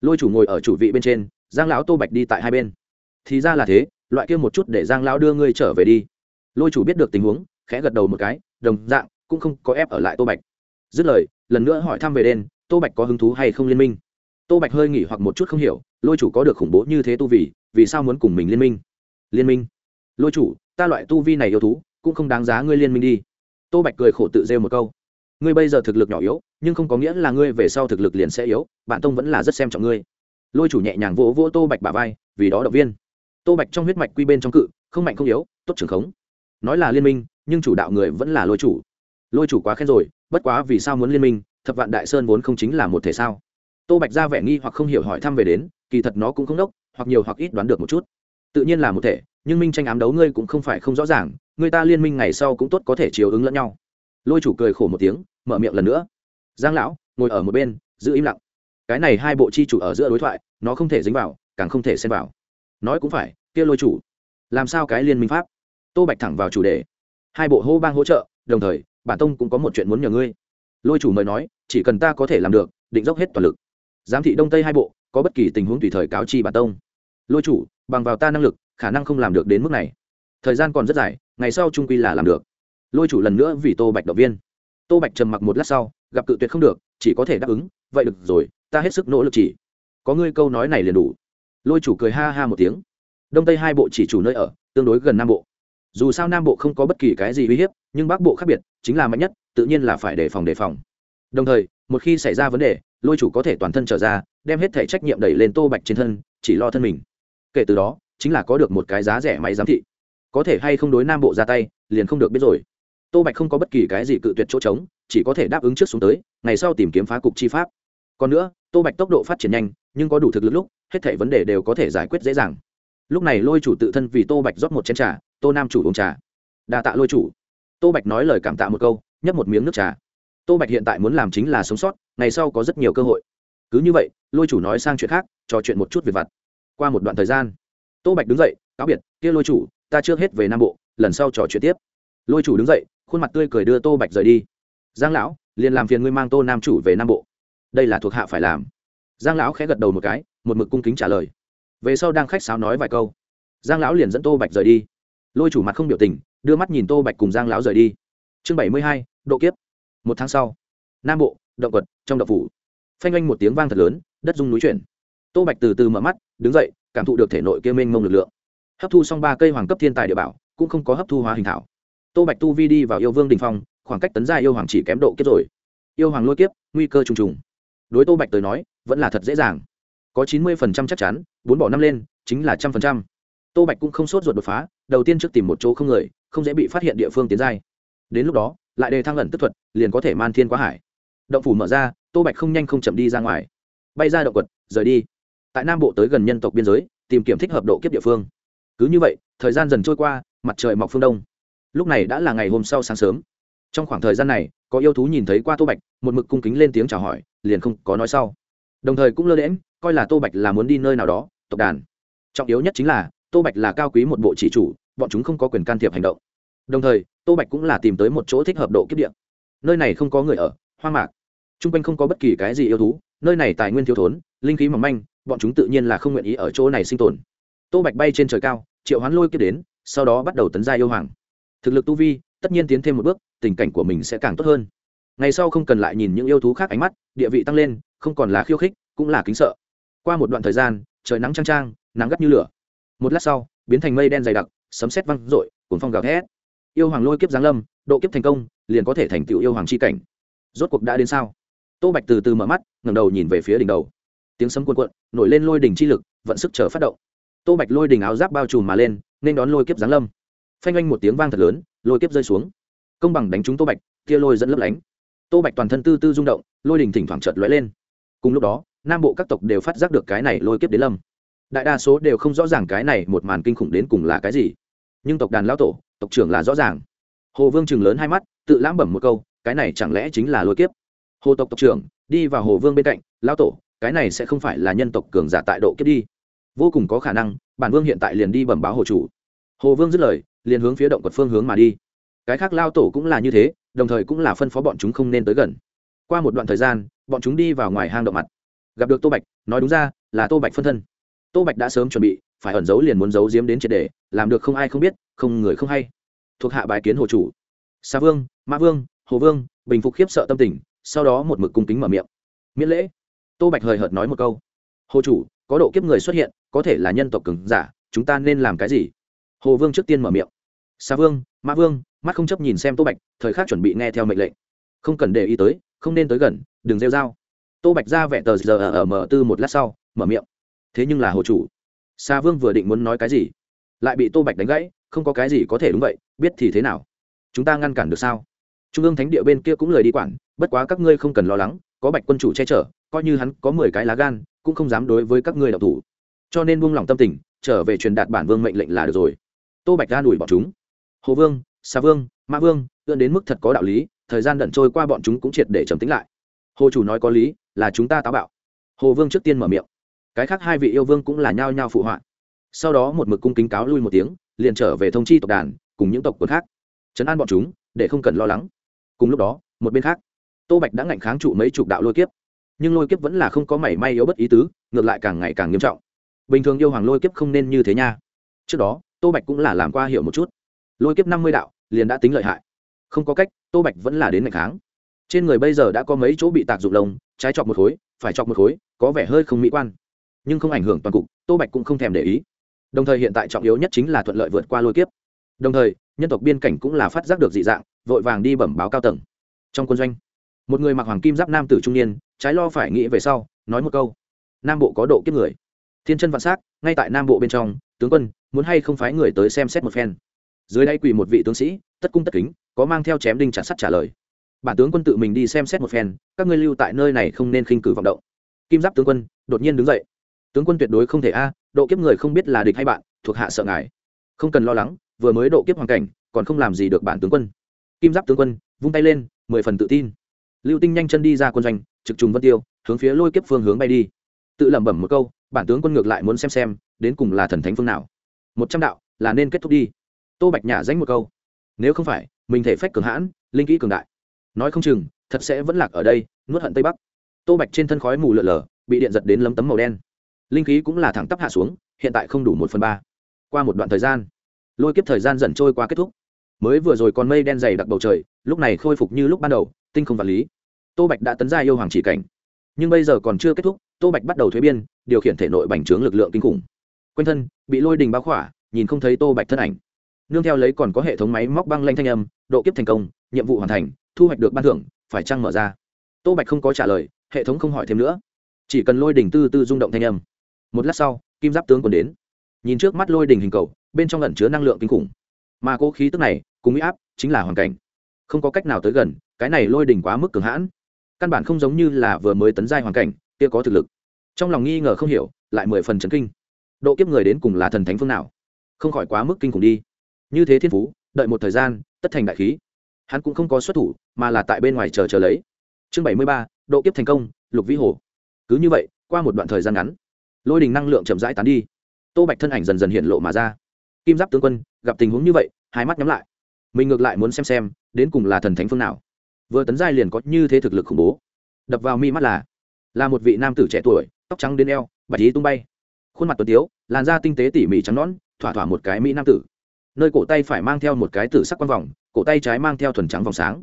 Lôi chủ ngồi ở chủ vị bên trên, giang lão tô bạch đi tại hai bên. Thì ra là thế, loại kia một chút để giang lão đưa ngươi trở về đi. Lôi chủ biết được tình huống, khẽ gật đầu một cái, đồng dạng, cũng không có ép ở lại tô bạch. Dứt lời, lần nữa hỏi thăm về đen, tô bạch có hứng thú hay không liên minh? Tô bạch hơi nghỉ hoặc một chút không hiểu, lôi chủ có được khủng bố như thế tu vì vì sao muốn cùng mình liên minh? Liên minh? Lôi chủ, ta loại tu vi này yêu thú cũng không đáng giá ngươi liên minh đi. Tô bạch cười khổ tự rêu một câu. Ngươi bây giờ thực lực nhỏ yếu, nhưng không có nghĩa là ngươi về sau thực lực liền sẽ yếu, bạn tông vẫn là rất xem trọng ngươi. Lôi chủ nhẹ nhàng vỗ vỗ tô bạch bà vai, vì đó động viên. Tô bạch trong huyết mạch quy bên trong cự, không mạnh không yếu, tốt trưởng khống. Nói là liên minh, nhưng chủ đạo người vẫn là lôi chủ. Lôi chủ quá khen rồi, bất quá vì sao muốn liên minh, thập vạn đại sơn vốn không chính là một thể sao? Tô bạch ra vẻ nghi hoặc không hiểu hỏi thăm về đến, kỳ thật nó cũng không đốc, hoặc nhiều hoặc ít đoán được một chút. Tự nhiên là một thể nhưng minh tranh ám đấu ngươi cũng không phải không rõ ràng, người ta liên minh ngày sau cũng tốt có thể chiều ứng lẫn nhau. Lôi chủ cười khổ một tiếng, mở miệng lần nữa. Giang lão, ngồi ở một bên, giữ im lặng. Cái này hai bộ chi chủ ở giữa đối thoại, nó không thể dính vào, càng không thể xen vào. Nói cũng phải, kia lôi chủ, làm sao cái liên minh pháp? Tô bạch thẳng vào chủ đề. Hai bộ hô bang hỗ trợ, đồng thời, bản tông cũng có một chuyện muốn nhờ ngươi. Lôi chủ mời nói, chỉ cần ta có thể làm được, định dốc hết toàn lực. Giám thị đông tây hai bộ, có bất kỳ tình huống tùy thời cáo chi bản tông. Lôi chủ, bằng vào ta năng lực khả năng không làm được đến mức này. Thời gian còn rất dài, ngày sau trung quy là làm được. Lôi chủ lần nữa vì tô bạch động viên. Tô bạch trầm mặc một lát sau, gặp cự tuyệt không được, chỉ có thể đáp ứng, vậy được rồi, ta hết sức nỗ lực chỉ. Có ngươi câu nói này liền đủ. Lôi chủ cười ha ha một tiếng. Đông tây hai bộ chỉ chủ nơi ở, tương đối gần nam bộ. Dù sao nam bộ không có bất kỳ cái gì uy hiếp, nhưng bắc bộ khác biệt, chính là mạnh nhất, tự nhiên là phải đề phòng đề phòng. Đồng thời, một khi xảy ra vấn đề, lôi chủ có thể toàn thân trở ra, đem hết thể trách nhiệm đẩy lên tô bạch trên thân, chỉ lo thân mình. Kể từ đó chính là có được một cái giá rẻ máy giám thị. Có thể hay không đối nam bộ ra tay, liền không được biết rồi. Tô bạch không có bất kỳ cái gì cự tuyệt chỗ trống, chỉ có thể đáp ứng trước xuống tới, ngày sau tìm kiếm phá cục chi pháp. Còn nữa, tô bạch tốc độ phát triển nhanh, nhưng có đủ thực lực lúc, hết thảy vấn đề đều có thể giải quyết dễ dàng. Lúc này lôi chủ tự thân vì tô bạch rót một chén trà, tô nam chủ uống trà. Đa tạ lôi chủ. Tô bạch nói lời cảm tạ một câu, nhấp một miếng nước trà. Tô bạch hiện tại muốn làm chính là sống sót, ngày sau có rất nhiều cơ hội. Cứ như vậy, lôi chủ nói sang chuyện khác, trò chuyện một chút về vặt. Qua một đoạn thời gian tô bạch đứng dậy cáo biệt kia lôi chủ ta trước hết về nam bộ lần sau trò chuyện tiếp. Lôi chủ đứng dậy khuôn mặt tươi cười đưa tô bạch rời đi. Giang lão liền làm phiền ngươi mang tô nam chủ về nam bộ. Đây là thuộc hạ phải làm. Giang lão khẽ gật đầu một cái một mực cung kính trả lời. Về sau đang khách sáo nói vài câu giang lão liền dẫn tô bạch rời đi. Lôi chủ mặt không biểu tình đưa mắt nhìn tô bạch cùng giang lão rời đi. Chương bảy mươi hai độ kiếp. Một tháng sau nam bộ động vật, trong đậu phủ. Phanh oanh một tiếng vang thật lớn đất rung núi chuyển. Tô bạch từ từ mở mắt đứng dậy cảm thụ được thể nội kia mênh mông lực lượng. Hấp thu xong ba cây hoàng cấp thiên tài địa bảo, cũng không có hấp thu hóa hình thảo. Tô bạch tu vi đi vào yêu vương đình phong, khoảng cách tấn gia yêu hoàng chỉ kém độ kiếp rồi. Yêu hoàng lôi kiếp, nguy cơ trùng trùng. Đối tô bạch tới nói, vẫn là thật dễ dàng. Có chín mươi chắc chắn, bốn bỏ năm lên, chính là trăm phần trăm. Tô bạch cũng không sốt ruột đột phá, đầu tiên trước tìm một chỗ không người, không dễ bị phát hiện địa phương tiến giai. Đến lúc đó, lại đề thăng ẩn tức thuật, liền có thể man thiên quá hải. Động phủ mở ra, tô bạch không nhanh không chậm đi ra ngoài. Bay ra động quật, rời đi tại nam bộ tới gần nhân tộc biên giới, tìm kiếm thích hợp độ kiếp địa phương. Cứ như vậy, thời gian dần trôi qua, mặt trời mọc phương đông. Lúc này đã là ngày hôm sau sáng sớm. Trong khoảng thời gian này, có yêu thú nhìn thấy qua tô bạch, một mực cung kính lên tiếng chào hỏi, liền không có nói sau. Đồng thời cũng lơ lễm coi là tô bạch là muốn đi nơi nào đó, tộc đàn. Trọng yếu nhất chính là, tô bạch là cao quý một bộ chỉ chủ, bọn chúng không có quyền can thiệp hành động. Đồng thời, tô bạch cũng là tìm tới một chỗ thích hợp độ kiếp điện nơi này không có người ở, hoang mạc. T r u n g quanh không có bất kỳ cái gì yêu thú, nơi này tài nguyên thiếu thốn, linh khí mỏng manh bọn chúng tự nhiên là không nguyện ý ở chỗ này sinh tồn. Tô bạch bay trên trời cao triệu hoán lôi kiếp đến sau đó bắt đầu tấn gia yêu hoàng. Thực lực tu vi tất nhiên tiến thêm một bước tình cảnh của mình sẽ càng tốt hơn. Ngày sau không cần lại nhìn những yêu thú khác ánh mắt địa vị tăng lên không còn là khiêu khích cũng là kính sợ. Qua một đoạn thời gian trời nắng trang trang nắng gắt như lửa. Một lát sau biến thành mây đen dày đặc sấm sét văng rội, cuốn phong gào thét. Yêu hoàng lôi kiếp giáng lâm độ kiếp thành công liền có thể thành tựu yêu hoàng c h i cảnh. Rốt cuộc đã đến sao? Tô bạch từ từ mở mắt ngẩng đầu nhìn về phía đỉnh đầu tiếng sấm cuộn cuộn, nổi lên lôi đỉnh chi lực, vận sức chờ phát động. Tô bạch lôi đỉnh áo giáp bao trùm mà lên, nên đón lôi kiếp giáng lâm. Phanh oanh một tiếng vang thật lớn, lôi kiếp rơi xuống. Công bằng đánh trúng tô bạch, kia lôi dẫn lấp lánh. Tô bạch toàn thân tư tư rung động, lôi đỉnh thỉnh thoảng chợt lóe lên. Cùng lúc đó, nam bộ các tộc đều phát giác được cái này lôi kiếp đến lâm. Đại đa số đều không rõ ràng cái này một màn kinh khủng đến cùng là cái gì. Nhưng tộc đàn lão tổ, tộc trưởng là rõ ràng. Hồ vương chừng lớn hai mắt, tự lãm bẩm một câu, cái này chẳng lẽ chính là lôi kiếp? Hồ tộc tộc trưởng, đi vào hồ vương bên cạnh, lão tổ cái này sẽ không phải là nhân tộc cường giả tại độ kiếp đi. Vô cùng có khả năng, bản vương hiện tại liền đi bẩm báo hồ chủ. Hồ vương dứt lời, liền hướng phía động quật phương hướng mà đi. Cái khác lao tổ cũng là như thế, đồng thời cũng là phân phó bọn chúng không nên tới gần. Qua một đoạn thời gian, bọn chúng đi vào ngoài hang động mặt. Gặp được tô bạch, nói đúng ra, là tô bạch phân thân. Tô bạch đã sớm chuẩn bị, phải ẩn giấu liền muốn giấu giếm đến triệt đề làm được không ai không biết, không người không hay. Thuộc hạ bài kiến hồ chủ. Xa vương mã vương, hồ vương, bình phục khiếp sợ tâm tình, sau đó một mực cung kính mở miệng. Miễn lễ tô bạch hời hợt nói một câu. Hồ chủ, có độ kiếp người xuất hiện, có thể là nhân tộc cứng giả, chúng ta nên làm cái gì? Hồ vương trước tiên mở miệng. Xa vương mã vương, mắt không chấp nhìn xem tô bạch, thời khắc chuẩn bị nghe theo mệnh lệnh. Không cần để ý tới, không nên tới gần, đừng rêu dao. tô bạch ra vẻ tờ giờ ở mở tư một lát sau, mở miệng. Thế nhưng là hồ chủ. Xa vương vừa định muốn nói cái gì, lại bị tô bạch đánh gãy, không có cái gì có thể đúng vậy, biết thì thế nào? Chúng ta ngăn cản được sao? Trung ương thánh địa bên kia cũng lời đi quản, bất quá các ngươi không cần lo lắng, có bạch quân chủ che chở coi như hắn có mười cái lá gan, cũng không dám đối với các ngươi đạo thủ. Cho nên buông lỏng tâm tình, trở về truyền đạt bản vương mệnh lệnh là được rồi. Tô bạch ga đuổi bọn chúng. Hồ vương xà vương mã vương ươn đến mức thật có đạo lý, thời gian đận trôi qua bọn chúng cũng triệt để trầm tính lại. Hồ chủ nói có lý, là chúng ta táo bạo. Hồ vương trước tiên mở miệng. Cái khác hai vị yêu vương cũng là nhao nhao phụ họa. Sau đó một mực cung kính cáo lui một tiếng, liền trở về thông chi tộc đàn, cùng những tộc quần khác. Chấn an bọn chúng, để không cần lo lắng. Cùng lúc đó, một bên khác, tô bạch đã ngạnh kháng trụ mấy chục đạo lôi kiếp nhưng lôi kiếp vẫn là không có mảy may yếu bất ý tứ, ngược lại càng ngày càng nghiêm trọng. Bình thường yêu hoàng lôi kiếp không nên như thế nha. Trước đó, tô bạch cũng là làm qua hiểu một chút. Lôi kiếp năm mươi đạo, liền đã tính lợi hại. Không có cách, tô bạch vẫn là đến ngày kháng. Trên người bây giờ đã có mấy chỗ bị tạc dụng lồng trái chọc một khối, phải chọc một khối, có vẻ hơi không mỹ quan. Nhưng không ảnh hưởng toàn cục, tô bạch cũng không thèm để ý. Đồng thời hiện tại trọng yếu nhất chính là thuận lợi vượt qua lôi kiếp. Đồng thời, nhân tộc biên cảnh cũng là phát giác được dị dạng, vội vàng đi bẩm báo cao tầng. Trong quân doanh một người mặc hoàng kim giáp nam tử trung niên, trái lo phải nghĩ về sau, nói một câu. Nam bộ có độ kiếp người. Thiên chân vạn s á c ngay tại nam bộ bên trong, tướng quân, muốn hay không phái người tới xem xét một phen. Dưới đây quỳ một vị tướng sĩ, tất cung tất kính, có mang theo chém đinh chặt sắt trả lời. Bản tướng quân tự mình đi xem xét một phen, các ngươi lưu tại nơi này không nên khinh cử vọng động. Kim giáp tướng quân, đột nhiên đứng dậy. Tướng quân tuyệt đối không thể a, độ kiếp người không biết là địch hay bạn, thuộc hạ sợ ngài. Không cần lo lắng, vừa mới độ kiếp hoàn cảnh, còn không làm gì được bản tướng quân. Kim giáp tướng quân, vung tay lên, mười phần tự tin lưu tinh nhanh chân đi ra quân doanh, trực trùng vân tiêu, hướng phía lôi kiếp phương hướng bay đi. Tự lẩm bẩm một câu, bản tướng quân ngược lại muốn xem xem, đến cùng là thần thánh phương nào. Một trăm đạo, là nên kết thúc đi. Tô bạch nhả danh một câu. Nếu không phải, mình thể phách cường hãn, linh kỹ cường đại. Nói không chừng, thật sẽ vẫn lạc ở đây, nuốt hận tây bắc. Tô bạch trên thân khói mù lợn lờ bị điện giật đến lấm tấm màu đen. Linh khí cũng là thẳng tắp hạ xuống, hiện tại không đủ một phần ba. Qua một đoạn thời gian, lôi kiếp thời gian dần trôi qua kết thúc. Mới vừa rồi còn mây đen dày đặc bầu trời, lúc này khôi phục như lúc ban đầu tinh không vật lý. Tô bạch đã tấn ra yêu hoàng chỉ cảnh. Nhưng bây giờ còn chưa kết thúc, tô bạch bắt đầu thuế biên, điều khiển thể nội bành trướng lực lượng kinh khủng. Quanh thân bị lôi đình bao khỏa, nhìn không thấy tô bạch thân ảnh. Nương theo lấy còn có hệ thống máy móc băng lanh thanh âm, độ kiếp thành công, nhiệm vụ hoàn thành, thu hoạch được ban thưởng, phải trăng mở ra? Tô bạch không có trả lời, hệ thống không hỏi thêm nữa. Chỉ cần lôi đình tư tư rung động thanh âm. Một lát sau, kim giáp tướng còn đến. Nhìn trước mắt lôi đình hình cầu, bên trong lẩn chứa năng lượng kinh khủng. Mà cố khí tức này, cùng huy áp, chính là hoàn cảnh không có cách nào tới gần, cái này lôi đỉnh quá mức cường hãn. Căn bản không giống như là vừa mới tấn giai hoàn cảnh, kia có thực lực. Trong lòng nghi ngờ không hiểu, lại mười phần chấn kinh. Độ kiếp người đến cùng là thần thánh phương nào? Không khỏi quá mức kinh khủng đi. Như thế thiên phú, đợi một thời gian, tất thành đại khí. Hắn cũng không có xuất thủ, mà là tại bên ngoài chờ chờ lấy. Chương bảy mươi ba, độ kiếp thành công, lục vĩ hồ. Cứ như vậy, qua một đoạn thời gian ngắn, lôi đình năng lượng chậm rãi tán đi. Tô bạch thân ảnh dần dần hiện lộ mà ra. Kim giáp tướng quân, gặp tình huống như vậy, hai mắt nhắm lại mình ngược lại muốn xem xem, đến cùng là thần thánh phương nào. Vừa tấn giai liền có như thế thực lực khủng bố. Đập vào mi mắt là là một vị nam tử trẻ tuổi, tóc trắng đến eo, bạch ý tung bay. Khuôn mặt tuấn tiếu, làn da tinh tế tỉ mỉ trắng nõn, thỏa thỏa một cái mỹ nam tử. Nơi cổ tay phải mang theo một cái tử sắc quang vòng, cổ tay trái mang theo thuần trắng vòng sáng.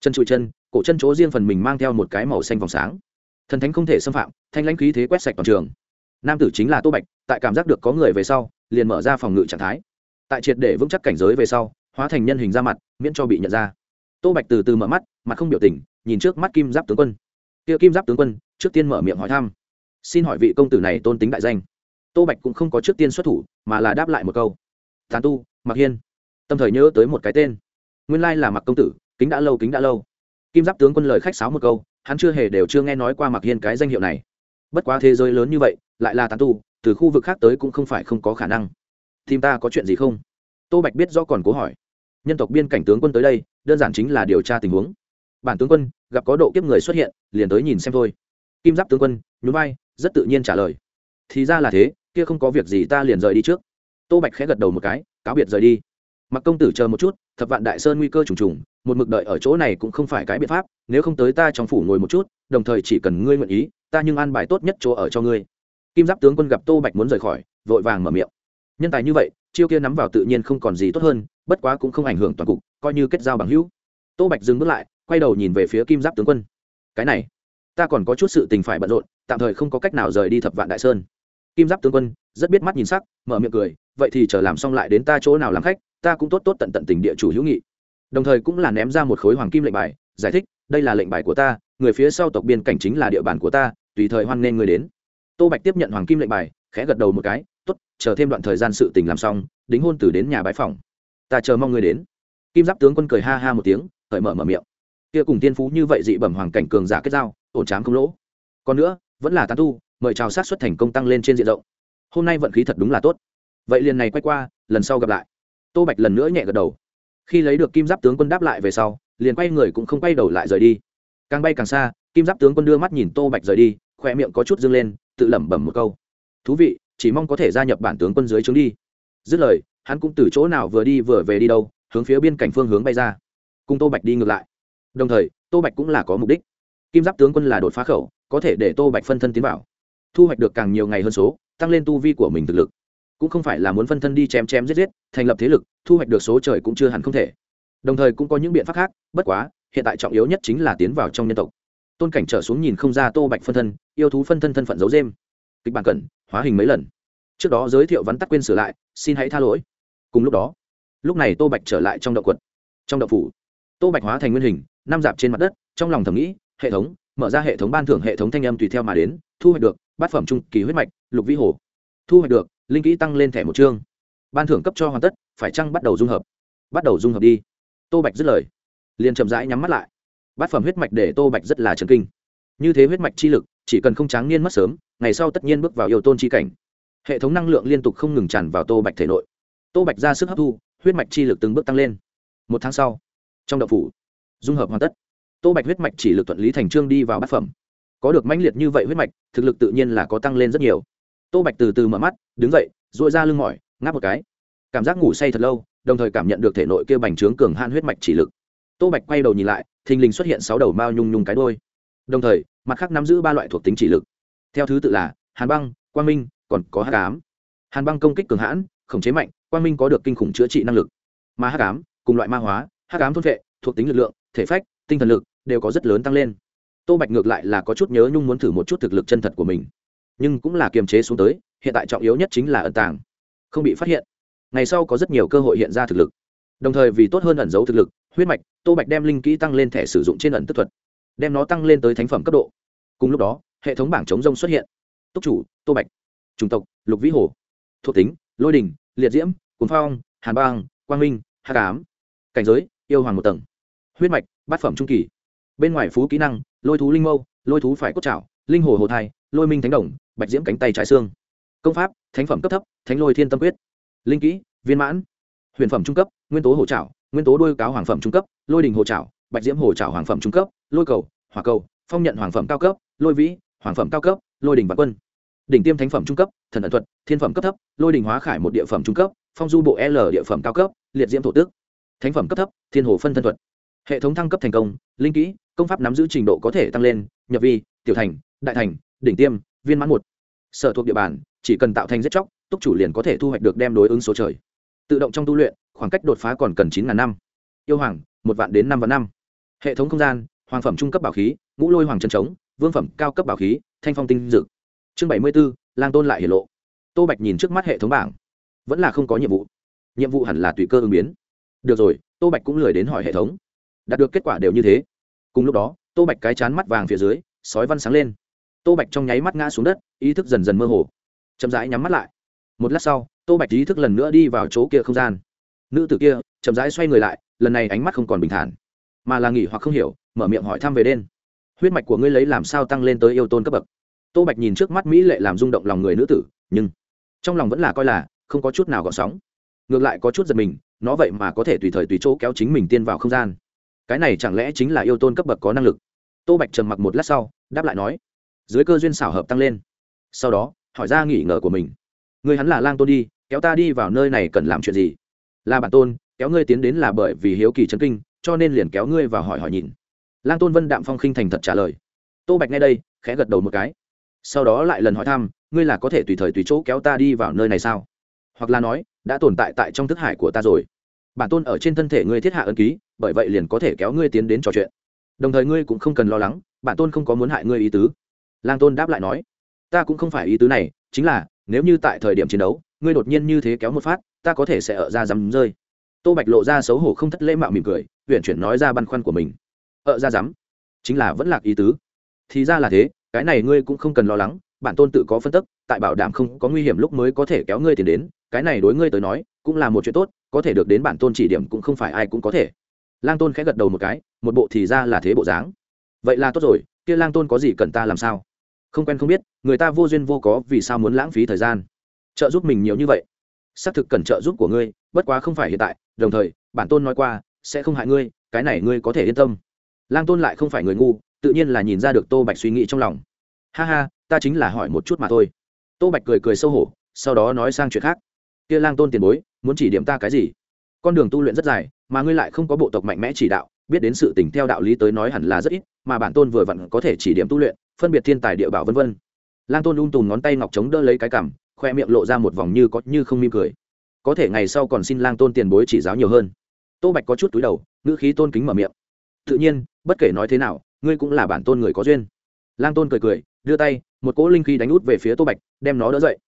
Chân trụi chân, cổ chân chỗ riêng phần mình mang theo một cái màu xanh vòng sáng. Thần thánh không thể xâm phạm, thanh lãnh khí thế quét sạch toàn trường. Nam tử chính là tô bạch, tại cảm giác được có người về sau, liền mở ra phòng ngự trạng thái. Tại triệt để vững chắc cảnh giới về sau hóa thành nhân hình ra mặt, miễn cho bị nhận ra. Tô bạch từ từ mở mắt, mặt không biểu tình, nhìn trước mắt kim giáp tướng quân. Kia kim giáp tướng quân, trước tiên mở miệng hỏi thăm. Xin hỏi vị công tử này tôn tính đại danh. Tô bạch cũng không có trước tiên xuất thủ, mà là đáp lại một câu. Tàn tu mặc hiên. Tâm thời nhớ tới một cái tên. Nguyên lai là mặc công tử, kính đã lâu, kính đã lâu. Kim giáp tướng quân lời khách sáo một câu, hắn chưa hề đều chưa nghe nói qua mặc hiên cái danh hiệu này. Bất quá thế giới lớn như vậy, lại là tàn tu, từ khu vực khác tới cũng không phải không có khả năng. Tìm ta có chuyện gì không? Tô bạch biết do còn cố hỏi. Nhân tộc biên cảnh tướng quân tới đây, đơn giản chính là điều tra tình huống. Bản tướng quân, gặp có độ kiếp người xuất hiện, liền tới nhìn xem thôi. Kim giáp tướng quân, nhún vai, rất tự nhiên trả lời. Thì ra là thế, kia không có việc gì ta liền rời đi trước. Tô bạch khẽ gật đầu một cái, cáo biệt rời đi. Mặc công tử chờ một chút, thập vạn đại sơn nguy cơ trùng trùng, một mực đợi ở chỗ này cũng không phải cái biện pháp, nếu không tới ta trong phủ ngồi một chút, đồng thời chỉ cần ngươi nguyện ý, ta nhưng an bài tốt nhất chỗ ở cho ngươi. Kim giáp tướng quân gặp tô bạch muốn rời khỏi, vội vàng mở miệng. Nhân tài như vậy chiêu kia nắm vào tự nhiên không còn gì tốt hơn, bất quá cũng không ảnh hưởng toàn cục, coi như kết giao bằng hữu. Tô bạch dừng bước lại, quay đầu nhìn về phía kim giáp tướng quân. Cái này, ta còn có chút sự tình phải bận rộn, tạm thời không có cách nào rời đi thập vạn đại sơn. Kim giáp tướng quân, rất biết mắt nhìn sắc, mở miệng cười, vậy thì chờ làm xong lại đến ta chỗ nào làm khách, ta cũng tốt tốt tận tận tình địa chủ hữu nghị. Đồng thời cũng là ném ra một khối hoàng kim lệnh bài, giải thích, đây là lệnh bài của ta, người phía sau tộc biên cảnh chính là địa bàn của ta, tùy thời hoan nghênh người đến. Tô bạch tiếp nhận hoàng kim lệnh bài, khẽ gật đầu một cái tốt, chờ thêm đoạn thời gian sự tình làm xong, đính hôn từ đến nhà bái phòng ta chờ mong ngươi đến. Kim giáp tướng quân cười ha ha một tiếng, cởi mở mở miệng. Kia cùng tiên phú như vậy dị bẩm hoàng cảnh cường giả kết giao, ổn trám không lỗ. Còn nữa, vẫn là tán tu, mời chào sát xuất thành công tăng lên trên diện rộng. Hôm nay vận khí thật đúng là tốt. Vậy liền này quay qua, lần sau gặp lại. Tô bạch lần nữa nhẹ gật đầu. Khi lấy được kim giáp tướng quân đáp lại về sau, liền quay người cũng không quay đầu lại rời đi. Càng bay càng xa, kim giáp tướng quân đưa mắt nhìn tô bạch rời đi khoe miệng có chút dâng lên, tự lẩm bẩm một câu. Thú vị chỉ mong có thể gia nhập bản tướng quân dưới trướng đi. Dứt lời, hắn cũng từ chỗ nào vừa đi vừa về đi đâu, hướng phía biên cảnh phương hướng bay ra. Cùng tô bạch đi ngược lại. Đồng thời, tô bạch cũng là có mục đích. Kim giáp tướng quân là đột phá khẩu, có thể để tô bạch phân thân tiến vào. Thu hoạch được càng nhiều ngày hơn số, tăng lên tu vi của mình thực lực. Cũng không phải là muốn phân thân đi chém chém giết giết, thành lập thế lực, thu hoạch được số trời cũng chưa hẳn không thể. Đồng thời cũng có những biện pháp khác, bất quá, hiện tại trọng yếu nhất chính là tiến vào trong nhân tộc. Tôn cảnh trở xuống nhìn không ra tô bạch phân thân, yêu thú phân thân thân phận giấu dêm kịch bản cẩn hóa hình mấy lần. Trước đó giới thiệu vắn tắt quên sửa lại, xin hãy tha lỗi. Cùng lúc đó, lúc này tô bạch trở lại trong động quật, trong động phủ. Tô bạch hóa thành nguyên hình năm dạp trên mặt đất, trong lòng thầm nghĩ, hệ thống, mở ra hệ thống ban thưởng hệ thống thanh âm tùy theo mà đến, thu hoạch được bát phẩm trung kỳ huyết mạch, lục vĩ hồ. Thu hoạch được, linh kỹ tăng lên thẻ một chương. Ban thưởng cấp cho hoàn tất, phải chăng bắt đầu dung hợp? Bắt đầu dung hợp đi. Tô bạch dứt lời, liền chậm rãi nhắm mắt lại. Bát phẩm huyết mạch để tô bạch rất là trần kinh. Như thế huyết mạch chi lực, chỉ cần không tráng niên mất sớm ngày sau tất nhiên bước vào yêu tôn chi cảnh. Hệ thống năng lượng liên tục không ngừng tràn vào tô bạch thể nội. Tô bạch ra sức hấp thu, huyết mạch chi lực từng bước tăng lên. Một tháng sau, trong đậu phủ, dung hợp hoàn tất. Tô bạch huyết mạch chỉ lực thuận lý thành trương đi vào bát phẩm. Có được mãnh liệt như vậy huyết mạch, thực lực tự nhiên là có tăng lên rất nhiều. Tô bạch từ từ mở mắt, đứng dậy dội ra lưng mỏi, ngáp một cái. Cảm giác ngủ say thật lâu, đồng thời cảm nhận được thể nội kia bành trướng cường han huyết mạch chỉ lực. Tô bạch quay đầu nhìn lại, thình lình xuất hiện sáu đầu mao nhung nhung cái đôi đồng thời, mặt khác nắm giữ ba loại thuộc tính chỉ lực theo thứ tự là, hàn băng, quang minh, còn có hát cám hàn băng công kích cường hãn, khống chế mạnh, quang minh có được kinh khủng chữa trị năng lực. Mà hát cám cùng loại ma hóa hát cám thôn vệ, thuộc tính lực lượng, thể phách, tinh thần lực đều có rất lớn tăng lên. Tô bạch ngược lại là có chút nhớ nhung muốn thử một chút thực lực chân thật của mình. Nhưng cũng là kiềm chế xuống tới, hiện tại trọng yếu nhất chính là ẩn tàng. Không bị phát hiện. Ngày sau có rất nhiều cơ hội hiện ra thực lực. Đồng thời vì tốt hơn ẩn giấu thực lực, huyết mạch, tô bạch đem linh kỹ tăng lên thẻ sử dụng trên ẩn tức thuật. Đem nó tăng lên tới thánh phẩm cấp độ. Cùng lúc đó hệ thống bảng chống rông xuất hiện. Túc chủ, tô bạch. Chủng tộc, lục vĩ hồ. Thuộc tính, lôi đình, liệt diễm cuốn phong, hàn bang, quang minh hạ cám cảnh giới, yêu hoàng một tầng. Huyết mạch, bát phẩm trung kỳ. Bên ngoài phú kỹ năng, lôi thú linh mâu, lôi thú phải cốt trảo, linh hồ hồ thai, lôi minh thánh đồng, bạch diễm cánh tay trái xương. Công pháp, thánh phẩm cấp thấp, thánh lôi thiên tâm quyết. Linh kỹ, viên mãn. Huyền phẩm trung cấp, nguyên tố hồ trảo, nguyên tố đôi cáo hoàng phẩm trung cấp, lôi đình hồ trảo, bạch diễm hồ trảo hoàng phẩm trung cấp, lôi cầu, hỏa cầu, phong nhận hoàng phẩm cao cấp, lôi vĩ hoàng phẩm cao cấp, lôi đình và quân. Đỉnh tiêm thánh phẩm trung cấp, thần ẩn thuật, thiên phẩm cấp thấp, lôi đình hóa khải một địa phẩm trung cấp, phong du bộ l địa phẩm cao cấp, liệt diễm thổ tước thánh phẩm cấp thấp, thiên hồ phân thân thuật. Hệ thống thăng cấp thành công, linh kỹ, công pháp nắm giữ trình độ có thể tăng lên, nhập vi, tiểu thành, đại thành, đỉnh tiêm, viên mãn một. Sở thuộc địa bàn, chỉ cần tạo thành giết chóc, túc chủ liền có thể thu hoạch được đem đối ứng số trời. Tự động trong tu luyện, khoảng cách đột phá còn cần chín ngàn năm. Yêu hoàng, một vạn đến năm vạn năm. Hệ thống không gian, hoàng phẩm trung cấp bảo khí, ngũ lôi hoàng trần trống vương phẩm cao cấp bảo khí, thanh phong tinh dực chương bảy mươi b ố lang tôn lại hiển lộ. Tô bạch nhìn trước mắt hệ thống bảng. Vẫn là không có nhiệm vụ. Nhiệm vụ hẳn là tùy cơ ứng biến. Được rồi, tô bạch cũng lười đến hỏi hệ thống. Đạt được kết quả đều như thế. Cùng lúc đó, tô bạch cái chán mắt vàng phía dưới, sói văn sáng lên. Tô bạch trong nháy mắt ngã xuống đất, ý thức dần dần mơ hồ. Chậm rãi nhắm mắt lại. Một lát sau, tô bạch ý thức lần nữa đi vào chỗ kia không gian. Nữ tử kia chậm rãi xoay người lại, lần này ánh mắt không còn bình thản, mà là nghỉ hoặc không hiểu, mở miệng hỏi thăm về đen huyết mạch của ngươi lấy làm sao tăng lên tới yêu tôn cấp bậc? Tô bạch nhìn trước mắt mỹ lệ làm rung động lòng người nữ tử, nhưng trong lòng vẫn là coi là không có chút nào gọn sóng. Ngược lại có chút giật mình, nó vậy mà có thể tùy thời tùy chỗ kéo chính mình tiên vào không gian. Cái này chẳng lẽ chính là yêu tôn cấp bậc có năng lực? Tô bạch trầm mặc một lát sau, đáp lại nói, dưới cơ duyên xảo hợp tăng lên. Sau đó, hỏi ra nghỉ ngờ của mình. Người hắn là lang tôn đi, kéo ta đi vào nơi này cần làm chuyện gì? Là bản tôn, kéo ngươi tiến đến là bởi vì hiếu kỳ chấn kinh, cho nên liền kéo ngươi vào hỏi hỏi nhìn lang tôn vân đạm phong khinh thành thật trả lời. Tô bạch nghe đây, khẽ gật đầu một cái. Sau đó lại lần hỏi thăm, ngươi là có thể tùy thời tùy chỗ kéo ta đi vào nơi này sao? Hoặc là nói, đã tồn tại tại trong thức hải của ta rồi. Bản tôn ở trên thân thể ngươi thiết hạ ân ký, bởi vậy liền có thể kéo ngươi tiến đến trò chuyện. Đồng thời ngươi cũng không cần lo lắng, bản tôn không có muốn hại ngươi ý tứ. Lang tôn đáp lại nói, ta cũng không phải ý tứ này, chính là, nếu như tại thời điểm chiến đấu, ngươi đột nhiên như thế kéo một phát, ta có thể sẽ ở ra dám rơi. Tô bạch lộ ra xấu hổ không thất lễ mạo mỉm cười huyện chuyển nói ra băn khoăn của mình ở ra dám. Chính là vẫn lạc ý tứ. Thì ra là thế, cái này ngươi cũng không cần lo lắng bản tôn tự có phân tức, tại bảo đảm không có nguy hiểm lúc mới có thể kéo ngươi tiền đến, cái này đối ngươi tới nói, cũng là một chuyện tốt, có thể được đến bản tôn chỉ điểm cũng không phải ai cũng có thể. Lang tôn khẽ gật đầu một cái, một bộ thì ra là thế bộ dáng. Vậy là tốt rồi, kia lang tôn có gì cần ta làm sao? Không quen không biết, người ta vô duyên vô có, vì sao muốn lãng phí thời gian? Trợ giúp mình nhiều như vậy. Xác thực cần trợ giúp của ngươi, bất quá không phải hiện tại, đồng thời, bản tôn nói qua, sẽ không hại ngươi, cái này ngươi có thể yên tâm lang tôn lại không phải người ngu, tự nhiên là nhìn ra được tô bạch suy nghĩ trong lòng. Ha ha, ta chính là hỏi một chút mà thôi. Tô bạch cười cười sâu hổ, sau đó nói sang chuyện khác. Kia lang tôn tiền bối, muốn chỉ điểm ta cái gì? Con đường tu luyện rất dài, mà ngươi lại không có bộ tộc mạnh mẽ chỉ đạo, biết đến sự tình theo đạo lý tới nói hẳn là rất ít, mà bản tôn vừa vặn có thể chỉ điểm tu luyện, phân biệt thiên tài địa bảo vân vân. Lang tôn ung tùm ngón tay ngọc trống đỡ lấy cái cằm, khoe miệng lộ ra một vòng như có như không mỉm cười. Có thể ngày sau còn xin lang tôn tiền bối chỉ giáo nhiều hơn. Tô bạch có chút túi đầu, ngữ khí tôn kính mở miệng. Tự nhiên bất kể nói thế nào, ngươi cũng là bản tôn người có duyên. Lang tôn cười cười, đưa tay, một cỗ linh khí đánh út về phía tô bạch, đem nó đỡ dậy.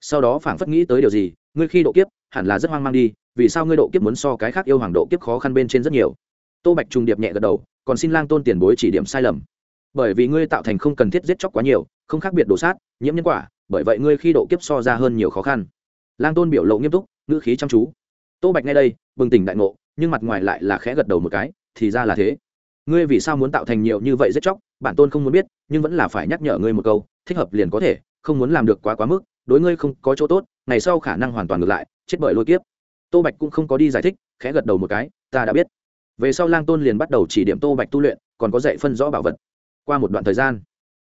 Sau đó phảng phất nghĩ tới điều gì, ngươi khi độ kiếp, hẳn là rất hoang mang đi, vì sao ngươi độ kiếp muốn so cái khác yêu hoàng độ kiếp khó khăn bên trên rất nhiều? Tô bạch trùng điệp nhẹ gật đầu, còn xin lang tôn tiền bối chỉ điểm sai lầm. Bởi vì ngươi tạo thành không cần thiết giết chóc quá nhiều, không khác biệt đổ sát, nhiễm nhân quả, bởi vậy ngươi khi độ kiếp so ra hơn nhiều khó khăn. Lang tôn biểu lộ nghiêm túc, ngữ khí chăm chú. Tô bạch ngay đây, bừng tỉnh đại ngộ, nhưng mặt ngoài lại là khẽ gật đầu một cái, thì ra là thế ngươi vì sao muốn tạo thành nhiều như vậy giết chóc, bản tôn không muốn biết, nhưng vẫn là phải nhắc nhở ngươi một câu, thích hợp liền có thể, không muốn làm được quá quá mức, đối ngươi không có chỗ tốt, ngày sau khả năng hoàn toàn ngược lại, chết bởi lôi kiếp. Tô bạch cũng không có đi giải thích, khẽ gật đầu một cái, ta đã biết. Về sau lang tôn liền bắt đầu chỉ điểm tô bạch tu luyện, còn có dạy phân rõ bảo vật. Qua một đoạn thời gian,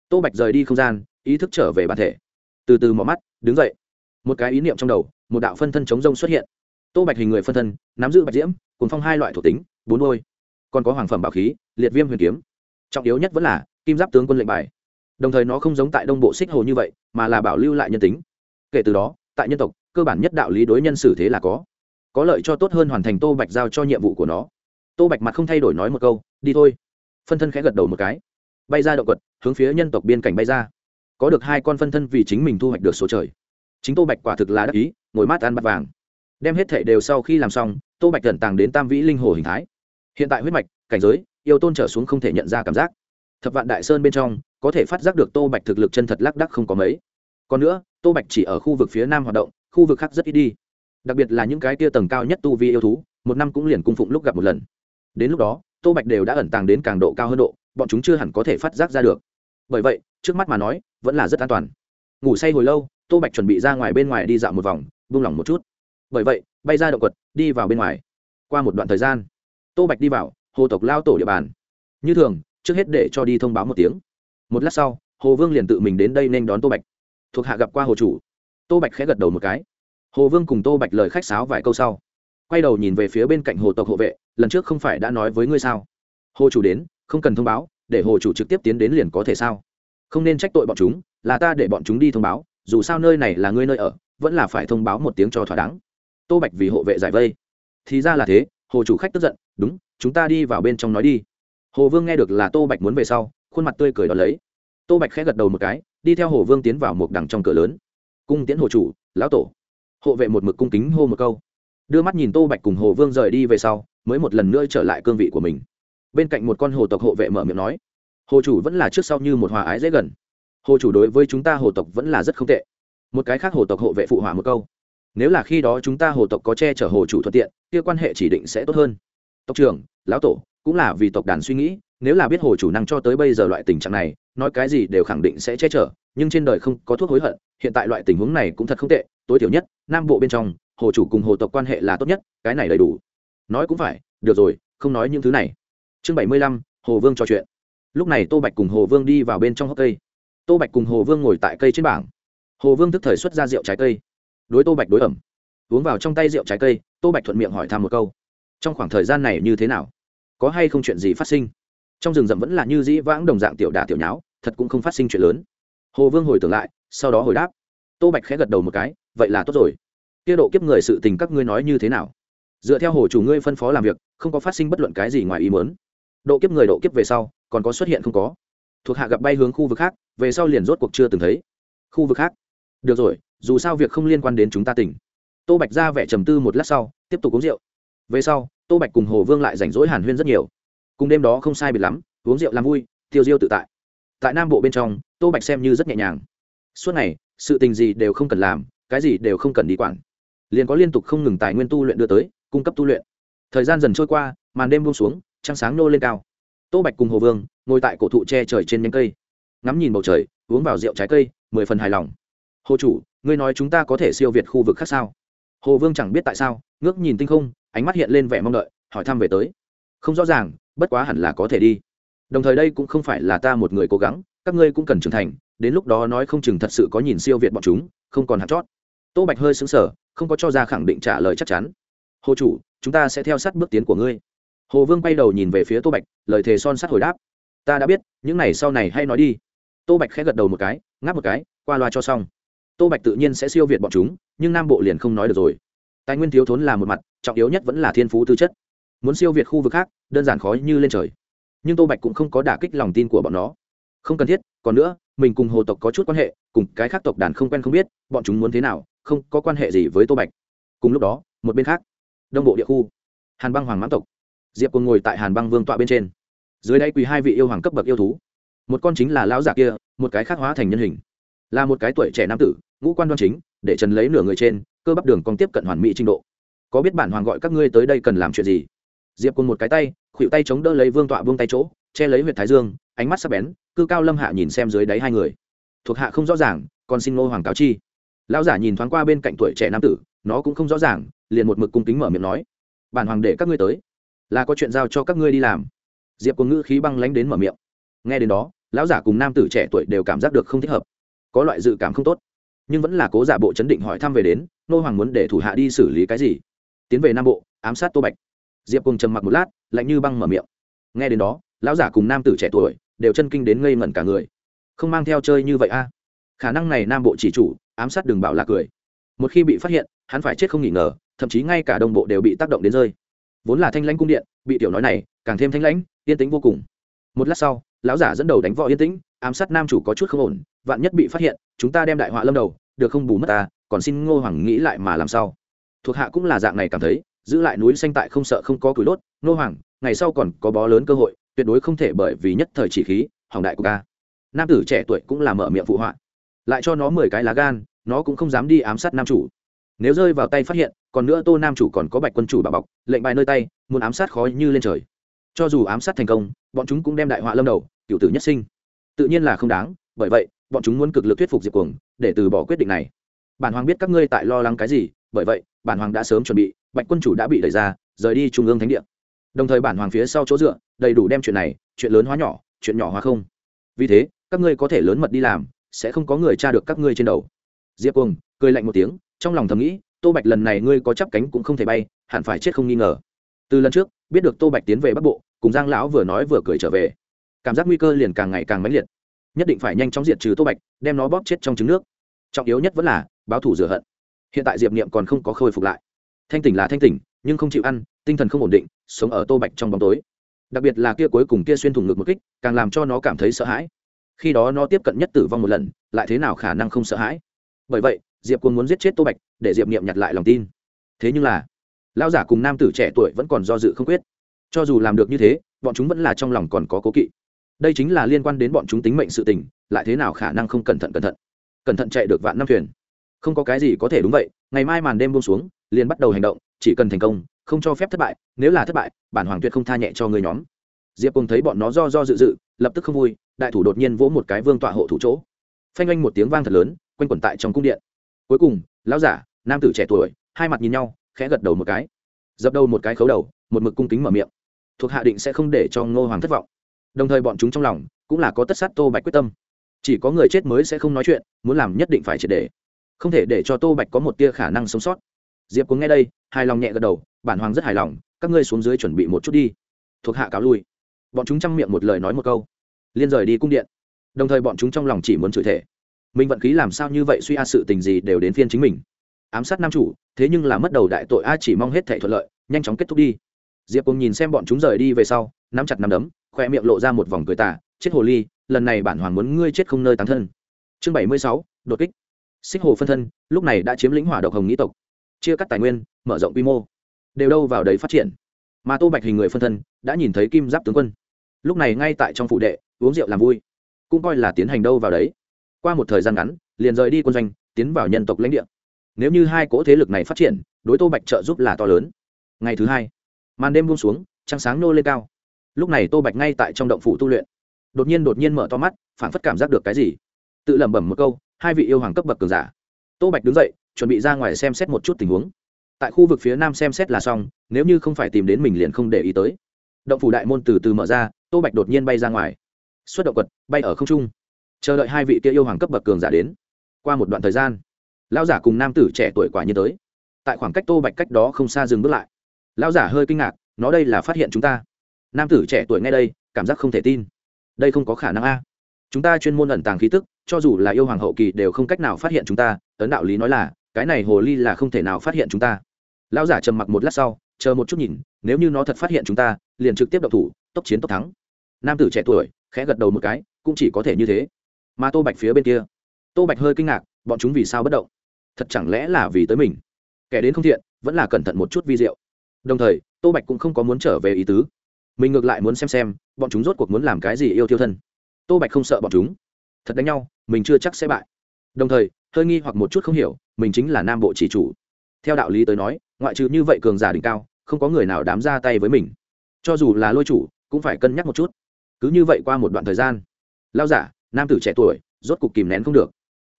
tô bạch rời đi không gian, ý thức trở về bản thể. Từ từ mỏ mắt, đứng dậy. Một cái ý niệm trong đầu, một đạo phân thân chống rông xuất hiện. Tô bạch hình người phân thân, nắm giữ bạch diễm cùng phong hai loại thuộc tính, bốn đôi. Còn có hoàng phẩm bảo khí liệt viêm huyền kiếm. Trọng yếu nhất vẫn là, kim giáp tướng quân lệnh bài. Đồng thời nó không giống tại đông bộ xích hồ như vậy, mà là bảo lưu lại nhân tính. Kể từ đó, tại nhân tộc, cơ bản nhất đạo lý đối nhân xử thế là có. Có lợi cho tốt hơn hoàn thành tô bạch giao cho nhiệm vụ của nó. Tô bạch mặt không thay đổi nói một câu, đi thôi. Phân thân khẽ gật đầu một cái. Bay ra động quật, hướng phía nhân tộc biên cảnh bay ra. Có được hai con phân thân vì chính mình thu hoạch được số trời. Chính tô bạch quả thực là đắc ý, ngồi mát ăn bát vàng. Đem hết thệ đều sau khi làm xong, tô bạch cẩn tàng đến tam vĩ linh hồ hình thái. Hiện tại huyết mạch, cảnh giới yêu tôn trở xuống không thể nhận ra cảm giác. Thập vạn đại sơn bên trong, có thể phát giác được tô bạch thực lực chân thật lác đắc không có mấy. Còn nữa, tô bạch chỉ ở khu vực phía nam hoạt động, khu vực khác rất ít đi. Đặc biệt là những cái tia tầng cao nhất tu vi yêu thú, một năm cũng liền cung phụng lúc gặp một lần. Đến lúc đó, tô bạch đều đã ẩn tàng đến càng độ cao hơn độ, bọn chúng chưa hẳn có thể phát giác ra được. Bởi vậy, trước mắt mà nói, vẫn là rất an toàn. Ngủ say hồi lâu, tô bạch chuẩn bị ra ngoài bên ngoài đi dạo một vòng, buông lỏng một chút. Bởi vậy, bay ra động quật, đi vào bên ngoài. Qua một đoạn thời gian, tô bạch đi vào hồ tộc lao tổ địa bàn. Như thường, trước hết để cho đi thông báo một tiếng. Một lát sau, hồ vương liền tự mình đến đây nên đón tô bạch. Thuộc hạ gặp qua hồ chủ. Tô bạch khẽ gật đầu một cái. Hồ vương cùng tô bạch lời khách sáo vài câu sau, quay đầu nhìn về phía bên cạnh hồ tộc hộ vệ, lần trước không phải đã nói với ngươi sao? Hồ chủ đến, không cần thông báo, để hồ chủ trực tiếp tiến đến liền có thể sao? Không nên trách tội bọn chúng, là ta để bọn chúng đi thông báo, dù sao nơi này là ngươi nơi ở, vẫn là phải thông báo một tiếng cho thỏa đáng. Tô bạch vì hộ vệ giải vây. Thì ra là thế, hồ chủ khách tức giận, đúng chúng ta đi vào bên trong nói đi. Hồ vương nghe được là tô bạch muốn về sau, khuôn mặt tươi cười đón lấy. Tô bạch khẽ gật đầu một cái, đi theo hồ vương tiến vào một đằng trong cửa lớn. Cung tiễn hồ chủ, lão tổ. Hộ vệ một mực cung kính hô một câu. Đưa mắt nhìn tô bạch cùng hồ vương rời đi về sau, mới một lần nữa trở lại cương vị của mình. Bên cạnh một con hồ tộc hộ vệ mở miệng nói, hồ chủ vẫn là trước sau như một hòa ái dễ gần. Hồ chủ đối với chúng ta hồ tộc vẫn là rất không tệ. Một cái khác hồ tộc hộ vệ phụ hỏa một câu, nếu là khi đó chúng ta hồ tộc có che chở hồ chủ thuận tiện, kia quan hệ chỉ định sẽ tốt hơn tộc trưởng, lão tổ, cũng là vì tộc đàn suy nghĩ, nếu là biết hồ chủ năng cho tới bây giờ loại tình trạng này, nói cái gì đều khẳng định sẽ che chở, nhưng trên đời không có thuốc hối hận, hiện tại loại tình huống này cũng thật không tệ, tối thiểu nhất, nam bộ bên trong, hồ chủ cùng hồ tộc quan hệ là tốt nhất, cái này đầy đủ. Nói cũng phải, được rồi, không nói những thứ này. Chương bảy mươi lăm, hồ vương trò chuyện. Lúc này tô bạch cùng hồ vương đi vào bên trong hốc cây. Tô bạch cùng hồ vương ngồi tại cây trên bảng. Hồ vương tức thời xuất ra rượu trái cây. Đối tô bạch đối ẩm. Uống vào trong tay rượu trái cây, tô bạch thuận miệng hỏi thăm một câu trong khoảng thời gian này như thế nào? Có hay không chuyện gì phát sinh? Trong rừng rậm vẫn là như dĩ vãng đồng dạng tiểu đà tiểu nháo, thật cũng không phát sinh chuyện lớn. Hồ vương hồi tưởng lại, sau đó hồi đáp. Tô bạch khẽ gật đầu một cái, vậy là tốt rồi. Tiết độ kiếp người sự tình các ngươi nói như thế nào? Dựa theo hồ chủ ngươi phân phó làm việc, không có phát sinh bất luận cái gì ngoài ý mớn độ kiếp người độ kiếp về sau, còn có xuất hiện không có. Thuộc hạ gặp bay hướng khu vực khác, về sau liền rốt cuộc chưa từng thấy. Khu vực khác? Được rồi, dù sao việc không liên quan đến chúng ta tỉnh. Tô bạch ra vẻ trầm tư một lát sau, tiếp tục uống rượu về sau, tô bạch cùng hồ vương lại rảnh rỗi hàn huyên rất nhiều. Cùng đêm đó không sai biệt lắm, uống rượu làm vui, tiêu diêu tự tại. Tại nam bộ bên trong, tô bạch xem như rất nhẹ nhàng. Suốt ngày, sự tình gì đều không cần làm, cái gì đều không cần đi quản. Liền có liên tục không ngừng tài nguyên tu luyện đưa tới, cung cấp tu luyện. Thời gian dần trôi qua, màn đêm buông xuống, trăng sáng nô lên cao. Tô bạch cùng hồ vương ngồi tại cổ thụ tre trời trên nhánh cây. Ngắm nhìn bầu trời, uống vào rượu trái cây, mười phần hài lòng. Hồ chủ, ngươi nói chúng ta có thể siêu việt khu vực khác sao? Hồ vương chẳng biết tại sao, ngước nhìn tinh không ánh mắt hiện lên vẻ mong đợi, hỏi thăm về tới. Không rõ ràng, bất quá hẳn là có thể đi. Đồng thời đây cũng không phải là ta một người cố gắng, các ngươi cũng cần trưởng thành, đến lúc đó nói không chừng thật sự có nhìn siêu việt bọn chúng, không còn hạt chót. Tô bạch hơi xứng sở không có cho ra khẳng định trả lời chắc chắn. Hồ chủ, chúng ta sẽ theo sát bước tiến của ngươi. Hồ vương quay đầu nhìn về phía tô bạch, lời thề son sắt hồi đáp. Ta đã biết, những này sau này hay nói đi. Tô bạch khẽ gật đầu một cái, ngáp một cái, qua loa cho xong. Tô bạch tự nhiên sẽ siêu việt bọn chúng, nhưng nam bộ liền không nói được rồi. Tài nguyên thiếu thốn là một mặt trọng yếu nhất vẫn là thiên phú tư chất. Muốn siêu việt khu vực khác, đơn giản khó như lên trời. Nhưng tô bạch cũng không có đả kích lòng tin của bọn nó. Không cần thiết, còn nữa, mình cùng hồ tộc có chút quan hệ, cùng cái khác tộc đàn không quen không biết, bọn chúng muốn thế nào, không có quan hệ gì với tô bạch. Cùng lúc đó, một bên khác, đông bộ địa khu, hàn băng hoàng mãn tộc. Diệp quân ngồi tại hàn băng vương tọa bên trên. Dưới đây quỳ hai vị yêu hoàng cấp bậc yêu thú. Một con chính là lão giả kia, một cái khác hóa thành nhân hình. Là một cái tuổi trẻ nam tử, ngũ quan đoan chính, để trần lấy nửa người trên, cơ bắp đường còn tiếp cận hoàn mỹ trình độ có biết bản hoàng gọi các ngươi tới đây cần làm chuyện gì? Diệp cùng một cái tay khuỵu tay chống đỡ lấy vương tọa vương tay chỗ, che lấy huyện thái dương, ánh mắt sắp bén, cư cao lâm hạ nhìn xem dưới đáy hai người. Thuộc hạ không rõ ràng, còn xin ngô hoàng cáo chi. Lão giả nhìn thoáng qua bên cạnh tuổi trẻ nam tử, nó cũng không rõ ràng, liền một mực cung kính mở miệng nói. Bản hoàng để các ngươi tới. Là có chuyện giao cho các ngươi đi làm. Diệp cùng ngữ khí băng lánh đến mở miệng. Nghe đến đó, lão giả cùng nam tử trẻ tuổi đều cảm giác được không thích hợp. Có loại dự cảm không tốt. Nhưng vẫn là cố giả bộ chấn định hỏi thăm về đến nô hoàng muốn để thủ hạ đi xử lý cái gì? Tiến về nam bộ, ám sát tô bạch. Diệp cùng trầm mặc một lát, lạnh như băng mở miệng. Nghe đến đó, lão giả cùng nam tử trẻ tuổi đều chân kinh đến ngây ngẩn cả người. Không mang theo chơi như vậy a. Khả năng này nam bộ chỉ chủ, ám sát đừng bảo là cười. Một khi bị phát hiện, hắn phải chết không nghỉ ngờ, thậm chí ngay cả đồng bộ đều bị tác động đến rơi. Vốn là thanh lãnh cung điện, bị tiểu nói này, càng thêm thanh lãnh, yên tĩnh vô cùng. Một lát sau, lão giả dẫn đầu đánh võ yên tĩnh, ám sát nam chủ có chút không ổn, vạn nhất bị phát hiện, chúng ta đem đại họa lâm đầu, được không bù mất ta, còn xin ngô hoàng nghĩ lại mà làm sao? Thuộc hạ cũng là dạng này cảm thấy, giữ lại núi xanh tại không sợ không có cúi đốt, nô hoàng, ngày sau còn có bó lớn cơ hội, tuyệt đối không thể bởi vì nhất thời chỉ khí, hỏng đại của ca. Nam tử trẻ tuổi cũng là mở miệng phụ họa. Lại cho nó mười cái lá gan, nó cũng không dám đi ám sát nam chủ. Nếu rơi vào tay phát hiện, còn nữa tô nam chủ còn có bạch quân chủ bà bọc, lệnh bài nơi tay, muốn ám sát khó như lên trời. Cho dù ám sát thành công, bọn chúng cũng đem đại họa lâm đầu, cựu tử nhất sinh. Tự nhiên là không đáng, bởi vậy, bọn chúng muốn cực lực thuyết phục diệp cuồng, để từ bỏ quyết định này. Bản hoàng biết các ngươi tại lo lắng cái gì bởi vậy, bản hoàng đã sớm chuẩn bị, bạch quân chủ đã bị đẩy ra, rời đi trung ương thánh địa. Đồng thời bản hoàng phía sau chỗ dựa, đầy đủ đem chuyện này, chuyện lớn hóa nhỏ, chuyện nhỏ hóa không. Vì thế, các ngươi có thể lớn mật đi làm, sẽ không có người tra được các ngươi trên đầu. Diệp cuồng cười lạnh một tiếng, trong lòng thầm nghĩ, tô bạch lần này ngươi có chắp cánh cũng không thể bay, hẳn phải chết không nghi ngờ. Từ lần trước, biết được tô bạch tiến về bắc bộ, cùng giang lão vừa nói vừa cười trở về. Cảm giác nguy cơ liền càng ngày càng mãnh liệt. Nhất định phải nhanh chóng diệt trừ tô bạch, đem nó bóp chết trong trứng nước. Trọng yếu nhất vẫn là, báo thủ rửa hận hiện tại diệp niệm còn không có khôi phục lại. Thanh tỉnh là thanh tỉnh, nhưng không chịu ăn, tinh thần không ổn định, sống ở tô bạch trong bóng tối. Đặc biệt là kia cuối cùng kia xuyên thủng ngực một kích, càng làm cho nó cảm thấy sợ hãi. Khi đó nó tiếp cận nhất tử vong một lần, lại thế nào khả năng không sợ hãi? Bởi vậy, diệp quân muốn giết chết tô bạch, để diệp niệm nhặt lại lòng tin. Thế nhưng là, lão giả cùng nam tử trẻ tuổi vẫn còn do dự không quyết. Cho dù làm được như thế, bọn chúng vẫn là trong lòng còn có cố kỵ. Đây chính là liên quan đến bọn chúng tính mệnh sự tình, lại thế nào khả năng không cẩn thận cẩn thận. Cẩn thận chạy được vạn năm thuyền không có cái gì có thể đúng vậy, ngày mai màn đêm buông xuống, liền bắt đầu hành động, chỉ cần thành công, không cho phép thất bại, nếu là thất bại, bản hoàng tuyệt không tha nhẹ cho người nhóm. Diệp cùng thấy bọn nó do do dự dự, lập tức không vui, đại thủ đột nhiên vỗ một cái vương tọa hộ thủ chỗ. Phanh oanh một tiếng vang thật lớn, quanh quẩn tại trong cung điện. Cuối cùng, lão giả, nam tử trẻ tuổi, hai mặt nhìn nhau, khẽ gật đầu một cái. Dập đầu một cái khấu đầu, một mực cung kính mở miệng. Thuộc hạ định sẽ không để cho ngô hoàng thất vọng. Đồng thời bọn chúng trong lòng cũng là có tất sát tô bạch quyết tâm. Chỉ có người chết mới sẽ không nói chuyện, muốn làm nhất định phải triệt để không thể để cho tô bạch có một tia khả năng sống sót. Diệp cũng nghe đây, hài lòng nhẹ gật đầu, bản hoàng rất hài lòng, các ngươi xuống dưới chuẩn bị một chút đi. Thuộc hạ cáo lui. Bọn chúng chăm miệng một lời nói một câu. Liên rời đi cung điện. Đồng thời bọn chúng trong lòng chỉ muốn chửi thể mình vận khí làm sao như vậy suy a sự tình gì đều đến phiên chính mình. Ám sát nam chủ, thế nhưng là mất đầu đại tội a chỉ mong hết thể thuận lợi, nhanh chóng kết thúc đi. Diệp cùng nhìn xem bọn chúng rời đi về sau, nắm chặt nắm đấm, khoe miệng lộ ra một vòng cười tả chết hồ ly, lần này bản hoàng muốn ngươi chết không nơi tán thân. Chương bảy mươi sáu, đột kích xích hồ phân thân, lúc này đã chiếm lĩnh hỏa độc hồng nghĩ tộc. Chia cắt tài nguyên, mở rộng quy mô. Đều đâu vào đấy phát triển. Mà tô bạch hình người phân thân, đã nhìn thấy kim giáp tướng quân. Lúc này ngay tại trong phụ đệ, uống rượu làm vui. Cũng coi là tiến hành đâu vào đấy. Qua một thời gian ngắn, liền rời đi quân doanh, tiến vào nhân tộc lãnh địa. Nếu như hai cỗ thế lực này phát triển, đối tô bạch trợ giúp là to lớn. Ngày thứ hai, màn đêm buông xuống, trăng sáng nô lên cao. Lúc này tô bạch ngay tại trong động phủ tu luyện. Đột nhiên đột nhiên mở to mắt phản phất cảm giác được cái gì. Tự lẩm bẩm một câu hai vị yêu hoàng cấp bậc cường giả. Tô bạch đứng dậy, chuẩn bị ra ngoài xem xét một chút tình huống. Tại khu vực phía nam xem xét là xong, nếu như không phải tìm đến mình liền không để ý tới. Động phủ đại môn từ từ mở ra, tô bạch đột nhiên bay ra ngoài. Xuất động quật, bay ở không trung. Chờ đợi hai vị kia yêu hoàng cấp bậc cường giả đến. Qua một đoạn thời gian, lão giả cùng nam tử trẻ tuổi quả nhiên tới. Tại khoảng cách tô bạch cách đó không xa dừng bước lại. Lão giả hơi kinh ngạc, nó đây là phát hiện chúng ta. Nam tử trẻ tuổi ngay đây, cảm giác không thể tin. Đây không có khả năng a chúng ta chuyên môn ẩn tàng khí tức, cho dù là yêu hoàng hậu kỳ đều không cách nào phát hiện chúng ta ấn đạo lý nói là, cái này hồ ly là không thể nào phát hiện chúng ta. Lão giả trầm mặc một lát sau, chờ một chút nhìn, nếu như nó thật phát hiện chúng ta, liền trực tiếp đậu thủ, tốc chiến tốc thắng. Nam tử trẻ tuổi, khẽ gật đầu một cái, cũng chỉ có thể như thế. Mà tô bạch phía bên kia, tô bạch hơi kinh ngạc, bọn chúng vì sao bất động? Thật chẳng lẽ là vì tới mình? Kẻ đến không thiện, vẫn là cẩn thận một chút vi diệu. Đồng thời, tô bạch cũng không có muốn trở về ý tứ. Mình ngược lại muốn xem xem, bọn chúng rốt cuộc muốn làm cái gì yêu thiêu thân tô bạch không sợ bọn chúng. Thật đánh nhau, mình chưa chắc sẽ bại. Đồng thời, hơi nghi hoặc một chút không hiểu, mình chính là nam bộ chỉ chủ. Theo đạo lý tới nói, ngoại trừ như vậy cường giả đỉnh cao, không có người nào dám ra tay với mình. Cho dù là lôi chủ, cũng phải cân nhắc một chút. Cứ như vậy qua một đoạn thời gian lao giả, nam tử trẻ tuổi, rốt cục kìm nén không được.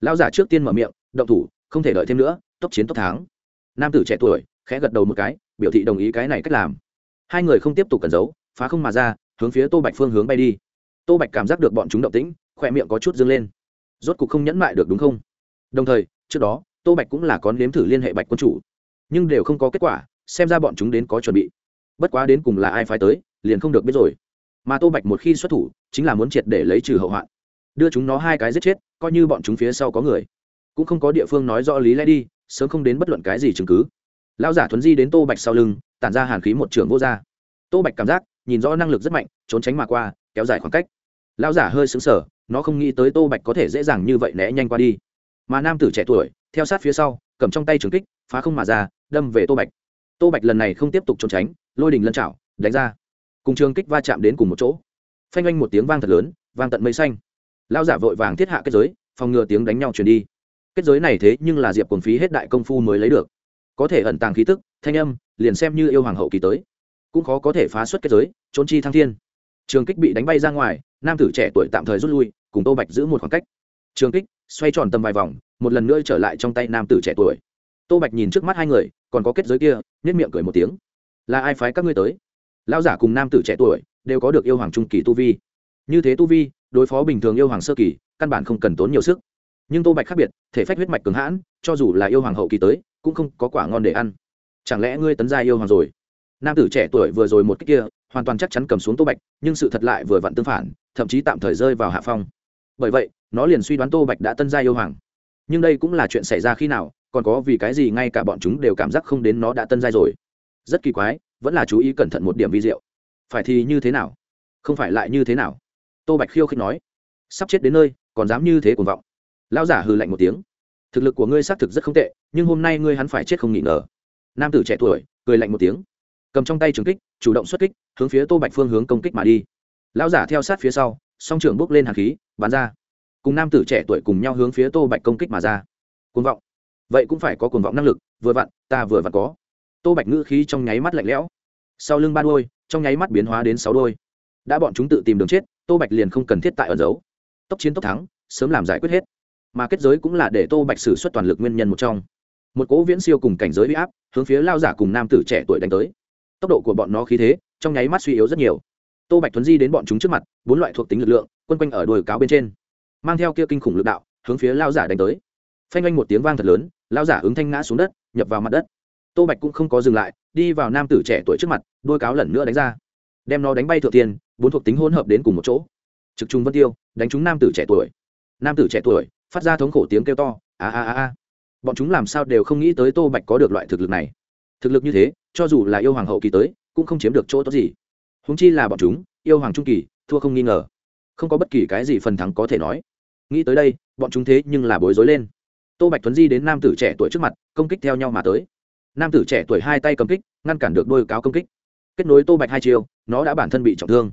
Lao giả trước tiên mở miệng, động thủ, không thể đợi thêm nữa, tốc chiến tốc thắng. Nam tử trẻ tuổi, khẽ gật đầu một cái, biểu thị đồng ý cái này cách làm. Hai người không tiếp tục cẩn giấu, phá không mà ra, hướng phía tô bạch phương hướng bay đi tô bạch cảm giác được bọn chúng động tĩnh, khỏe miệng có chút dâng lên. Rốt cuộc không nhẫn mại được đúng không? Đồng thời, trước đó, tô bạch cũng là có nếm thử liên hệ bạch quân chủ, nhưng đều không có kết quả, xem ra bọn chúng đến có chuẩn bị. Bất quá đến cùng là ai phái tới, liền không được biết rồi. Mà tô bạch một khi xuất thủ, chính là muốn triệt để lấy trừ hậu hoạn. Đưa chúng nó hai cái giết chết, coi như bọn chúng phía sau có người. Cũng không có địa phương nói rõ lý lẽ đi, sớm không đến bất luận cái gì chứng cứ. Lão giả thuấn di đến tô bạch sau lưng, tản ra hàn khí một trường vô r tô bạch cảm giác nhìn rõ năng lực rất mạnh, trốn tránh mà qua, kéo dài khoảng cách. Lão giả hơi xứng sở nó không nghĩ tới tô bạch có thể dễ dàng như vậy né nhanh qua đi. Mà nam tử trẻ tuổi, theo sát phía sau, cầm trong tay trường kích, phá không mà ra, đâm về tô bạch. Tô bạch lần này không tiếp tục trốn tránh, lôi đình lân chảo, đánh ra. Cùng trường kích va chạm đến cùng một chỗ. Phanh oanh một tiếng vang thật lớn, vang tận mây xanh. Lao giả vội vàng thiết hạ kết giới, phòng ngừa tiếng đánh nhau truyền đi. Kết giới này thế nhưng là diệp cồn phí hết đại công phu mới lấy được. Có thể ẩn tàng khí tức, thanh âm, liền xem như yêu hoàng hậu kỳ tới cũng khó có thể phá xuất kết giới, trốn chi thăng thiên. Trường kích bị đánh bay ra ngoài, nam tử trẻ tuổi tạm thời rút lui, cùng tô bạch giữ một khoảng cách. Trường kích xoay tròn tầm vài vòng, một lần nữa trở lại trong tay nam tử trẻ tuổi. Tô bạch nhìn trước mắt hai người, còn có kết giới kia nếp miệng cười một tiếng. Là ai phái các ngươi tới? Lao giả cùng nam tử trẻ tuổi đều có được yêu hoàng trung kỳ tu vi. Như thế tu vi, đối phó bình thường yêu hoàng sơ kỳ, căn bản không cần tốn nhiều sức. Nhưng tô bạch khác biệt, thể phách huyết mạch cường hãn, cho dù là yêu hoàng hậu kỳ tới, cũng không có quả ngon để ăn. Chẳng lẽ ngươi tấn gia yêu hoàng rồi? Nam tử trẻ tuổi vừa rồi một cách kia, hoàn toàn chắc chắn cầm xuống tô bạch, nhưng sự thật lại vừa vặn tương phản, thậm chí tạm thời rơi vào hạ phong. Bởi vậy, nó liền suy đoán tô bạch đã tân gia yêu hoàng. Nhưng đây cũng là chuyện xảy ra khi nào, còn có vì cái gì ngay cả bọn chúng đều cảm giác không đến nó đã tân giai rồi. Rất kỳ quái, vẫn là chú ý cẩn thận một điểm vi diệu. Phải thì như thế nào? Không phải lại như thế nào? Tô bạch khiêu khích nói. Sắp chết đến nơi, còn dám như thế cuồng vọng. Lao giả hừ lạnh một tiếng. Thực lực của ngươi xác thực rất không tệ, nhưng hôm nay ngươi hắn phải chết không nghỉ ngờ. Nam tử trẻ tuổi, cười lạnh một tiếng cầm trong tay trường kích, chủ động xuất kích, hướng phía tô bạch phương hướng công kích mà đi. Lão giả theo sát phía sau, song trường bước lên hạt khí, bắn ra. Cùng nam tử trẻ tuổi cùng nhau hướng phía tô bạch công kích mà ra. Cuồng vọng. Vậy cũng phải có cuồng vọng năng lực, vừa vặn, ta vừa vặn có. Tô bạch ngữ khí trong nháy mắt lạnh lẽo. Sau lưng ba đôi, trong nháy mắt biến hóa đến sáu đôi. Đã bọn chúng tự tìm đường chết, tô bạch liền không cần thiết tại ẩn giấu. Tốc chiến tốc thắng, sớm làm giải quyết hết. Mà kết giới cũng là để tô bạch xử suất toàn lực nguyên nhân một trong. Một cố viễn siêu cùng cảnh giới huy áp, hướng phía lao giả cùng nam tử trẻ tuổi đánh tới tốc độ của bọn nó khí thế, trong nháy mắt suy yếu rất nhiều. Tô bạch thuấn di đến bọn chúng trước mặt, bốn loại thuộc tính lực lượng quân quanh ở đồi cáo bên trên. Mang theo kia kinh khủng lực đạo, hướng phía lao giả đánh tới. Phanh oanh một tiếng vang thật lớn lao giả ứng thanh ngã xuống đất, nhập vào mặt đất. Tô bạch cũng không có dừng lại, đi vào nam tử trẻ tuổi trước mặt, đôi cáo lần nữa đánh ra. Đem nó đánh bay thượng tiền bốn thuộc tính hỗn hợp đến cùng một chỗ. Trực trung vân tiêu, đánh trúng nam tử trẻ tuổi. Nam tử trẻ tuổi, phát ra thống khổ tiếng kêu to, a a a a. Bọn chúng làm sao đều không nghĩ tới tô bạch có được loại thực lực này thực lực như thế, cho dù là yêu hoàng hậu kỳ tới, cũng không chiếm được chỗ tốt gì. Húng chi là bọn chúng, yêu hoàng trung kỳ, thua không nghi ngờ. Không có bất kỳ cái gì phần thắng có thể nói. Nghĩ tới đây, bọn chúng thế nhưng là bối rối lên. Tô bạch tuấn di đến nam tử trẻ tuổi trước mặt, công kích theo nhau mà tới. Nam tử trẻ tuổi hai tay cầm kích, ngăn cản được đôi cáo công kích. Kết nối tô bạch hai chiều nó đã bản thân bị trọng thương.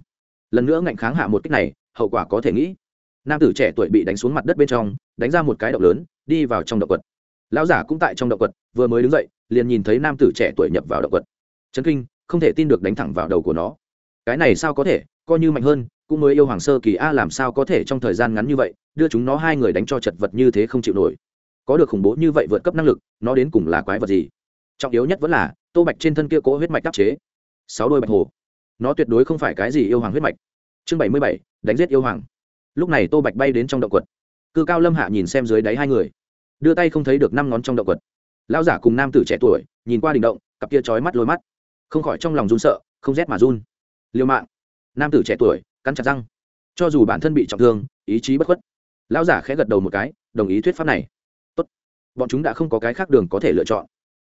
Lần nữa ngạnh kháng hạ một kích này, hậu quả có thể nghĩ. Nam tử trẻ tuổi bị đánh xuống mặt đất bên trong, đánh ra một cái động lớn, đi vào trong động quật lão giả cũng tại trong động quật, vừa mới đứng dậy, liền nhìn thấy nam tử trẻ tuổi nhập vào động quật. Trấn kinh, không thể tin được đánh thẳng vào đầu của nó. Cái này sao có thể, coi như mạnh hơn, cũng mới yêu hoàng sơ kỳ a làm sao có thể trong thời gian ngắn như vậy, đưa chúng nó hai người đánh cho chật vật như thế không chịu nổi. Có được khủng bố như vậy vượt cấp năng lực, nó đến cùng là quái vật gì? Trọng yếu nhất vẫn là, tô bạch trên thân kia cố huyết mạch đắc chế. Sáu đôi bạch hồ. Nó tuyệt đối không phải cái gì yêu hoàng huyết mạch. Chương bảy mươi bảy, đánh giết yêu hoàng. Lúc này tô bạch bay đến trong động quật. Cư cao lâm hạ nhìn xem dưới đáy hai người đưa tay không thấy được năm ngón trong động quật. Lão giả cùng nam tử trẻ tuổi, nhìn qua đình động, cặp kia trói mắt lôi mắt. Không khỏi trong lòng run sợ, không rét mà run. Liêu mạng. Nam tử trẻ tuổi, cắn chặt răng. Cho dù bản thân bị trọng thương, ý chí bất khuất. Lão giả khẽ gật đầu một cái, đồng ý thuyết pháp này. Tốt. Bọn chúng đã không có cái khác đường có thể lựa chọn.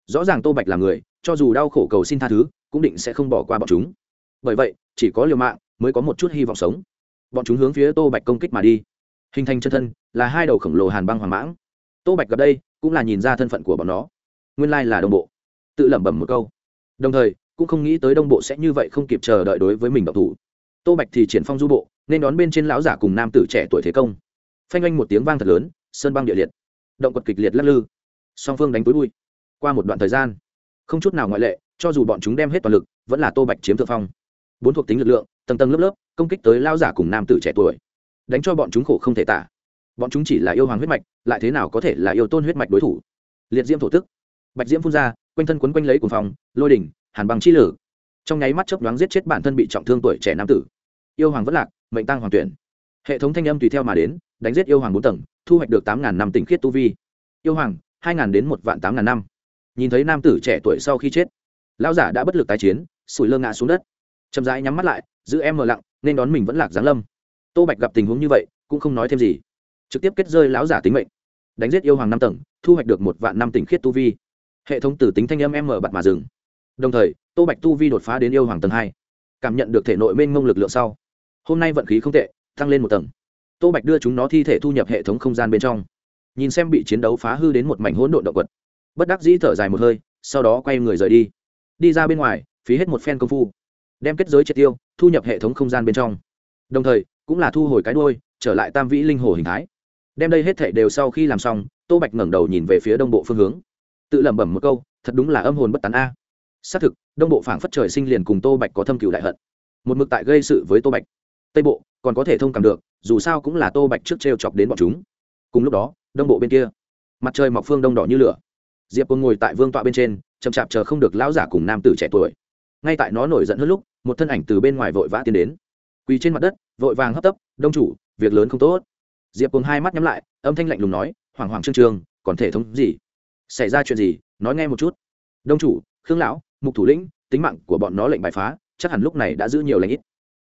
Rõ ràng tô bạch là người, cho dù đau khổ cầu xin tha thứ, cũng định sẽ không bỏ qua bọn chúng. Bởi vậy, chỉ có liều mạng mới có một chút hy vọng sống. Bọn chúng hướng phía tô bạch công kích mà đi. Hình thành chân thân là hai đầu khổng lồ hàn băng hoàng mãng tô bạch gặp đây, cũng là nhìn ra thân phận của bọn nó. Nguyên lai là đồng bộ. Tự lẩm bẩm một câu. Đồng thời, cũng không nghĩ tới đông bộ sẽ như vậy không kịp chờ đợi đối với mình độc thủ. Tô bạch thì triển phong du bộ, nên đón bên trên lão giả cùng nam tử trẻ tuổi thế công. Phanh oanh một tiếng vang thật lớn, sơn băng địa liệt. Động quật kịch liệt lắc lư. Song phương đánh túi bụi. Qua một đoạn thời gian, không chút nào ngoại lệ, cho dù bọn chúng đem hết toàn lực, vẫn là tô bạch chiếm thượng phong. Bốn thuộc tính lực lượng, tầng tầng lớp lớp, công kích tới lao giả cùng nam tử trẻ tuổi. Đánh cho bọn chúng khổ không thể tả bọn chúng chỉ là yêu hoàng huyết mạch, lại thế nào có thể là yêu tôn huyết mạch đối thủ? Liệt diễm thổ tức. Bạch diễm phun ra, quanh thân quấn quanh lấy cùng phòng lôi đỉnh, hàn bằng chi lử. Trong nháy mắt chớp nhoáng giết chết bản thân bị trọng thương tuổi trẻ nam tử. Yêu hoàng vất lạc, mệnh tăng hoàng tuyển. Hệ thống thanh âm tùy theo mà đến, đánh giết yêu hoàng bốn tầng, thu hoạch được tám ngàn năm tỉnh khiết tu vi. Yêu hoàng, hai ngàn đến một vạn tám ngàn năm. Nhìn thấy nam tử trẻ tuổi sau khi chết, lão giả đã bất lực tái chiến, sủi lơ ngã xuống đất. Chậm rãi nhắm mắt lại, giữ em mờ lặng, nên đón mình vẫn lạc giáng lâm. Tô bạch gặp tình huống như vậy, cũng không nói thêm gì trực tiếp kết rơi lão giả tính mệnh. Đánh giết yêu hoàng năm tầng, thu hoạch được một vạn năm tỉnh khiết tu vi. Hệ thống tử tính thanh âm em mở bặt mà dừng. Đồng thời, tô bạch tu vi đột phá đến yêu hoàng tầng hai. Cảm nhận được thể nội mênh mông lực lượng sau, hôm nay vận khí không tệ, tăng lên một tầng. Tô bạch đưa chúng nó thi thể thu nhập hệ thống không gian bên trong. Nhìn xem bị chiến đấu phá hư đến một mảnh hỗn độn động vật. Bất đắc dĩ thở dài một hơi, sau đó quay người rời đi. Đi ra bên ngoài, phí hết một phen công phu, đem kết giới triệt tiêu, thu nhập hệ thống không gian bên trong. Đồng thời, cũng là thu hồi cái đôi trở lại tam vĩ linh hồ hình thái đem đây hết thể đều sau khi làm xong, tô bạch ngẩng đầu nhìn về phía đông bộ phương hướng. Tự lẩm bẩm một câu, thật đúng là âm hồn bất tán a. Xác thực, đông bộ phảng phất trời sinh liền cùng tô bạch có thâm cựu đại hận. Một mực tại gây sự với tô bạch. Tây bộ, còn có thể thông cảm được, dù sao cũng là tô bạch trước t r e o chọc đến bọn chúng. Cùng lúc đó, đông bộ bên kia, mặt trời mọc phương đông đỏ như lửa. Diệp quân ngồi tại vương tọa bên trên, chậm chạp chờ không được lão giả cùng nam tử trẻ tuổi. Ngay tại nó nổi giận hơn lúc, một thân ảnh từ bên ngoài vội vã tiến đến. Quỳ trên mặt đất, vội vàng hấp tấp, đông chủ, việc lớn không tốt diệp cùng hai mắt nhắm lại, âm thanh lạnh lùng nói hoảng hoảng trương trương, còn thể thống gì? Xảy ra chuyện gì? Nói nghe một chút. Đông chủ, khương lão, mục thủ lĩnh, tính mạng của bọn nó lệnh bài phá, chắc hẳn lúc này đã giữ nhiều lãnh ít.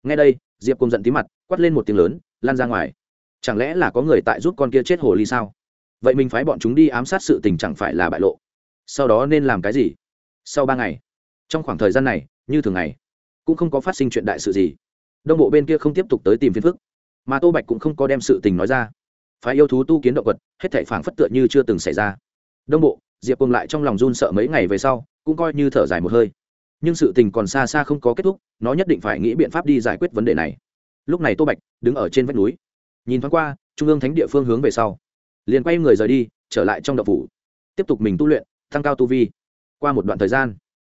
Ngay đây, diệp cùng giận tí mặt, quát lên một tiếng lớn, lan ra ngoài. Chẳng lẽ là có người tại giúp con kia chết hồ ly sao? Vậy mình phái bọn chúng đi ám sát sự tình chẳng phải là bại lộ. Sau đó nên làm cái gì? Sau ba ngày, trong khoảng thời gian này, như thường ngày, cũng không có phát sinh chuyện đại sự gì. Đông bộ bên kia không tiếp tục tới tìm phiền phức mà tô bạch cũng không có đem sự tình nói ra. Phái yêu thú tu kiến động vật, hết thể phảng phất tựa như chưa từng xảy ra. Đông bộ, diệp cùng lại trong lòng run sợ mấy ngày về sau, cũng coi như thở dài một hơi. Nhưng sự tình còn xa xa không có kết thúc, nó nhất định phải nghĩ biện pháp đi giải quyết vấn đề này. Lúc này tô bạch đứng ở trên vách núi. Nhìn thoáng qua, trung ương thánh địa phương hướng về sau. Liền quay người rời đi, trở lại trong đậu phủ. Tiếp tục mình tu luyện, tăng cao tu vi. Qua một đoạn thời gian,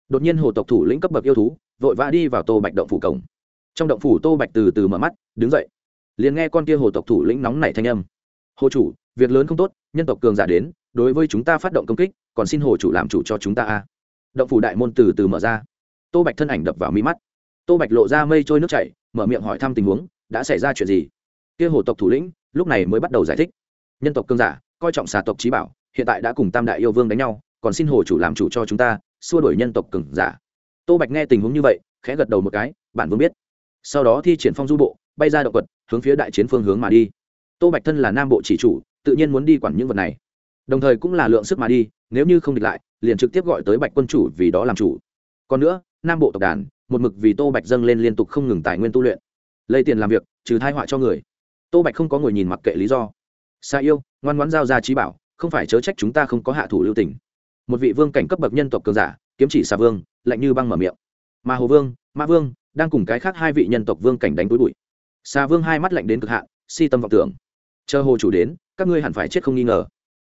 đột nhiên hồ tộc thủ lĩnh cấp bậc yêu thú, vội vã đi vào tô bạch động phủ cổng. Trong động phủ tô bạch từ từ mở mắt, đứng dậy liền nghe con kia hồ tộc thủ lĩnh nóng nảy thanh âm. Hồ chủ, việc lớn không tốt, nhân tộc cường giả đến, đối với chúng ta phát động công kích, còn xin hồ chủ làm chủ cho chúng ta a. Động phủ đại môn từ từ mở ra. Tô bạch thân ảnh đập vào mi mắt. Tô bạch lộ ra mây trôi nước chảy, mở miệng hỏi thăm tình huống, đã xảy ra chuyện gì? Kia hồ tộc thủ lĩnh, lúc này mới bắt đầu giải thích. Nhân tộc cương giả, coi trọng xà tộc trí bảo, hiện tại đã cùng tam đại yêu vương đánh nhau, còn xin hồ chủ làm chủ cho chúng ta, xua đuổi nhân tộc cường giả. Tô bạch nghe tình huống như vậy, khẽ gật đầu một cái, bản vương biết. Sau đó thi triển phong du bộ bay ra động quật, hướng phía đại chiến phương hướng mà đi. Tô bạch thân là nam bộ chỉ chủ, tự nhiên muốn đi quản những vật này. Đồng thời cũng là lượng sức mà đi, nếu như không địch lại, liền trực tiếp gọi tới bạch quân chủ vì đó làm chủ. Còn nữa, nam bộ tộc đàn, một mực vì tô bạch dâng lên liên tục không ngừng tài nguyên tu luyện. Lấy tiền làm việc, trừ thai họa cho người. Tô bạch không có ngồi nhìn mặc kệ lý do. Xa yêu, ngoan ngoãn giao ra trí bảo, không phải chớ trách chúng ta không có hạ thủ lưu tình. Một vị vương cảnh cấp bậc nhân tộc cường giả, kiếm chỉ xà vương, lạnh như băng mở miệng. Mà hồ vương mã vương, đang cùng cái khác hai vị nhân tộc vương cảnh đánh túi bụi xà vương hai mắt lạnh đến cực hạn, si tâm vọng tưởng. Chờ hồ chủ đến, các ngươi hẳn phải chết không nghi ngờ.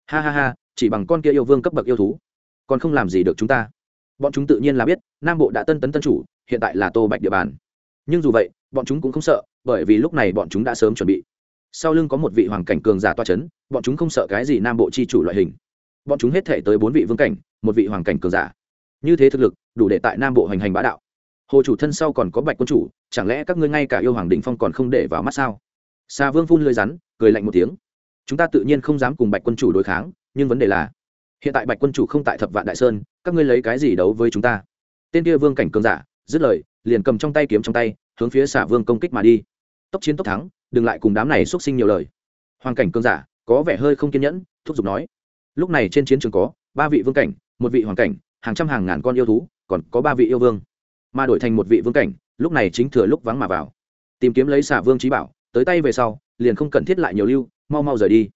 Ha ha ha, chỉ bằng con kia yêu vương cấp bậc yêu thú, còn không làm gì được chúng ta. Bọn chúng tự nhiên là biết, nam bộ đã tân tấn tân chủ, hiện tại là tô bạch địa bàn. Nhưng dù vậy, bọn chúng cũng không sợ, bởi vì lúc này bọn chúng đã sớm chuẩn bị. Sau lưng có một vị hoàng cảnh cường giả toa c h ấ n bọn chúng không sợ cái gì nam bộ c h i chủ loại hình. Bọn chúng hết thể tới bốn vị vương cảnh, một vị hoàng cảnh cường giả. Như thế thực lực, đủ để tại nam bộ hành hành bá đạo. Hồ chủ thân sau còn có bạch quân chủ chẳng lẽ các ngươi ngay cả yêu hoàng định phong còn không để vào mắt sao? Xa vương phun lưới rắn, cười lạnh một tiếng. Chúng ta tự nhiên không dám cùng bạch quân chủ đối kháng, nhưng vấn đề là, hiện tại bạch quân chủ không tại thập vạn đại sơn, các ngươi lấy cái gì đấu với chúng ta? Tên kia vương cảnh cường giả, dứt lời, liền cầm trong tay kiếm trong tay, hướng phía xả vương công kích mà đi. Tốc chiến tốc thắng, đừng lại cùng đám này xuất sinh nhiều lời. Hoàng cảnh cường giả, có vẻ hơi không kiên nhẫn, thúc giục nói. Lúc này trên chiến trường có ba vị vương cảnh, một vị hoàng cảnh, hàng trăm hàng ngàn con yêu thú, còn có ba vị yêu vương. Mà đổi thành một vị vương cảnh lúc này chính thừa lúc vắng mà vào. Tìm kiếm lấy xả vương trí bảo, tới tay về sau, liền không cần thiết lại nhiều lưu, mau mau rời đi.